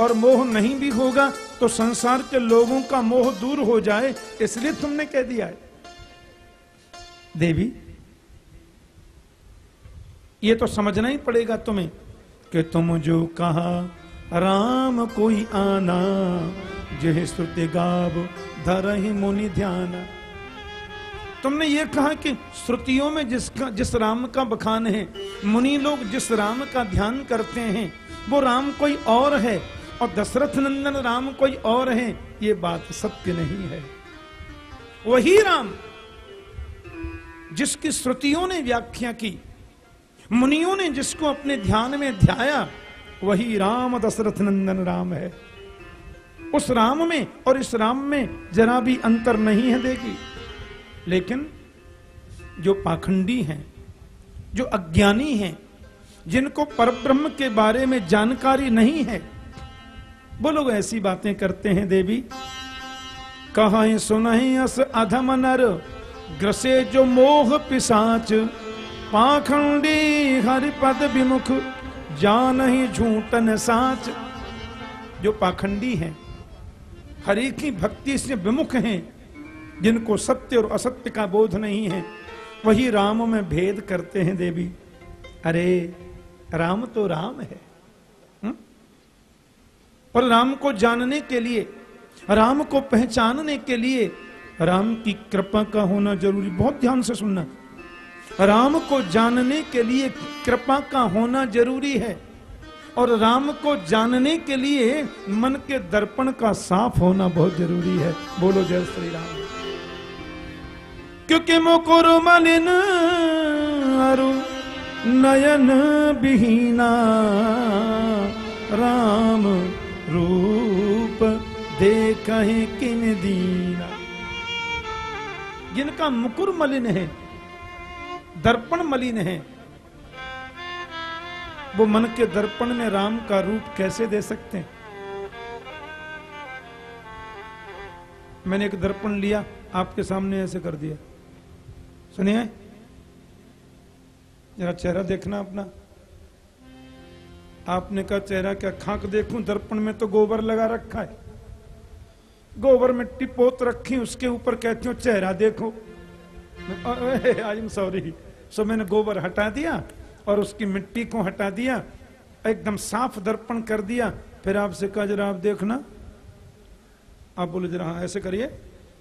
S1: और मोह नहीं भी होगा तो संसार के लोगों का मोह दूर हो जाए, इसलिए तुमने कह दिया है। देवी, ये तो समझना ही पड़ेगा तुम्हें कि तुम जो कहा, राम कोई आना, जह श्रुति गाव धर ही मुनि ध्यान। तुमने ये कहा कि श्रुतियों में जिसका, जिस राम का बखान है, मुनि लोग जिस राम का ध्यान करते हैं, वो राम कोई और है और दशरथ नंदन राम कोई और है, ये बात सत्य नहीं है। वही राम जिसकी श्रुतियों ने व्याख्या की, मुनियों ने जिसको अपने ध्यान में ध्याया, वही राम दशरथ नंदन राम है। उस राम में और इस राम में जरा भी अंतर नहीं है देखी लेकिन जो पाखंडी हैं, जो अज्ञानी हैं, जिनको परब्रह्म के बारे में जानकारी नहीं है, वो लोग ऐसी बातें करते हैं देवी। कहा सुनहि अस अधम नर ग्रसे जो मोह पिसाच, पाखंडी हरिपद विमुख जान ही झूठन साच। जो पाखंडी हैं, हरि की भक्ति से विमुख हैं जिनको सत्य और असत्य का बोध नहीं है, वही राम में भेद करते हैं देवी। अरे, राम तो राम है? पर राम को जानने के लिए, राम को पहचानने के लिए, राम की कृपा का होना ज़रूरी। बहुत ध्यान से सुनना। राम को जानने के लिए कृपा का होना ज़रूरी है और राम को जानने के लिए मन के दर्पण का साफ़ होना बहुत ज़रूरी है। बोलो जय श्री राम। क्योंकि मुकुर मलिन अरु नयन बिहीना राम रूप देख किन दीना। जिनका मुकुर मलिन है, दर्पण मलिन है, वो मन के दर्पण में राम का रूप कैसे दे सकते हैं? मैंने एक दर्पण लिया, आपके सामने ऐसे कर दिया। सुनिए। जरा चेहरा देखना अपना। आपने कहा चेहरा क्या खाक देखूँ? दर्पण में तो गोबर लगा रखा है। गोबर मिट्टी पोत रखी, उसके ऊपर कहती हूँ, चेहरा देखो। I am sorry. सो मैंने गोबर हटा दिया और उसकी मिट्टी को हटा दिया, एकदम साफ़ दर्पण कर दिया। फिर आपसे कहा, जरा आप देखना। आप बोले, जरा हाँ ऐसे करिए।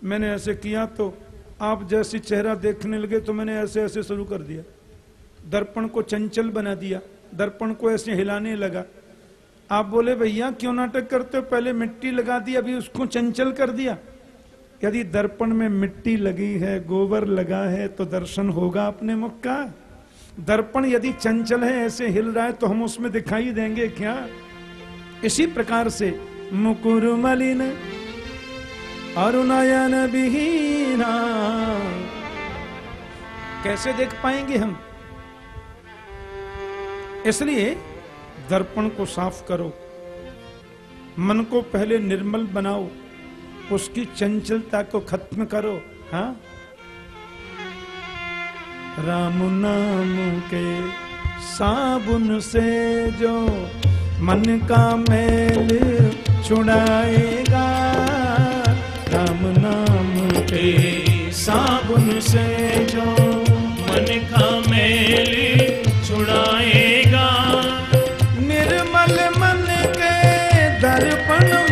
S1: मैंने ऐसे किया तो आप जैसे चेहरा देखने लगे तो मैंने ऐसे ऐसे शुरू कर दिया। दर्पण को चंचल बना दिया, दर्पण को ऐसे हिलाने लगा। आप बोले, भैया, क्यों नाटक करते हो? पहले मिट्टी लगा दी, अभी उसको चंचल कर दिया। यदि दर्पण में मिट्टी लगी है, गोबर लगा है तो दर्शन होगा अपने मुख का। दर्पण यदि चंचल है, ऐसे हिल रहा है तो हम उसमें दिखाई देंगे क्या? इसी प्रकार से मुकुर मलिन अरुणयन विहीना कैसे देख पाएँगे हम? इसलिए दर्पण को साफ़ करो। मन को पहले निर्मल बनाओ। उसकी चंचलता को खत्म करो, हा? राम नाम के साबुन से जो मन का मैल छुड़ाएगा। राम नाम के साबुन से जो
S2: मन का मेल छुड़ाएगा।
S1: निर्मल मन के दर्पण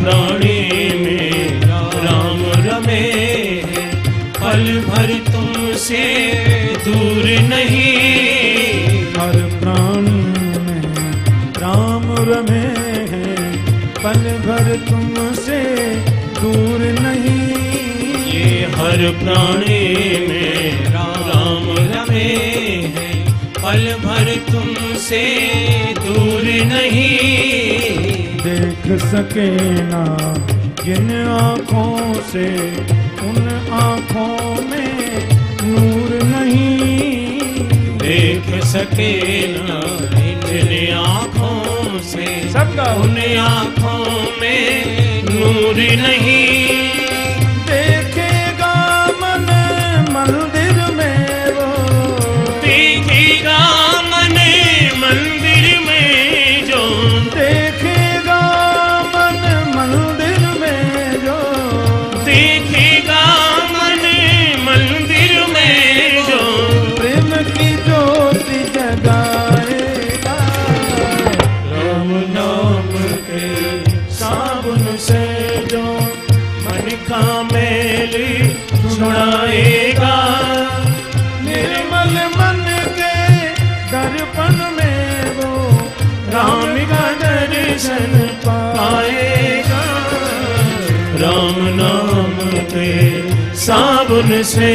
S1: प्राणी में राम रमे। पल भर तुमसे दूर नहीं।
S2: हर प्राणी में राम रमे पल भर तुमसे दूर नहीं। ये हर प्राणी में राम रमे है। पल भर तुमसे दूर नहीं।
S1: देख सके ना जिन आँखों से उन आँखों में नूर नहीं।
S2: देख सके ना जिन आँखों से
S1: सबका।
S2: उन आँखों में नूर नहीं। पाएगा राम नाम पे साबुन से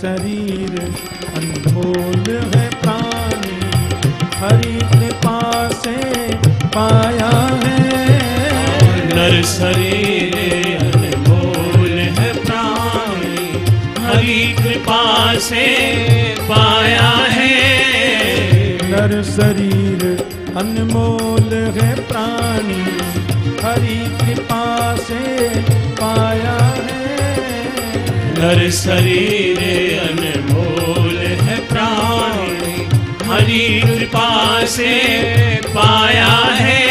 S1: शरीर अनमोल है प्राणी हरि कृपा से पाया है।
S2: नर शरीर अनमोल है प्राणी हरि कृपा से पाया है।
S1: नर शरीर अनमोल है प्राणी हरि कृपा से पाया है।
S2: नर शरीर अनमोल है प्राणी। हरि कृपा से पाया है।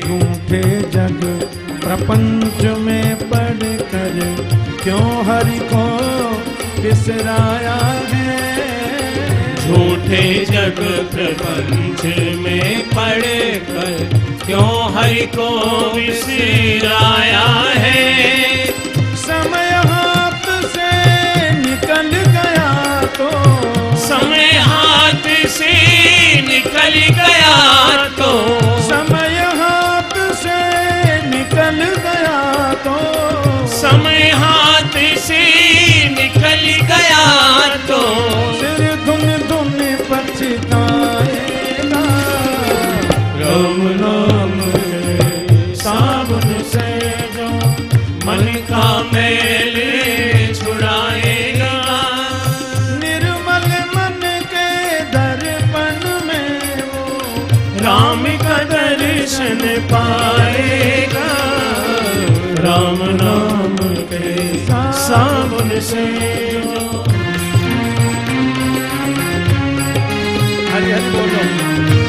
S1: झूठे जग प्रपंच में पढ़ कर क्यों हरि को बिसराया है?
S2: झूठे जग प्रपंच में पड़ कर क्यों हरि को विसराया है?
S1: तो।
S2: समय हाथ
S1: से निकल गया तो।
S2: समय हाथ से निकल गया तो।
S1: सिर धुन धुन पछताएगा।
S2: राम नाम के साबुन से जो मन का मैल छुड़ाएगा। दर्शन पाएगा। राम नाम के सावन से।
S1: हरि बोलो।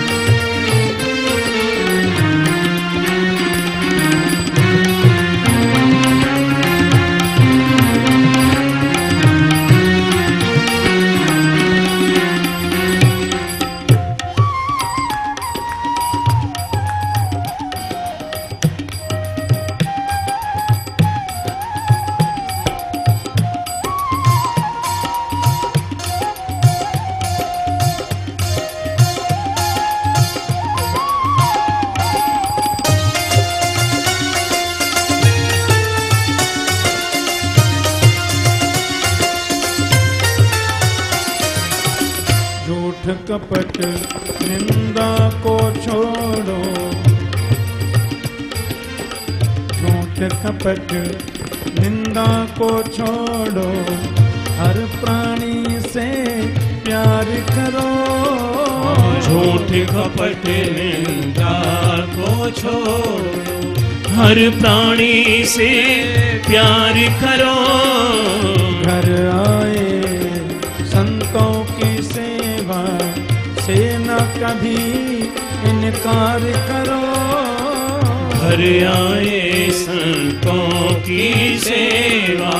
S1: हर प्राणी से प्यार करो। घर आए संतों की सेवा से न कभी इनकार करो।
S2: घर आए संतों की सेवा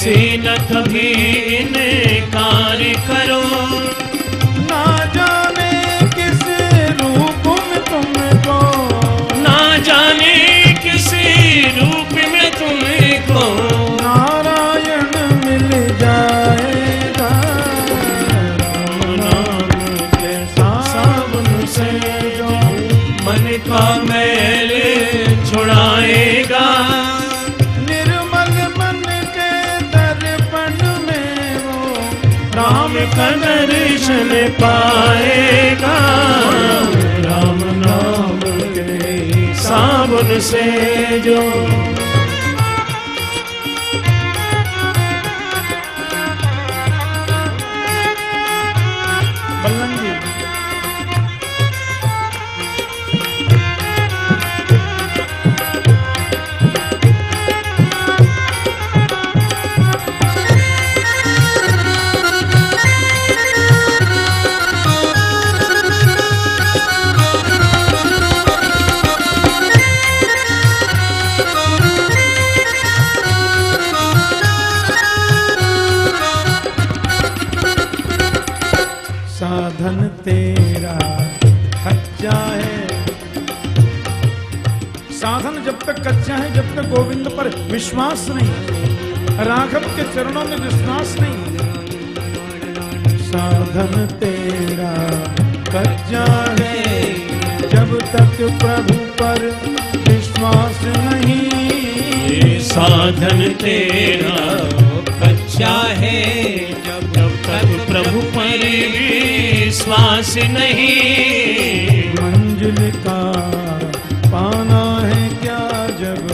S2: से न कभी इनकार करो।
S1: मैल
S2: छुड़ाएगा।
S1: निर्मल मन के दर्पण में वो
S2: राम का दर्शन पाएगा। राम नाम के साबुन से जो
S1: तेरा कच्चा है। साधन जब तक कच्चा है, जब तक गोविंद पर विश्वास नहीं। राघव के चरणों में विश्वास नहीं। साधन तेरा कच्चा है। जब तक प्रभु पर विश्वास नहीं।
S2: साधन तेरा कच्चा है। प्रभु पर विश्वास नहीं।
S1: मंजिल का पाना है क्या जब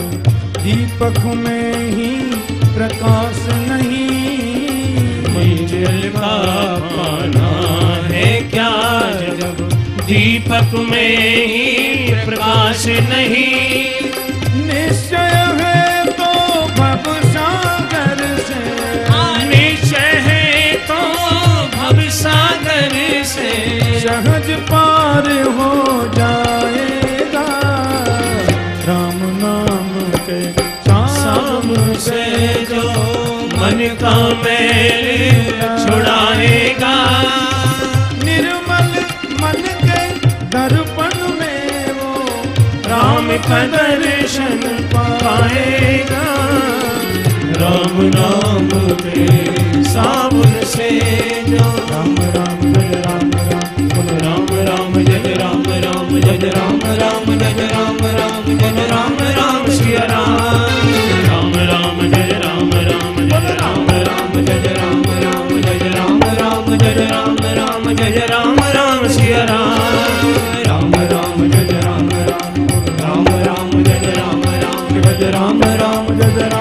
S1: दीपक में ही प्रकाश नहीं?
S2: मंजिल का पाना है क्या जब दीपक में ही प्रकाश नहीं?
S1: निश्चय सहज पार हो जाएगा। राम नाम के
S2: शाम से जो मन का मैल छुड़ाएगा।
S1: निर्मल मन के दर्पण में वो
S2: राम का दर्शन पाएगा। राम नाम के साबुन से जो जय
S1: राम राम जय राम राम जय
S2: राम राम सिया राम राम राम जय राम राम जय राम राम जय राम राम जय राम राम जय राम राम जय राम राम सिया राम राम राम जय राम राम राम राम जय राम राम जय राम राम जय राम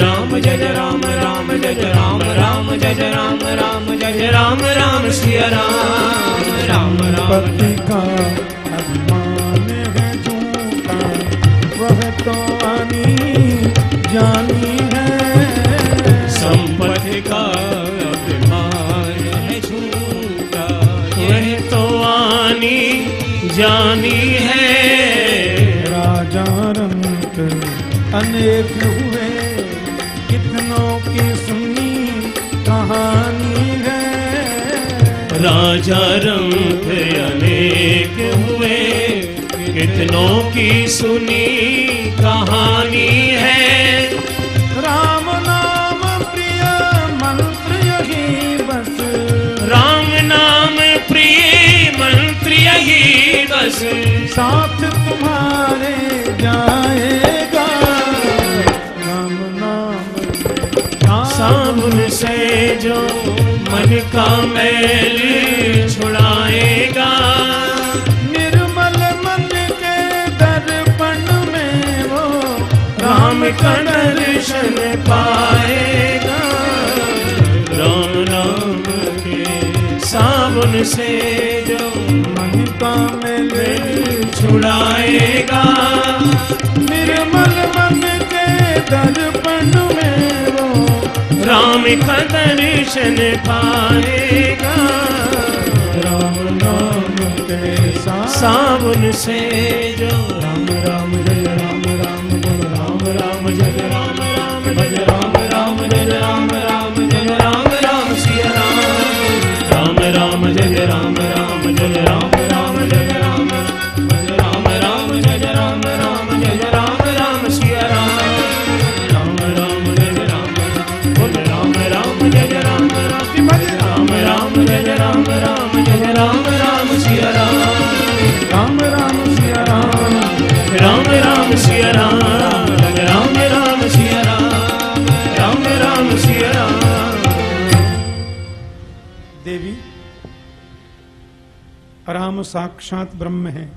S2: राम जय राम राम जय राम राम जय राम राम जय राम राम सिया राम राम राम।
S1: पति का अभिमान है झूठा वह तो आनी जानी है।
S2: संपत्ति का अभिमान है झूठा वह तो आनी जानी है।
S1: राजा रंग अनेक
S2: राजा रंग अनेक हुए। कितनों की सुनी कहानी है।
S1: राम नाम प्रिय मंत्र यही बस।
S2: राम नाम प्रिय मंत्र यही बस।
S1: साथ तुम्हारे जाएगा। राम नाम
S2: साबुन से जो मन का मैल छुड़ाएगा।
S1: निर्मल मन के दर्पण में वो
S2: राम का दर्शन पाएगा। राम नाम के साबुन से जो
S1: मन का मेले
S2: छुड़ाएगा।
S1: निर्मल मन के दर्पण में
S2: राम का दर्शन पाएगा
S1: राम नाम के
S2: साबुन से जो
S1: राम राम जय राम राम बोल राम राम जय राम राम
S2: भज राम राम जय राम राम जय राम राम सिया राम राम राम जय राम राम जय राम राम जय राम
S1: साक्षात ब्रह्म है।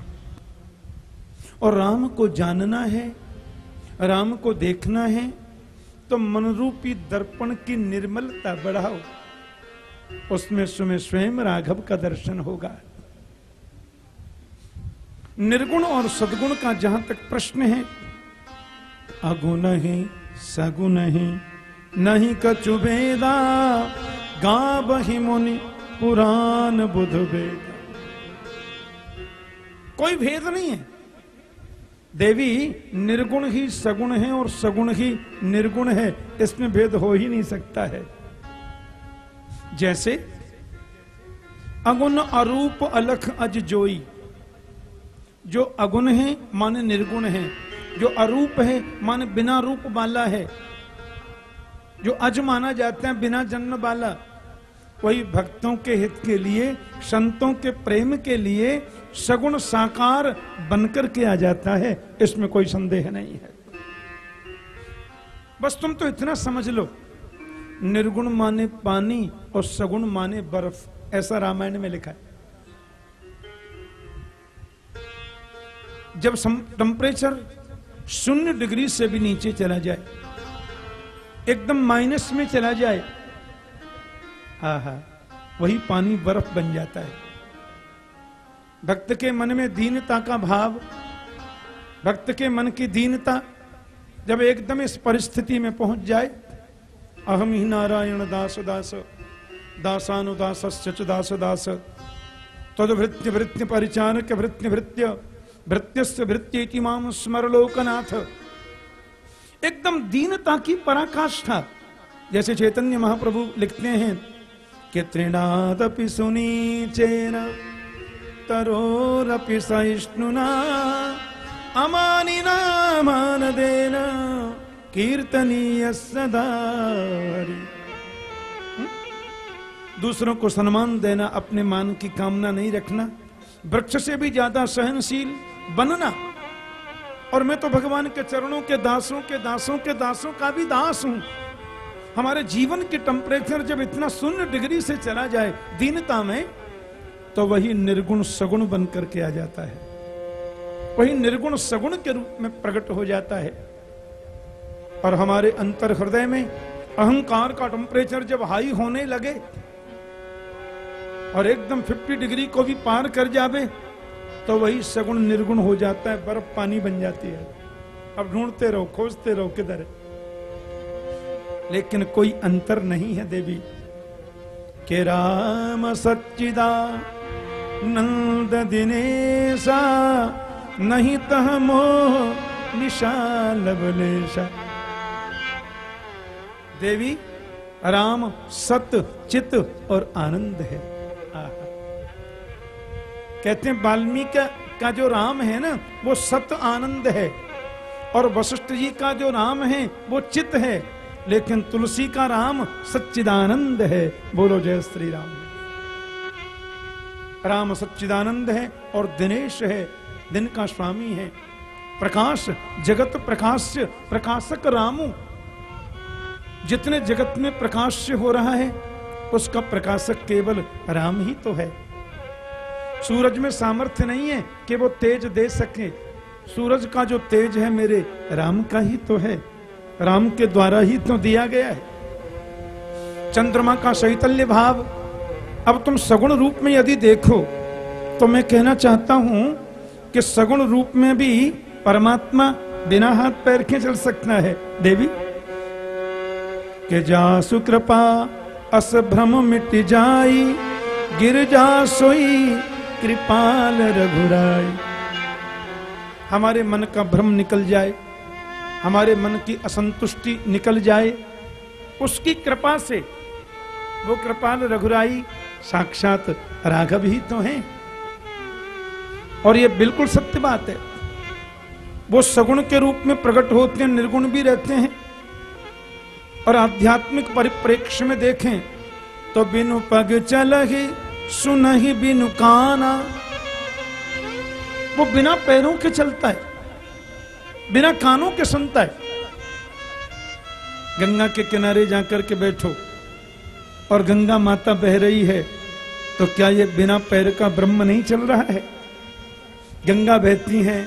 S1: और राम को जानना है, राम को देखना है तो मनरूपी दर्पण की निर्मलता बढ़ाओ। उसमें तुम्हें स्वयं राघव का दर्शन होगा। निर्गुण और सदगुण का जहाँ तक प्रश्न है, अगुण ही सगुण ही नहीं कचुबेदा गावहि मुनि पुराण बुध वेद कोई भेद नहीं है। देवी निर्गुण ही सगुण है और सगुण ही निर्गुण है, इसमें भेद हो ही नहीं सकता है। जैसे, अगुण अरूप अलख अज जोई। जो अगुण है, माने निर्गुण है। जो अरूप है, माने बिना रूप वाला है। जो अज माना जाता है, बिना जन्म वाला वही भक्तों के हित के लिए, संतों के प्रेम के लिए सगुण साकार बनकर के आ जाता है। इसमें कोई संदेह नहीं है। बस तुम तो इतना समझ लो। निर्गुण माने पानी और सगुण माने बर्फ़, ऐसा रामायण में लिखा है। जब टेम्परेचर शून्य डिग्री से भी नीचे चला जाए, एकदम माइनस में चला जाए हा हा। वही पानी बर्फ़ बन जाता है। भक्त के मन में दीनता का भाव, भक्त के मन की दीनता जब एकदम इस परिस्थिति में पहुँच जाए, अहम ही नारायण दास दास दासानुदास दास दास। तद भृत्य भृत्य परिचारक भृत्य भृत्य भृत्यस्य भृत्य माम स्मर लोकनाथ एकदम दीनता की पराकाष्ठा, जैसे चैतन्य महाप्रभु लिखते हैं कि त्रिनादपि सुनीचेन तरोरपि सहिष्णुना अमानिना मानदेन कीर्तनीय सदा दूसरों को सम्मान देना, अपने मान की कामना नहीं रखना, वृक्ष से भी ज़्यादा सहनशील बनना। और मैं तो भगवान के चरणों के दासों के दासों के दासों का भी दास हूँ। हमारे जीवन के टेम्परेचर जब इतना शून्य डिग्री से चला जाए, दीनता में तो वही निर्गुण सगुण बन करके आ जाता है। वही निर्गुण सगुण के रूप में प्रकट हो जाता है। और हमारे अंतर हृदय में अहंकार का टेम्परेचर जब हाई होने लगे, और एकदम 50 डिग्री को भी पार कर जावे तो वही सगुण निर्गुण हो जाता है, बर्फ़ पानी बन जाती है। अब ढूंढते रहो, खोजते रहो किधर लेकिन कोई अंतर नहीं है देवी। के राम सच्चिदा नंद दिनेशा, नहीं तह मोह निशाल बलेशा। देवी, राम सत्य चित और आनंद है। कहते हैं, वाल्मीकि का जो राम है ना, वो सत्य आनंद है। और वशिष्ठ जी का जो राम है, वो चित है। लेकिन तुलसी का राम सच्चिदानंद है। बोलो जय श्री राम राम सच्चिदानंद है और दिनेश है, दिन का स्वामी है। प्रकाश, जगत प्रकाश प्रकाशक रामू। जितने जगत में प्रकाश हो रहा है, उसका प्रकाशक केवल राम ही तो है। सूरज में सामर्थ्य नहीं है कि वो तेज दे सके। सूरज का जो तेज है मेरे, राम का ही तो है। राम के द्वारा ही तो दिया गया है। चंद्रमा का शैतल्य भाव, अब तुम सगुण रूप में यदि देखो तो मैं कहना चाहता हूँ कि सगुण रूप में भी परमात्मा बिना हाथ पैर के चल सकता है। देवी, के जा सुकृपा अस भ्रम मिट जाई, गिर जा सोई कृपाल रघुराई। हमारे मन का भ्रम निकल जाए। हमारे मन की असंतुष्टि निकल जाए, उसकी कृपा से। वो कृपाल रघुराई, साक्षात राघव ही तो हैं। और ये बिल्कुल सत्य बात है। वो सगुण के रूप में प्रकट होते हैं, निर्गुण भी रहते हैं। और आध्यात्मिक परिप्रेक्ष्य में देखें तो बिनु पग चल ही सुन ही बिनु काना। वो बिना पैरों के चलता है। बिना कानों के सुनता है। गंगा के किनारे जाकर के बैठो। और गंगा माता बह रही है तो क्या ये बिना पैर का ब्रह्म नहीं चल रहा है? गंगा बहती है,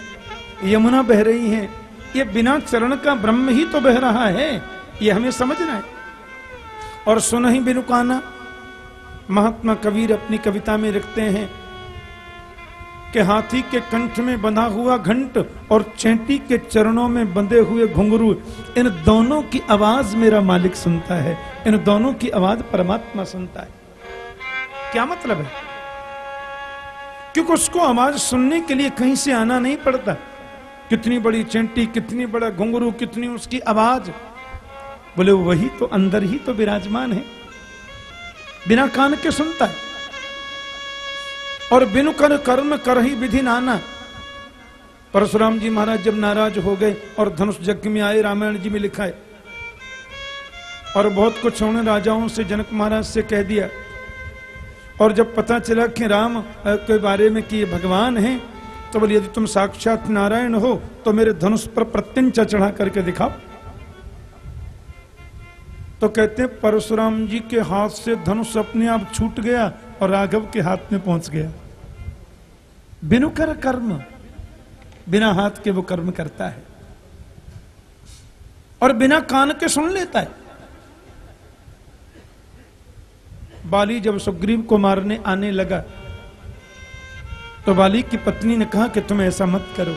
S1: यमुना बह रही है, ये बिना चरण का ब्रह्म ही तो बह रहा है, ये हमें समझना है। और सुन ही बिनुकाना महात्मा कबीर अपनी कविता में रखते हैं कि हाथी के कंठ में बंधा हुआ घंट और चैंटी के चरणों में बंधे हुए घुंघरू, इन दोनों की आवाज़ मेरा मालिक सुनता है। इन दोनों की आवाज़ परमात्मा सुनता है। क्या मतलब है? क्योंकि उसको आवाज़ सुनने के लिए कहीं से आना नहीं पड़ता। कितनी बड़ी चैंटी, कितनी बड़ा घुंघरू, कितनी उसकी आवाज़। बोले, वही तो अंदर ही तो विराजमान है। बिना कान के सुनता है। और बिनु कर, कर्म कर ही विधि नाना। परशुराम जी महाराज जब नाराज़ हो गए और धनुष यज्ञ में आए, रामायण जी में लिखा है। और बहुत कुछ उन्होंने राजाओं से, जनक महाराज से कह दिया। और जब पता चला कि राम के बारे में कि ये भगवान हैं तो बोले, यदि तुम साक्षात नारायण हो तो मेरे धनुष पर प्रत्यंचा चढ़ा करके दिखाओ। तो कहते, परशुराम जी के हाथ से धनुष अपने आप छूट गया और राघव के हाथ में पहुँच गया। बिनु कर कर्म, बिना हाथ के वो कर्म करता है और बिना कान के सुन लेता है। बाली जब सुग्रीव को मारने आने लगा तो बाली की पत्नी ने कहा कि तुम ऐसा मत करो,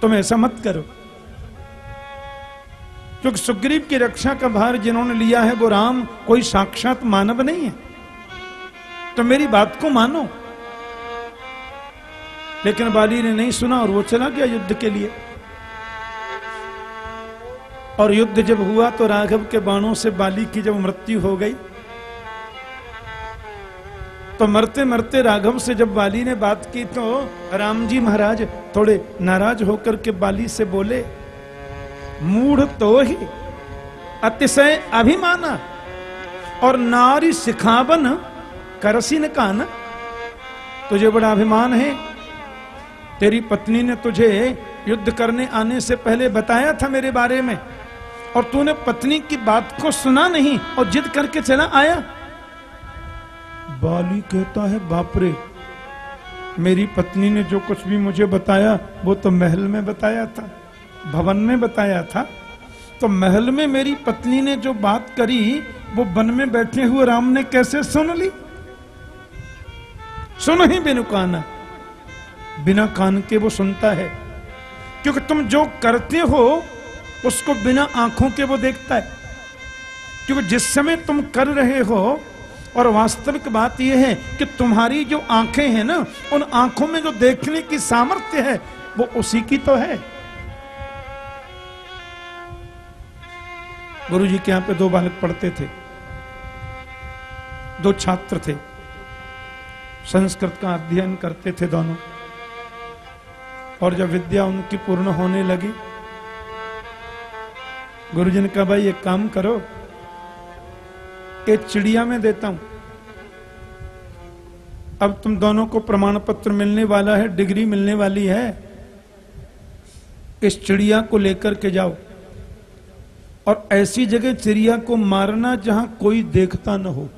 S1: तुम ऐसा मत करो। क्योंकि सुग्रीव की रक्षा का भार जिन्होंने लिया है, वो राम, कोई साक्षात मानव नहीं है। तो मेरी बात को मानो। लेकिन बाली ने नहीं सुना और वो चला गया युद्ध के लिए। और युद्ध जब हुआ तो राघव के बाणों से बाली की जब मृत्यु हो गई तो मरते मरते राघव से जब बाली ने बात की तो राम जी महाराज थोड़े नाराज़ होकर के बाली से बोले, मूढ़ तो ही अतिशय अभिमाना और नारी सिखावन करसिन का न तुझे बड़ा अभिमान है। तेरी पत्नी ने तुझे युद्ध करने आने से पहले बताया था मेरे बारे में, और तूने पत्नी की बात को सुना नहीं और जिद करके चला आया। बाली कहता है, बापरे, मेरी पत्नी ने जो कुछ भी मुझे बताया, वो तो महल में बताया था, भवन में बताया था। तो महल में मेरी पत्नी ने जो बात करी, वो वन में बैठे हुए राम ने कैसे सुन ली? सुन ही बिनु काना बिना कान के वो सुनता है। क्योंकि तुम जो करते हो, उसको बिना आँखों के वो देखता है। क्योंकि जिस समय तुम कर रहे हो, और वास्तविक बात यह है कि तुम्हारी जो आँखें हैं ना, उन आँखों में जो देखने की सामर्थ्य है, वो उसी की तो है। गुरु जी के यहाँ पे दो बालक पढ़ते थे। दो छात्र थे। संस्कृत का अध्ययन करते थे दोनों। और जब विद्या उनकी पूर्ण होने लगी गुरुजी ने कहा, भाई, एक काम करो, एक चिड़िया में देता हूँ। अब तुम दोनों को प्रमाण पत्र मिलने वाला है, डिग्री मिलने वाली है। इस चिड़िया को लेकर के जाओ। और ऐसी जगह चिड़िया को मारना जहाँ कोई देखता न हो।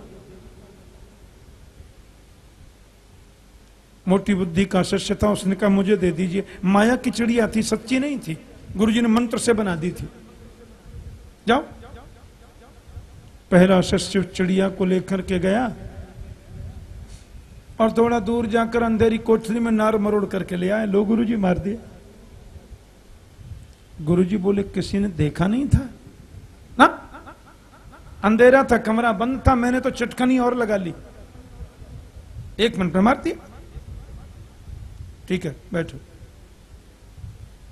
S1: मोटी बुद्धि का शिष्य था, उसने कहा, मुझे दे दीजिए। माया की चिड़िया थी, सच्ची नहीं थी। गुरुजी ने मंत्र से बना दी थी। जाओ। पहला शिष्य चिड़िया को लेकर के गया और थोड़ा दूर जाकर अंधेरी कोठरी में नार मरोड़ करके ले आए। लो, गुरुजी, मार दिया गुरुजी बोले, किसी ने देखा नहीं था? ना। अंधेरा था, कमरा बंद था, मैंने तो चटकनी और लगा ली। एक मिनट में मार दिया। ठीक है, बैठो।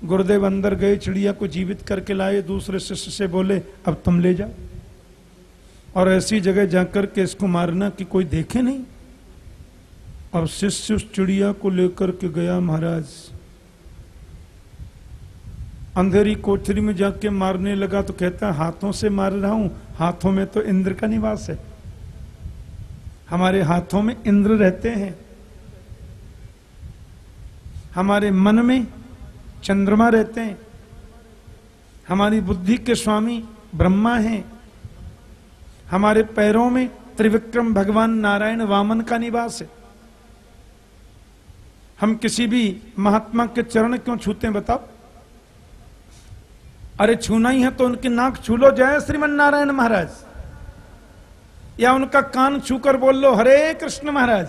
S1: गुरुदेव अंदर गए, चिड़िया को जीवित करके लाए, दूसरे शिष्य से बोले, अब तुम ले जाओ। और ऐसी जगह जाकर के इसको मारना कि कोई देखे नहीं। और शिष्य उस चिड़िया को लेकर के गया महाराज। अंधेरी कोठरी में जाके मारने लगा तो कहता, हाथों से मार रहा हूँ, हाथों में तो इंद्र का निवास है। हमारे हाथों में इंद्र रहते हैं। हमारे मन में चंद्रमा रहते हैं। हमारी बुद्धि के स्वामी ब्रह्मा हैं। हमारे पैरों में त्रिविक्रम भगवान नारायण वामन का निवास है। हम किसी भी महात्मा के चरण क्यों छूते हैं बताओ? अरे छूना ही है तो उनकी नाक छू लो। जय श्रीमन नारायण महाराज। या उनका कान छूकर बोल लो, हरे कृष्ण महाराज।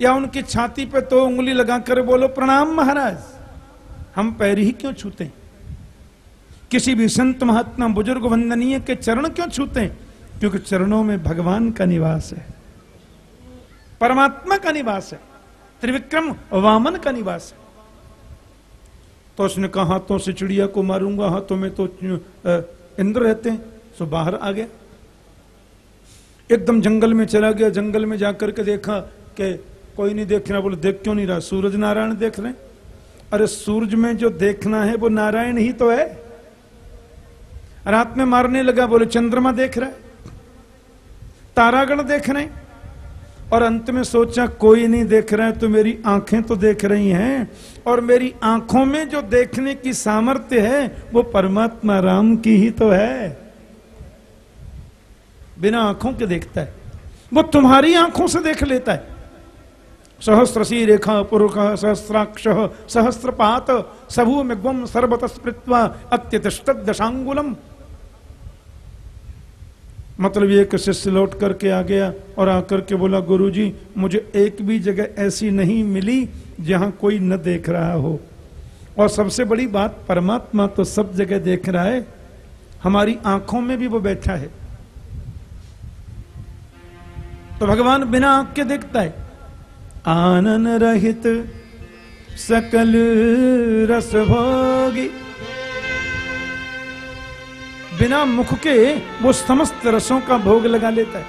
S1: या उनकी छाती पे तो उंगली लगाकर बोलो, प्रणाम महाराज, हम पैर ही क्यों छूते किसी भी संत महात्मा बुज़ुर्ग वंदनीय के चरण क्यों छूते क्योंकि चरणों में भगवान का निवास है, परमात्मा का निवास है, त्रिविक्रम वामन का निवास है. तो उसने कहा, हाथों से चिड़िया को मारूँगा, हाथों में तो इंद्र रहते हैं, सो बाहर आ गया। एकदम जंगल में चला गया, जंगल में जाकर के देखा कि कोई नहीं देख रहा बोले, देख क्यों नहीं रहा? सूरज नारायण देख रहे अरे, सूरज में जो देखना है, वो नारायण ही तो है। रात में मारने लगा, बोले, चंद्रमा देख रहा है, तारागण देख रहे और अंत में सोचा, कोई नहीं देख रहा है तो मेरी आँखें तो देख रही हैं। और मेरी आँखों में जो देखने की सामर्थ्य है, वो परमात्मा राम की ही तो है। बिना आँखों के देखता है, वो तुम्हारी आँखों से देख लेता है। सहस्रशी रेखा पुरुष, सहस्राक्ष, सहस्रपात सबू मिग्वम सर्वत स्मृत्वा अत्यतिष्ट दशांगुलम मतलब ये शिष्य लौट करके आ गया और आकर के बोला, गुरुजी, मुझे एक भी जगह ऐसी नहीं मिली जहाँ कोई न देख रहा हो। और सबसे बड़ी बात, परमात्मा तो सब जगह देख रहा है। हमारी आँखों में भी वो बैठा है। तो भगवान बिना आँख के देखता है। आनन रहित सकल रस भोगी बिना मुख के वो समस्त रसों का भोग लगा लेता है।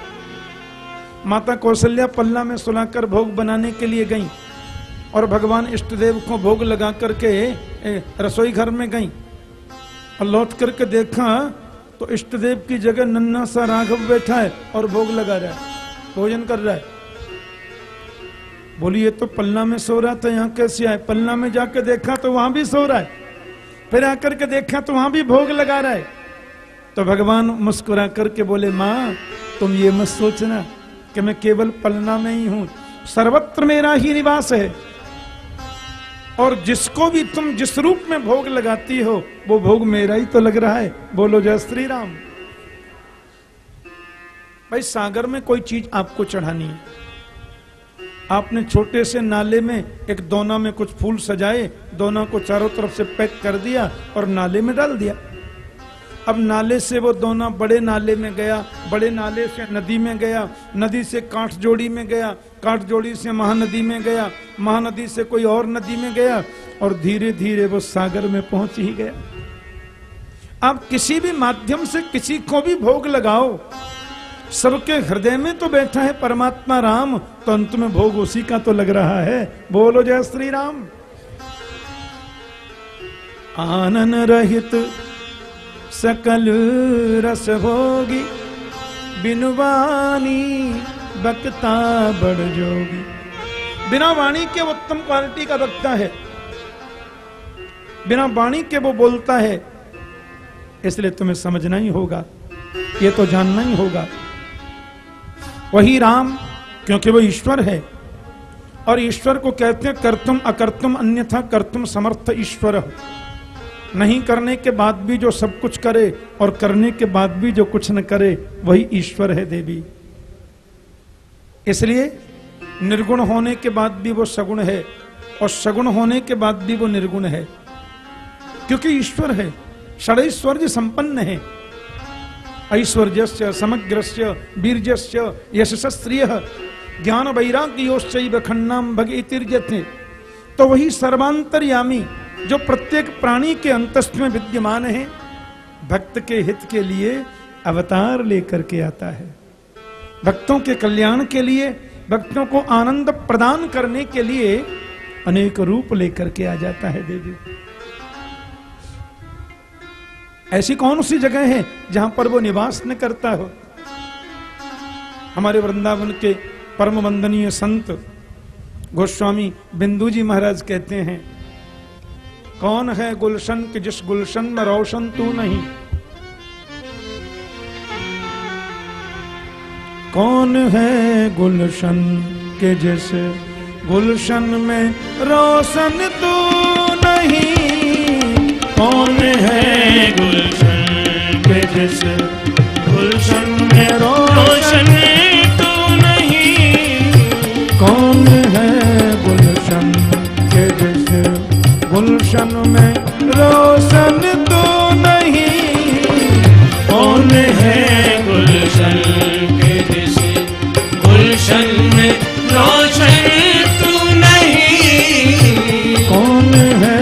S1: माता कौशल्या पल्ला में सुलाकर भोग बनाने के लिए गई और भगवान इष्ट देव को भोग लगा करके रसोई घर में गई और लौट करके देखा तो इष्ट देव की जगह नन्ना सा राघव बैठा है और भोग लगा रहा है, भोजन कर रहा है। बोली ये तो पलना में सो रहा था यहाँ कैसे आए? पलना में जाकर देखा तो वहाँ भी सो रहा है। फिर आकर के देखा तो वहाँ भी भोग लगा रहा है। तो भगवान मुस्कुरा करके बोले, माँ, तुम ये मत सोचना कि मैं केवल पलना में ही हूँ। सर्वत्र मेरा ही निवास है। और जिसको भी तुम जिस रूप में भोग लगाती हो, वो भोग मेरा ही तो लग रहा है। बोलो, जय श्री राम भाई, सागर में कोई चीज़ आपको चढ़ानी है? आपने छोटे से नाले में एक दोना में कुछ फूल सजाए, दोना को चारों तरफ़ से पैक कर दिया और नाले में डाल दिया। अब नाले से वो दोना बड़े नाले में गया, बड़े नाले से नदी में गया, नदी से काठ जोड़ी में गया काठ जोड़ी से महानदी में गया, महानदी से कोई और नदी में गया और धीरे धीरे वो सागर में पहुँच ही गया। आप किसी भी माध्यम से किसी को भी भोग लगाओ सबके हृदय में तो बैठा है परमात्मा राम तो अंत में भोग उसी का तो लग रहा है। बोलो जय श्री राम। आनन रहित सकल रस भोगी, बिनवानी बकता बड़ जोगी। बिना वाणी के उत्तम क्वालिटी का वक्ता है। बिना वाणी के वो बोलता है। इसलिए तुम्हें समझना ही होगा। ये तो जानना ही होगा। वही राम, क्योंकि वो ईश्वर है। और ईश्वर को कहते हैं, कर्तुम अकर्तुम अन्यथा कर्तुम समर्थ ईश्वर नहीं करने के बाद भी जो सब कुछ करे और करने के बाद भी जो कुछ न करे, वही ईश्वर है देवी। इसलिए निर्गुण होने के बाद भी वो सगुण है और सगुण होने के बाद भी वो निर्गुण है। क्योंकि ईश्वर है, षडैश्वर्य संपन्न है। ऐश्वर्य समग्रस्य, वीर्यस्य, यशस्त्रिय ज्ञान वैराग्योश्चैव खन्नाम भगीतिर्यथे तो वही सर्वांतरयामी, जो प्रत्येक प्राणी के अंतस्थ में विद्यमान है, भक्त के हित के लिए अवतार लेकर के आता है। भक्तों के कल्याण के लिए, भक्तों को आनंद प्रदान करने के लिए अनेक रूप लेकर के आ जाता है देवी। ऐसी कौन सी जगह है जहाँ पर वो निवास न करता हो? हमारे वृंदावन के परम वंदनीय संत गोस्वामी बिंदु जी महाराज कहते हैं, कौन है गुलशन के जिस गुलशन में रोशन तू नहीं? कौन है गुलशन के जिस गुलशन में रोशन तू नहीं?
S2: कौन है गुलशन के जिस? गुलशन में रोशन तू नहीं।
S1: कौन है गुलशन के जिस? गुलशन में रोशन तो नहीं।
S2: कौन है गुलशन के जिस? गुलशन में रोशन तू नहीं।
S1: कौन है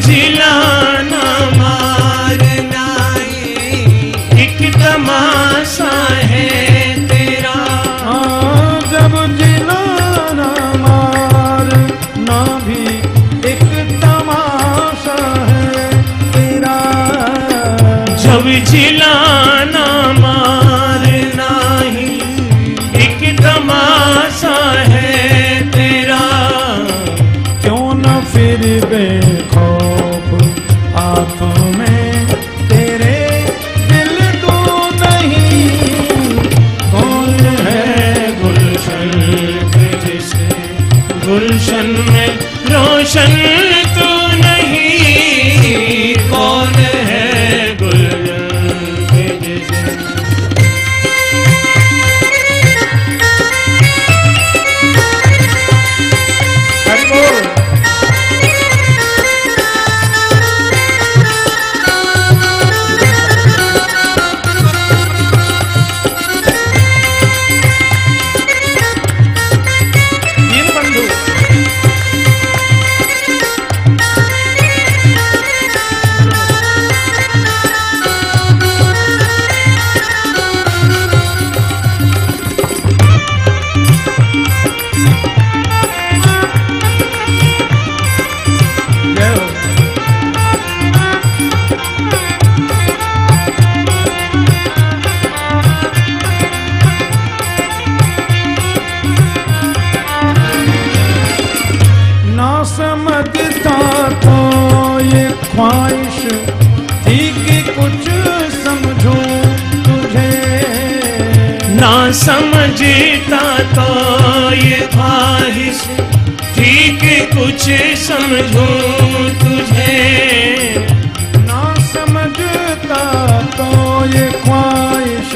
S1: जिलाना मारना एक तमाशा है तेरा।
S2: हाँ,
S1: जब जिलाना मारना भी एक तमाशा है तेरा।
S2: जब जिलाना
S1: तो ये ख्वाहिश थी कि कुछ समझूं तुझे।
S2: ना समझता तो ये ख्वाहिश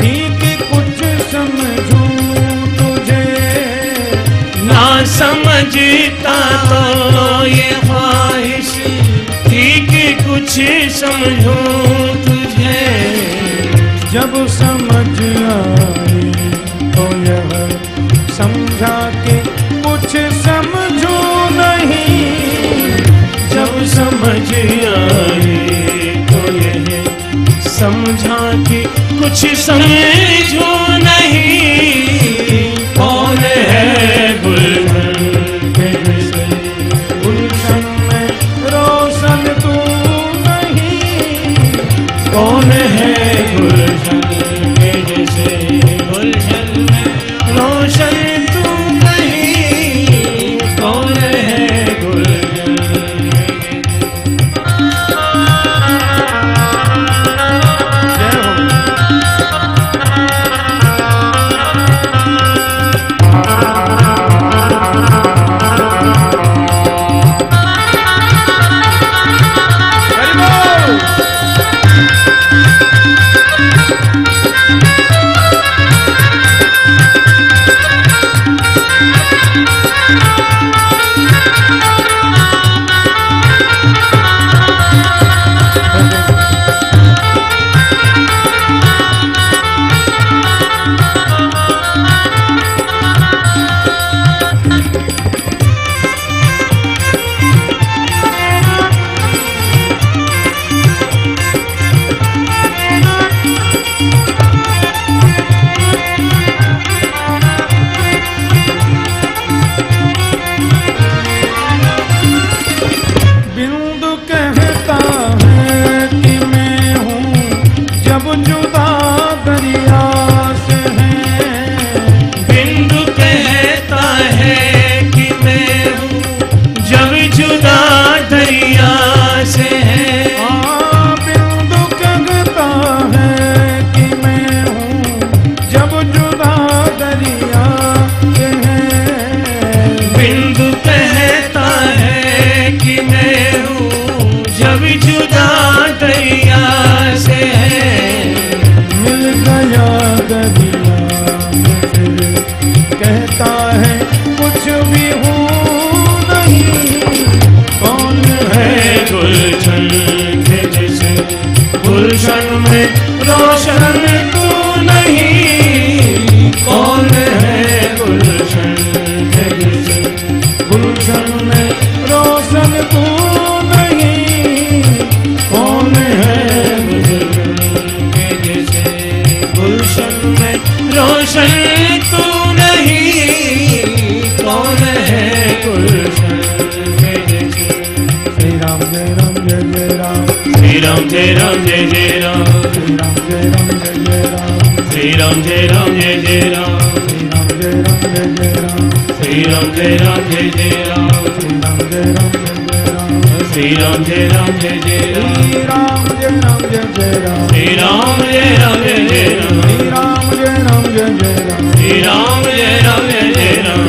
S2: थी कि कुछ समझूं तुझे।
S1: ना समझता तो ये ख्वाहिश थी कि कुछ समझूं तुझे। जब समझ आई
S2: आई तो यह समझा कि कुछ समझो।
S1: राम जय राम जय जय राम
S2: श्री राम जय राम जय जय राम
S1: श्री राम जय राम जय जय राम
S2: श्री राम जय राम जय जय राम
S1: श्री राम जय राम जय जय राम
S2: श्री राम जय राम जय जय राम
S1: श्री राम जय राम जय जय राम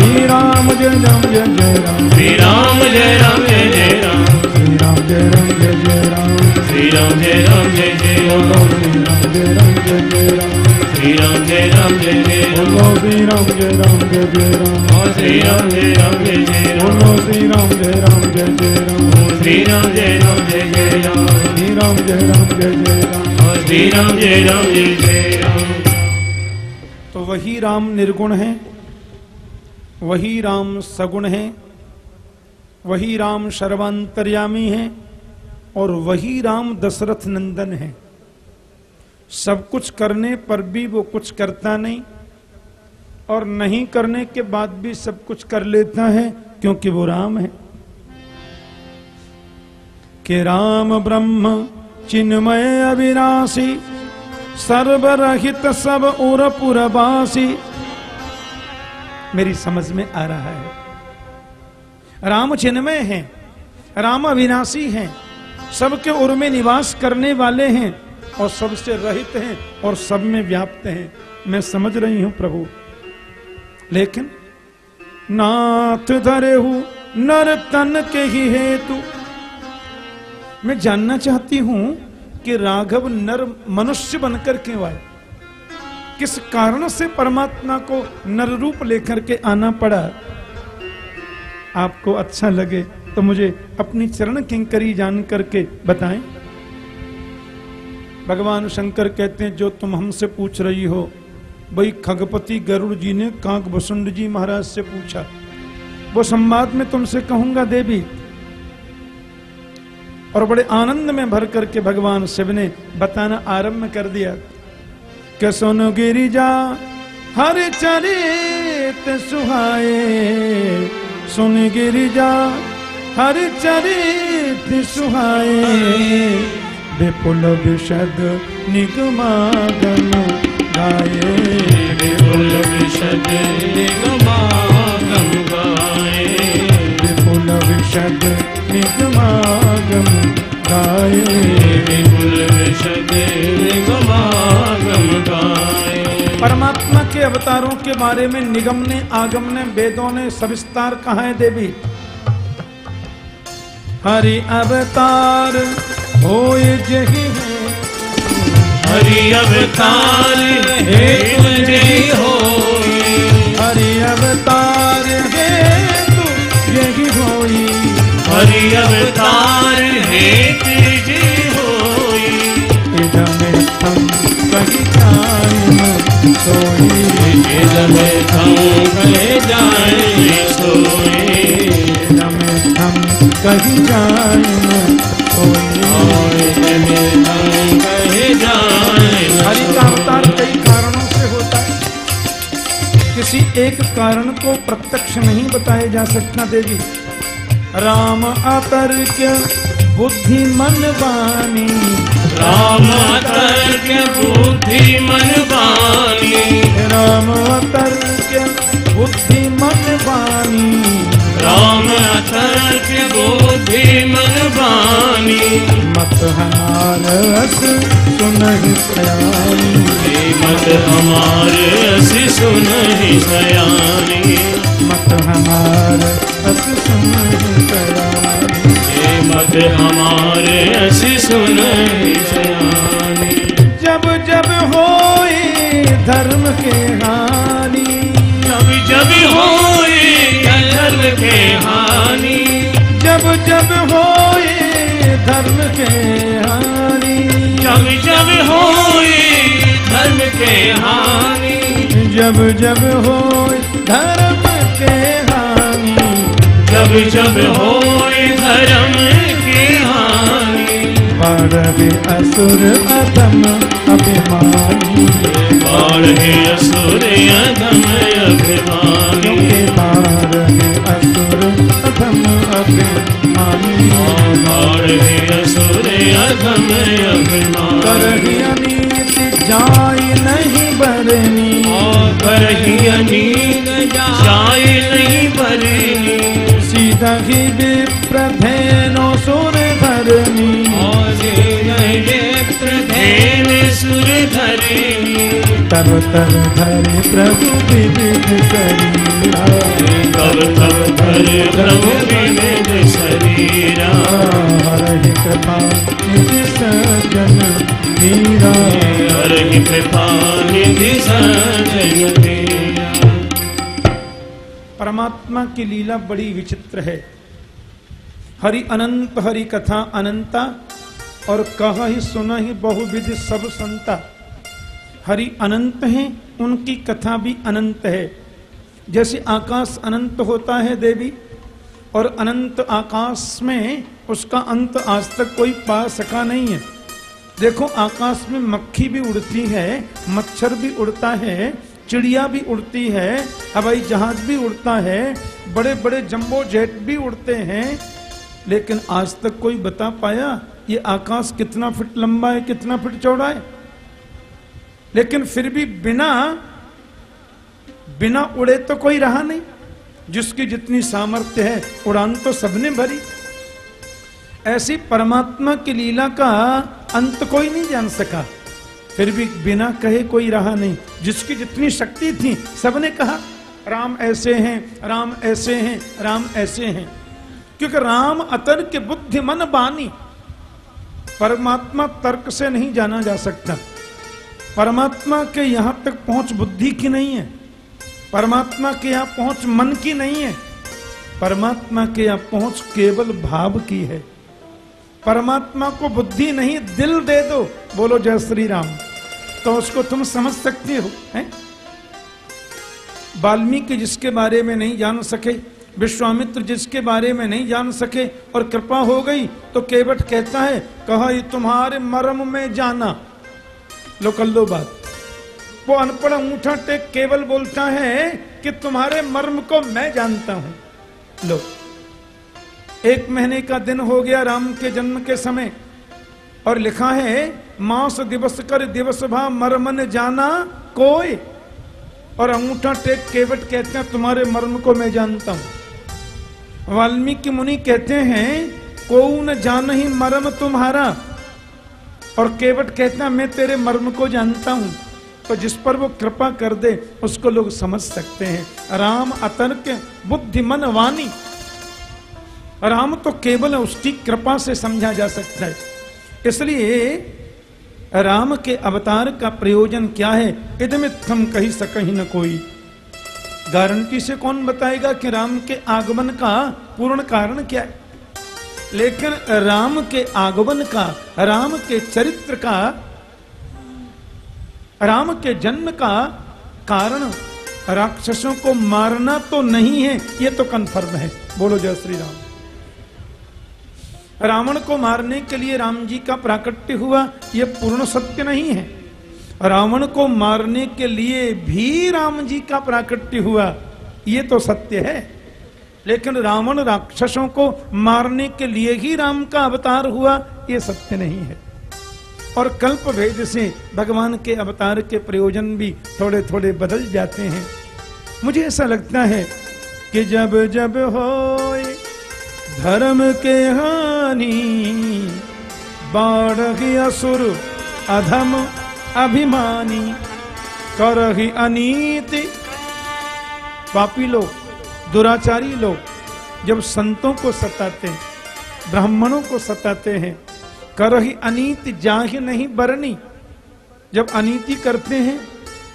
S2: श्री राम जय राम जय जय राम
S1: श्री राम जय राम जय जय राम
S2: जय राम जय जय राम
S1: श्री राम जय राम जय जय राम
S2: श्री राम जय राम जय जय राम
S1: श्री राम जय राम जय जय राम
S2: श्री राम जय राम जय जय राम
S1: श्री
S2: राम जय राम जय जय राम
S3: श्री राम जय राम जय जय राम
S2: श्री राम जय राम
S3: जय जय राम
S2: श्री राम जय राम जय जय राम
S3: श्री राम जय राम जय जय राम
S1: तो वही राम निर्गुण है, वही राम सगुण है वही राम सर्वांतर्यामी है और वही राम दशरथ नंदन है। सब कुछ करने पर भी वो कुछ करता नहीं और नहीं करने के बाद भी सब कुछ कर लेता है क्योंकि वो राम है। कि राम ब्रह्म चिन्मय अविनाशी, सर्वरहित सब उर पुरबासी मेरी समझ में आ रहा है। राम चिन्मय है, राम अविनाशी हैं, सबके उर में निवास करने वाले हैं और सबसे रहित हैं और सब में व्याप्त हैं। मैं समझ रही हूँ प्रभु। लेकिन नाथ धरे हूँ नर तन के ही हेतु। मैं जानना चाहती हूँ कि राघव नर मनुष्य बनकर क्यों आए? किस कारण से परमात्मा को नर रूप लेकर के आना पड़ा? आपको अच्छा लगे तो मुझे अपनी चरण किंकरी जान करके बताएँ। भगवान शंकर कहते हैं, जो तुम हमसे पूछ रही हो। भाई खगपति गरुड़ जी ने कांक वसुंड जी महाराज से पूछा, वो संवाद में तुमसे कहूँगा देवी? और बड़े आनंद में भर करके भगवान शिव ने बताना आरंभ कर दिया, कि सुन गिरिजा, हर चरित सुहाए सुन गिरिजा हर चरित सुहाए। विपुल विशद निगमागम गाए।
S2: विपुल विशद निगमागम गाए।
S1: विपुल विशद निगमागम गाए।
S2: विपुल विशद निगमागम गाए।
S1: परमात्मा के अवतारों के बारे में निगम ने आगम ने वेदों ने सविस्तार कहा है देवी। हरि अवतार हो जही है।
S2: हरि अवतार हे तुझे
S1: हरि अवतार है तू यही होई।
S2: हरि अवतार हे
S1: हम कायम सोई
S2: इदमे थम कहे जाए सोए
S1: इदमे हम कही सोई
S2: और इदमे थम कहे जाए
S1: हरि का अवतार कई कारणों से होता है किसी एक कारण को प्रत्यक्ष नहीं बताया जा सकता देवी राम अतर्क बुद्धि मन बानी
S2: राम तर्क बुद्धि मन बानी
S1: राम अतर्क बुद्धि मन बानी
S2: राम तर्क बुद्धि मन बानी
S1: मत हमार रस सुनहि सयानी।
S2: मत हमारे असी सुनहि सयानी।
S1: मत हमार रस सुनहि सयानी।
S2: मत हमारे सुनहि सयानी
S1: जब जब हो धर्म के हानि।
S2: जब जब हो धर्म के हानि।
S1: जब जब हो धर्म के हानि।
S2: जब जब हो धर्म के हानि।
S1: जब जब हो धर्म के हानि।
S2: जब जब होए धर्म के हानि
S1: बढ़े असुर अधम अभिमानी।
S2: बाढ़े असुर अधम अभिमानी।
S1: बढ़े असुर अधम अभिमानी।
S2: बाढ़े असुर अधम अभिमानी।
S1: करही अनीति जाय नहीं बरनी।
S2: करही अनीत जाय नहीं बरनी।
S1: सीधा ही विप्र धेनो सुर धरनी
S2: सुर
S4: तब तब धरे प्रभु विविध शरीरा।
S2: तब तब धरे प्रभु विविध शरीरा।
S4: हरि कृपा निज सजन मीरा
S2: हरि कृपा निधि सजन
S1: परमात्मा की लीला बड़ी विचित्र है। हरि अनंत हरि कथा अनंता और कहा ही सुना ही बहुविध सब संता। हरि अनंत हैं, उनकी कथा भी अनंत है। जैसे आकाश अनंत होता है देवी, और अनंत आकाश में उसका अंत आज तक कोई पा सका नहीं है। देखो, आकाश में मक्खी भी उड़ती है, मच्छर भी उड़ता है, चिड़िया भी उड़ती है, हवाई जहाज़ भी उड़ता है बड़े बड़े जंबो जेट भी उड़ते हैं, लेकिन आज तक कोई बता पाया ये आकाश कितना फीट लंबा है, कितना फीट चौड़ा है? लेकिन फिर भी बिना बिना उड़े तो कोई रहा नहीं। जिसकी जितनी सामर्थ्य है, उड़ान तो सबने भरी। ऐसी परमात्मा की लीला का अंत कोई नहीं जान सका। फिर भी बिना कहे कोई रहा नहीं। जिसकी जितनी शक्ति थी, सबने कहा, राम ऐसे हैं, राम ऐसे हैं, राम ऐसे हैं। क्योंकि राम अतर के बुद्धि मन बानी। परमात्मा तर्क से नहीं जाना जा सकता। परमात्मा के यहाँ तक पहुँच बुद्धि की नहीं है। परमात्मा के यहाँ पहुँच मन की नहीं है। परमात्मा के यहाँ पहुँच केवल भाव की है। परमात्मा को बुद्धि नहीं, दिल दे दो, बोलो जय श्री राम तो उसको तुम समझ सकते हो, हैं? वाल्मीकि जिसके बारे में नहीं जान सके विश्वामित्र जिसके बारे में नहीं जान सके और कृपा हो गई तो केवट कहता है, कहा ये तुम्हारे मर्म में जाना? लो कर लो बात। वो अनपढ़ अंगूठा टेक केवल बोलता है कि तुम्हारे मर्म को मैं जानता हूँ। लो, एक महीने का दिन हो गया राम के जन्म के समय, और लिखा है, मांस दिवस कर दिवस भा मर्मन जाना कोई। और अंगूठा टेक केवट कहते हैं, तुम्हारे मर्म को मैं जानता हूँ। वाल्मीकि मुनि कहते हैं को न जान ही मर्म तुम्हारा। और केवट कहता मैं तेरे मर्म को जानता हूँ तो जिस पर वो कृपा कर दे, उसको लोग समझ सकते हैं। राम अतर्क बुद्धिमन वाणी। राम तो केवल उसकी कृपा से समझा जा सकता है। इसलिए राम के अवतार का प्रयोजन क्या है इदमित्थम कही सकही न कोई। गारंटी से कौन बताएगा कि राम के आगमन का पूर्ण कारण क्या है? लेकिन राम के आगमन का, राम के चरित्र का, राम के जन्म का कारण राक्षसों को मारना तो नहीं है, ये तो कन्फर्म है। बोलो जय श्री राम। रावण को मारने के लिए राम जी का प्राकट्य हुआ यह पूर्ण सत्य नहीं है। रावण को मारने के लिए भी राम जी का प्राकट्य हुआ, ये तो सत्य है। लेकिन रावण राक्षसों को मारने के लिए ही राम का अवतार हुआ, ये सत्य नहीं है। और कल्प भेद से भगवान के अवतार के प्रयोजन भी थोड़े थोड़े बदल जाते हैं। मुझे ऐसा लगता है कि जब जब हो धर्म के हानि, बाढ़ असुर अधम अभिमानी, करही अनीति। पापी लोग, दुराचारी लोग, जब संतों को सताते हैं, ब्राह्मणों को सताते हैं, करही अनीति जाहि नहीं बरनी। जब अनीति करते हैं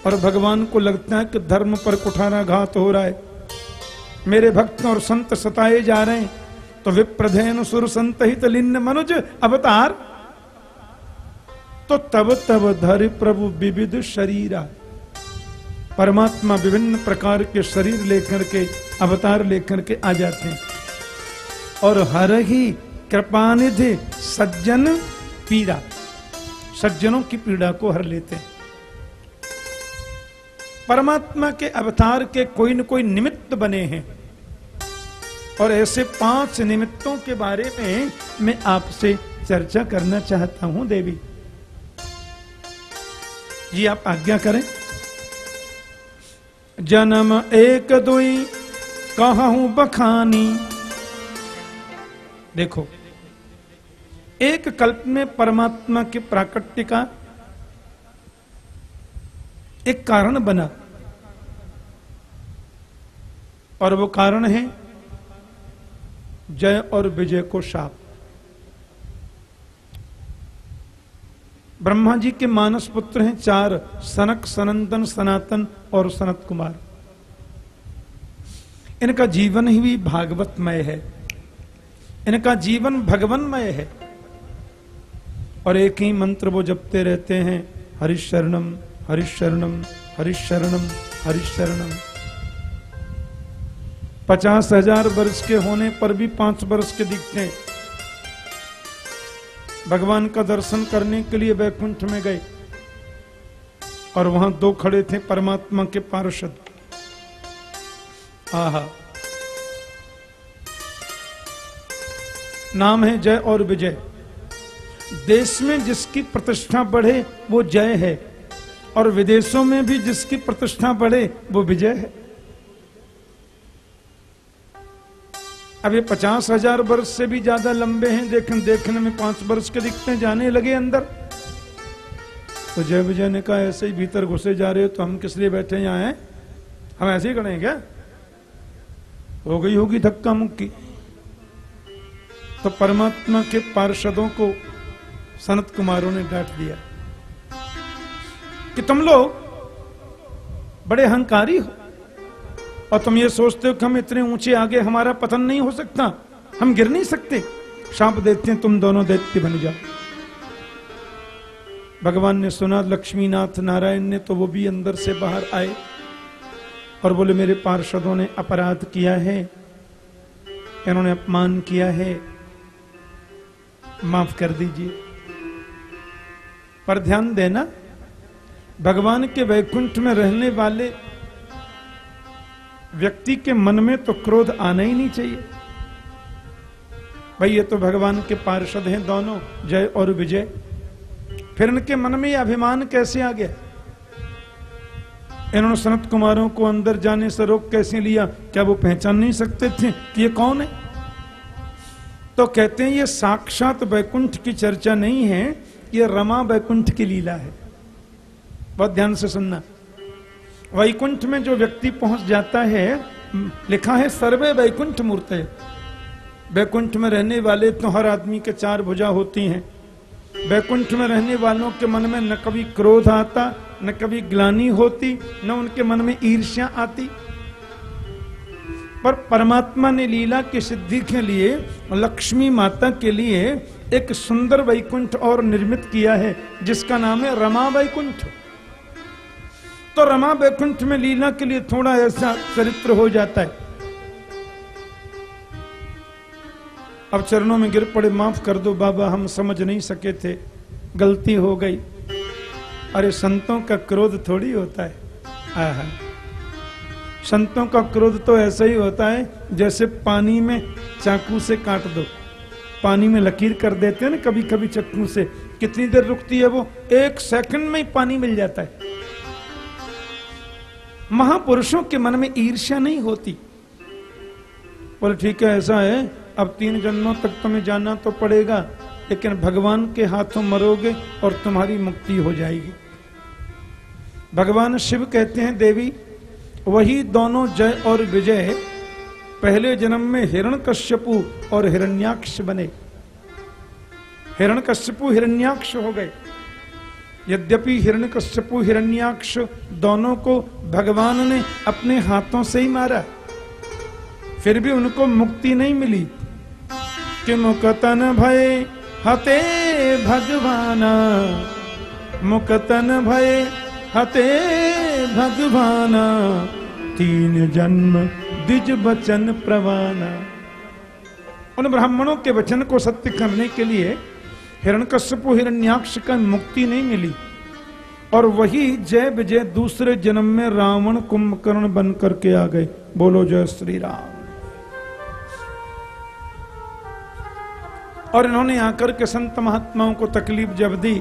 S1: और भगवान को लगता है कि धर्म पर कुठारा घात हो रहा है, मेरे भक्त और संत सताए जा रहे हैं तो विप्रधेन सुर संत हित लिन्न मनुज अवतार तो तब तब धर प्रभु विविध शरीरा। परमात्मा विभिन्न प्रकार के शरीर लेकर के, अवतार लेकर के आ जाते हैं। और हर ही कृपानिधि सज्जन पीड़ा, सज्जनों की पीड़ा को हर लेते हैं। परमात्मा के अवतार के कोई न कोई निमित्त बने हैं। और ऐसे पाँच निमित्तों के बारे में मैं आपसे चर्चा करना चाहता हूँ, देवी। जी आप आज्ञा करें। जन्म एक दुई कहूँ बखानी। देखो, एक कल्प में परमात्मा के प्राकट्य का एक कारण बना। और वो कारण है जय और विजय को शाप। ब्रह्मा जी के मानस पुत्र हैं चार, सनक सनंदन सनातन और सनत कुमार। इनका जीवन ही भी भागवतमय है। इनका जीवन भगवनमय है। और एक ही मंत्र वो जपते रहते हैं, हरिशरणम हरिशरणम हरिशरणम हरिशरणम। पचास हज़ार वर्ष के होने पर भी पाँच वर्ष के दिखते हैं। भगवान का दर्शन करने के लिए वैकुंठ में गए और वहाँ दो खड़े थे परमात्मा के पार्षद। आहा। नाम है जय और विजय। देश में जिसकी प्रतिष्ठा बढ़े, वो जय है। और विदेशों में भी जिसकी प्रतिष्ठा बढ़े, वो विजय है। अब ये पचास हज़ार वर्ष से भी ज़्यादा लंबे हैं देखें देखने में पाँच वर्ष के दिखते जाने लगे अंदर। तो जय विजय ने कहा, ऐसे ही भीतर घुसे जा रहे हो तो हम किस लिए बैठे यहाँ हैं? हम ऐसे ही हैं क्या? हो गई होगी धक्का मुक्की। तो परमात्मा के पार्षदों को सनत कुमारों ने डांट दिया कि तुम लोग बड़े अहंकारी हो। और तुम ये सोचते हो कि हम इतने ऊँचे आगे हमारा पतन नहीं हो सकता। हम गिर नहीं सकते। शाप देते हैं, तुम दोनों दैत्य बन जाओ। भगवान ने सुना, लक्ष्मीनाथ नारायण ने तो वो भी अंदर से बाहर आए और बोले, मेरे पार्षदों ने अपराध किया है, इन्होंने अपमान किया है, माफ़ कर दीजिए। पर ध्यान देना, भगवान के वैकुंठ में रहने वाले व्यक्ति के मन में तो क्रोध आना ही नहीं चाहिए। भाई, ये तो भगवान के पार्षद हैं दोनों, जय और विजय। फिर इनके मन में ये अभिमान कैसे आ गया? इन्होंने सनत कुमारों को अंदर जाने से रोक कैसे लिया? क्या वो पहचान नहीं सकते थे कि ये कौन है? तो कहते हैं, ये साक्षात वैकुंठ की चर्चा नहीं है, ये रमा वैकुंठ की लीला है। बहुत ध्यान से सुनना। वैकुंठ में जो व्यक्ति पहुँच जाता है लिखा है, सर्वे वैकुंठ मूर्त। वैकुंठ में रहने वाले तो हर आदमी के चार भुजा होती हैं। वैकुंठ में रहने वालों के मन में न कभी क्रोध आता, न कभी ग्लानी होती, न उनके मन में ईर्ष्या आती। पर परमात्मा ने लीला की सिद्धि के लिए, लक्ष्मी माता के लिए एक सुंदर वैकुंठ और निर्मित किया है, जिसका नाम है रमा वैकुंठ। तो रमा वैकुंठ में लीला के लिए थोड़ा ऐसा चरित्र हो जाता है। अब चरणों में गिर पड़े, माफ़ कर दो बाबा, हम समझ नहीं सके थे। गलती हो गई। अरे संतों का क्रोध थोड़ी होता है। आहा। संतों का क्रोध तो ऐसा ही होता है, जैसे पानी में चाकू से काट दो। पानी में लकीर कर देते हैं ना कभी कभी चक्कू से। कितनी देर रुकती है वो? एक सेकंड में ही पानी मिल जाता है। महापुरुषों के मन में ईर्ष्या नहीं होती। बोले, ठीक है, ऐसा है, अब तीन जन्मों तक तुम्हें जाना तो पड़ेगा, लेकिन भगवान के हाथों मरोगे और तुम्हारी मुक्ति हो जाएगी। भगवान शिव कहते हैं, देवी, वही दोनों जय और विजय, पहले जन्म में हिरण कश्यपु और हिरण्याक्ष बने। हिरण कश्यपु हिरण्याक्ष हो गए। यद्यपि हिरण कश्यपु हिरण्याक्ष दोनों को भगवान ने अपने हाथों से ही मारा। फिर भी उनको मुक्ति नहीं मिली। कि मुकतन भय? हते भगवाना। मुकतन भय? हते भगवाना। तीन जन्म, द्विज वचन प्रवाना। उन ब्राह्मणों के वचन को सत्य करने के लिए हिरण्यकश्यपु हिरण्याक्ष का मुक्ति नहीं मिली। और वही जय विजय दूसरे जन्म में रावण कुंभकर्ण बन करके आ गए। बोलो जय श्री राम और इन्होंने आकर के संत महात्माओं को तकलीफ़ जब दी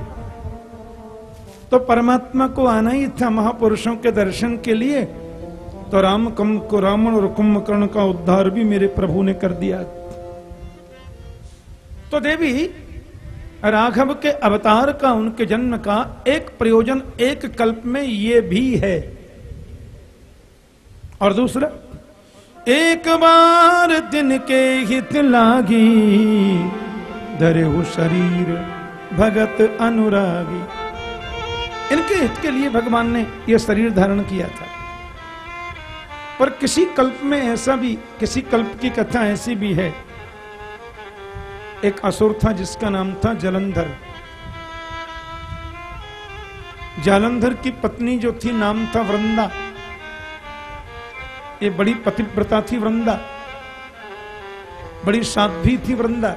S1: तो परमात्मा को आना ही था महापुरुषों के दर्शन के लिए। तो राम कम को रावण और कुंभकर्ण का उद्धार भी मेरे प्रभु ने कर दिया। तो देवी राघव के अवतार का, उनके जन्म का एक प्रयोजन एक कल्प में ये भी है। और दूसरा, एक बार दिन के हित लागी धरे शरीर भगत अनुरागी। इनके हित के लिए भगवान ने यह शरीर धारण किया था। पर किसी कल्प में ऐसा भी, किसी कल्प की कथा ऐसी भी है एक असुर था जिसका नाम था जलंधर। जालंधर की पत्नी जो थी नाम था वृंदा। ये बड़ी पतिव्रता थी वृंदा। बड़ी साध्वी थी वृंदा।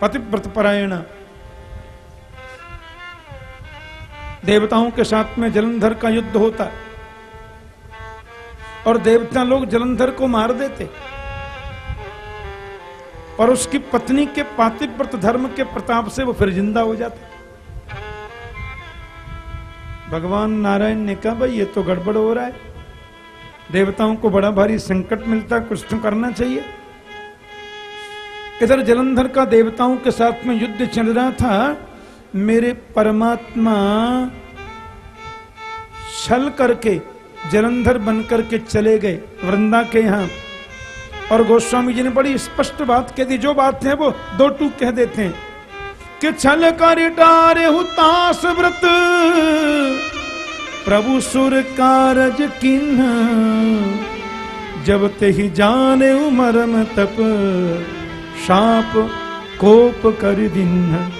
S1: पतिव्रत परायण। देवताओं के साथ में जलंधर का युद्ध होता। और देवता लोग जलंधर को मार देते। और उसकी पत्नी के पातिव्रत धर्म के प्रताप से वो फिर ज़िंदा हो जाता। भगवान नारायण ने कहा, भाई, ये तो गड़बड़ हो रहा है। देवताओं को बड़ा भारी संकट मिलता कुछ तो करना चाहिए। इधर जलंधर का देवताओं के साथ में युद्ध चल रहा था। मेरे परमात्मा छल करके जलंधर बनकर के चले गए, वृंदा के यहाँ। और गोस्वामी जी ने बड़ी स्पष्ट बात कह दी, जो बात है वो दो टूक कह देते हैं। कि छल कर डारे हुतास व्रत, प्रभु सुर कारज किन्ह, जब ते ही जाने उमरम तप, शाप कोप कर दिन।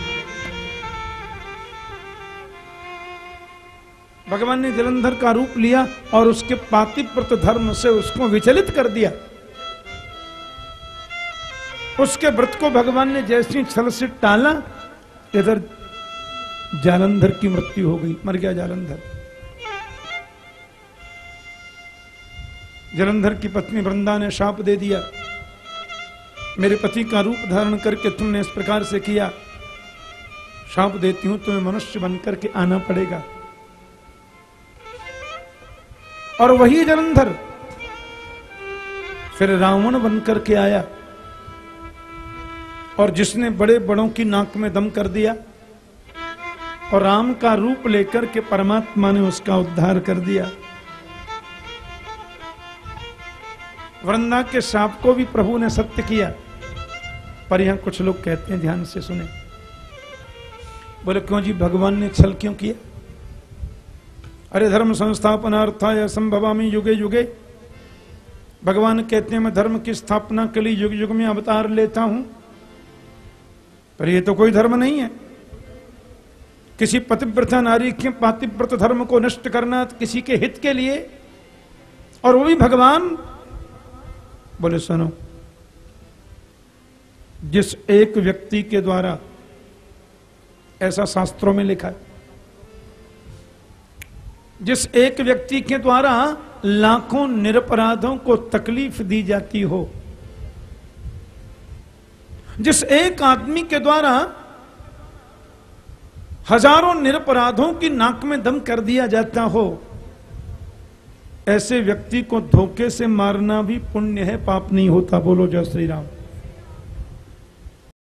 S1: भगवान ने जलंधर का रूप लिया और उसके पातिव्रत धर्म से उसको विचलित कर दिया। उसके व्रत को भगवान ने जैसी छल से टाला, इधर जालंधर की मृत्यु हो गई। मर गया जालंधर। जलंधर की पत्नी वृंदा ने शाप दे दिया। मेरे पति का रूप धारण करके तुमने इस प्रकार से किया। शाप देती हूँ, तुम्हें मनुष्य बनकर के आना पड़ेगा। और वही जलंधर फिर रावण बनकर के आया। और जिसने बड़े बड़ों की नाक में दम कर दिया और राम का रूप लेकर के परमात्मा ने उसका उद्धार कर दिया। वृंदा के सांप को भी प्रभु ने सत्य किया, पर यहाँ कुछ लोग कहते हैं, ध्यान से सुने। बोले, क्यों जी, भगवान ने छल क्यों किया? अरे धर्म संस्थापनार्थाय संभवामी युगे युगे। भगवान कहते हैं, मैं धर्म की स्थापना के लिए युग युग में अवतार लेता हूँ। पर ये तो कोई धर्म नहीं है। किसी पतिव्रता नारी के पातिव्रत धर्म को नष्ट करना किसी के हित के लिए, और वो भी भगवान। बोले, सुनो, जिस एक व्यक्ति के द्वारा ऐसा शास्त्रों में लिखा है, जिस एक व्यक्ति के द्वारा लाखों निरपराधों को तकलीफ़ दी जाती हो जिस एक आदमी के द्वारा हज़ारों निरपराधों की नाक में दम कर दिया जाता हो, ऐसे व्यक्ति को धोखे से मारना भी पुण्य है, पाप नहीं होता। बोलो जय श्री राम।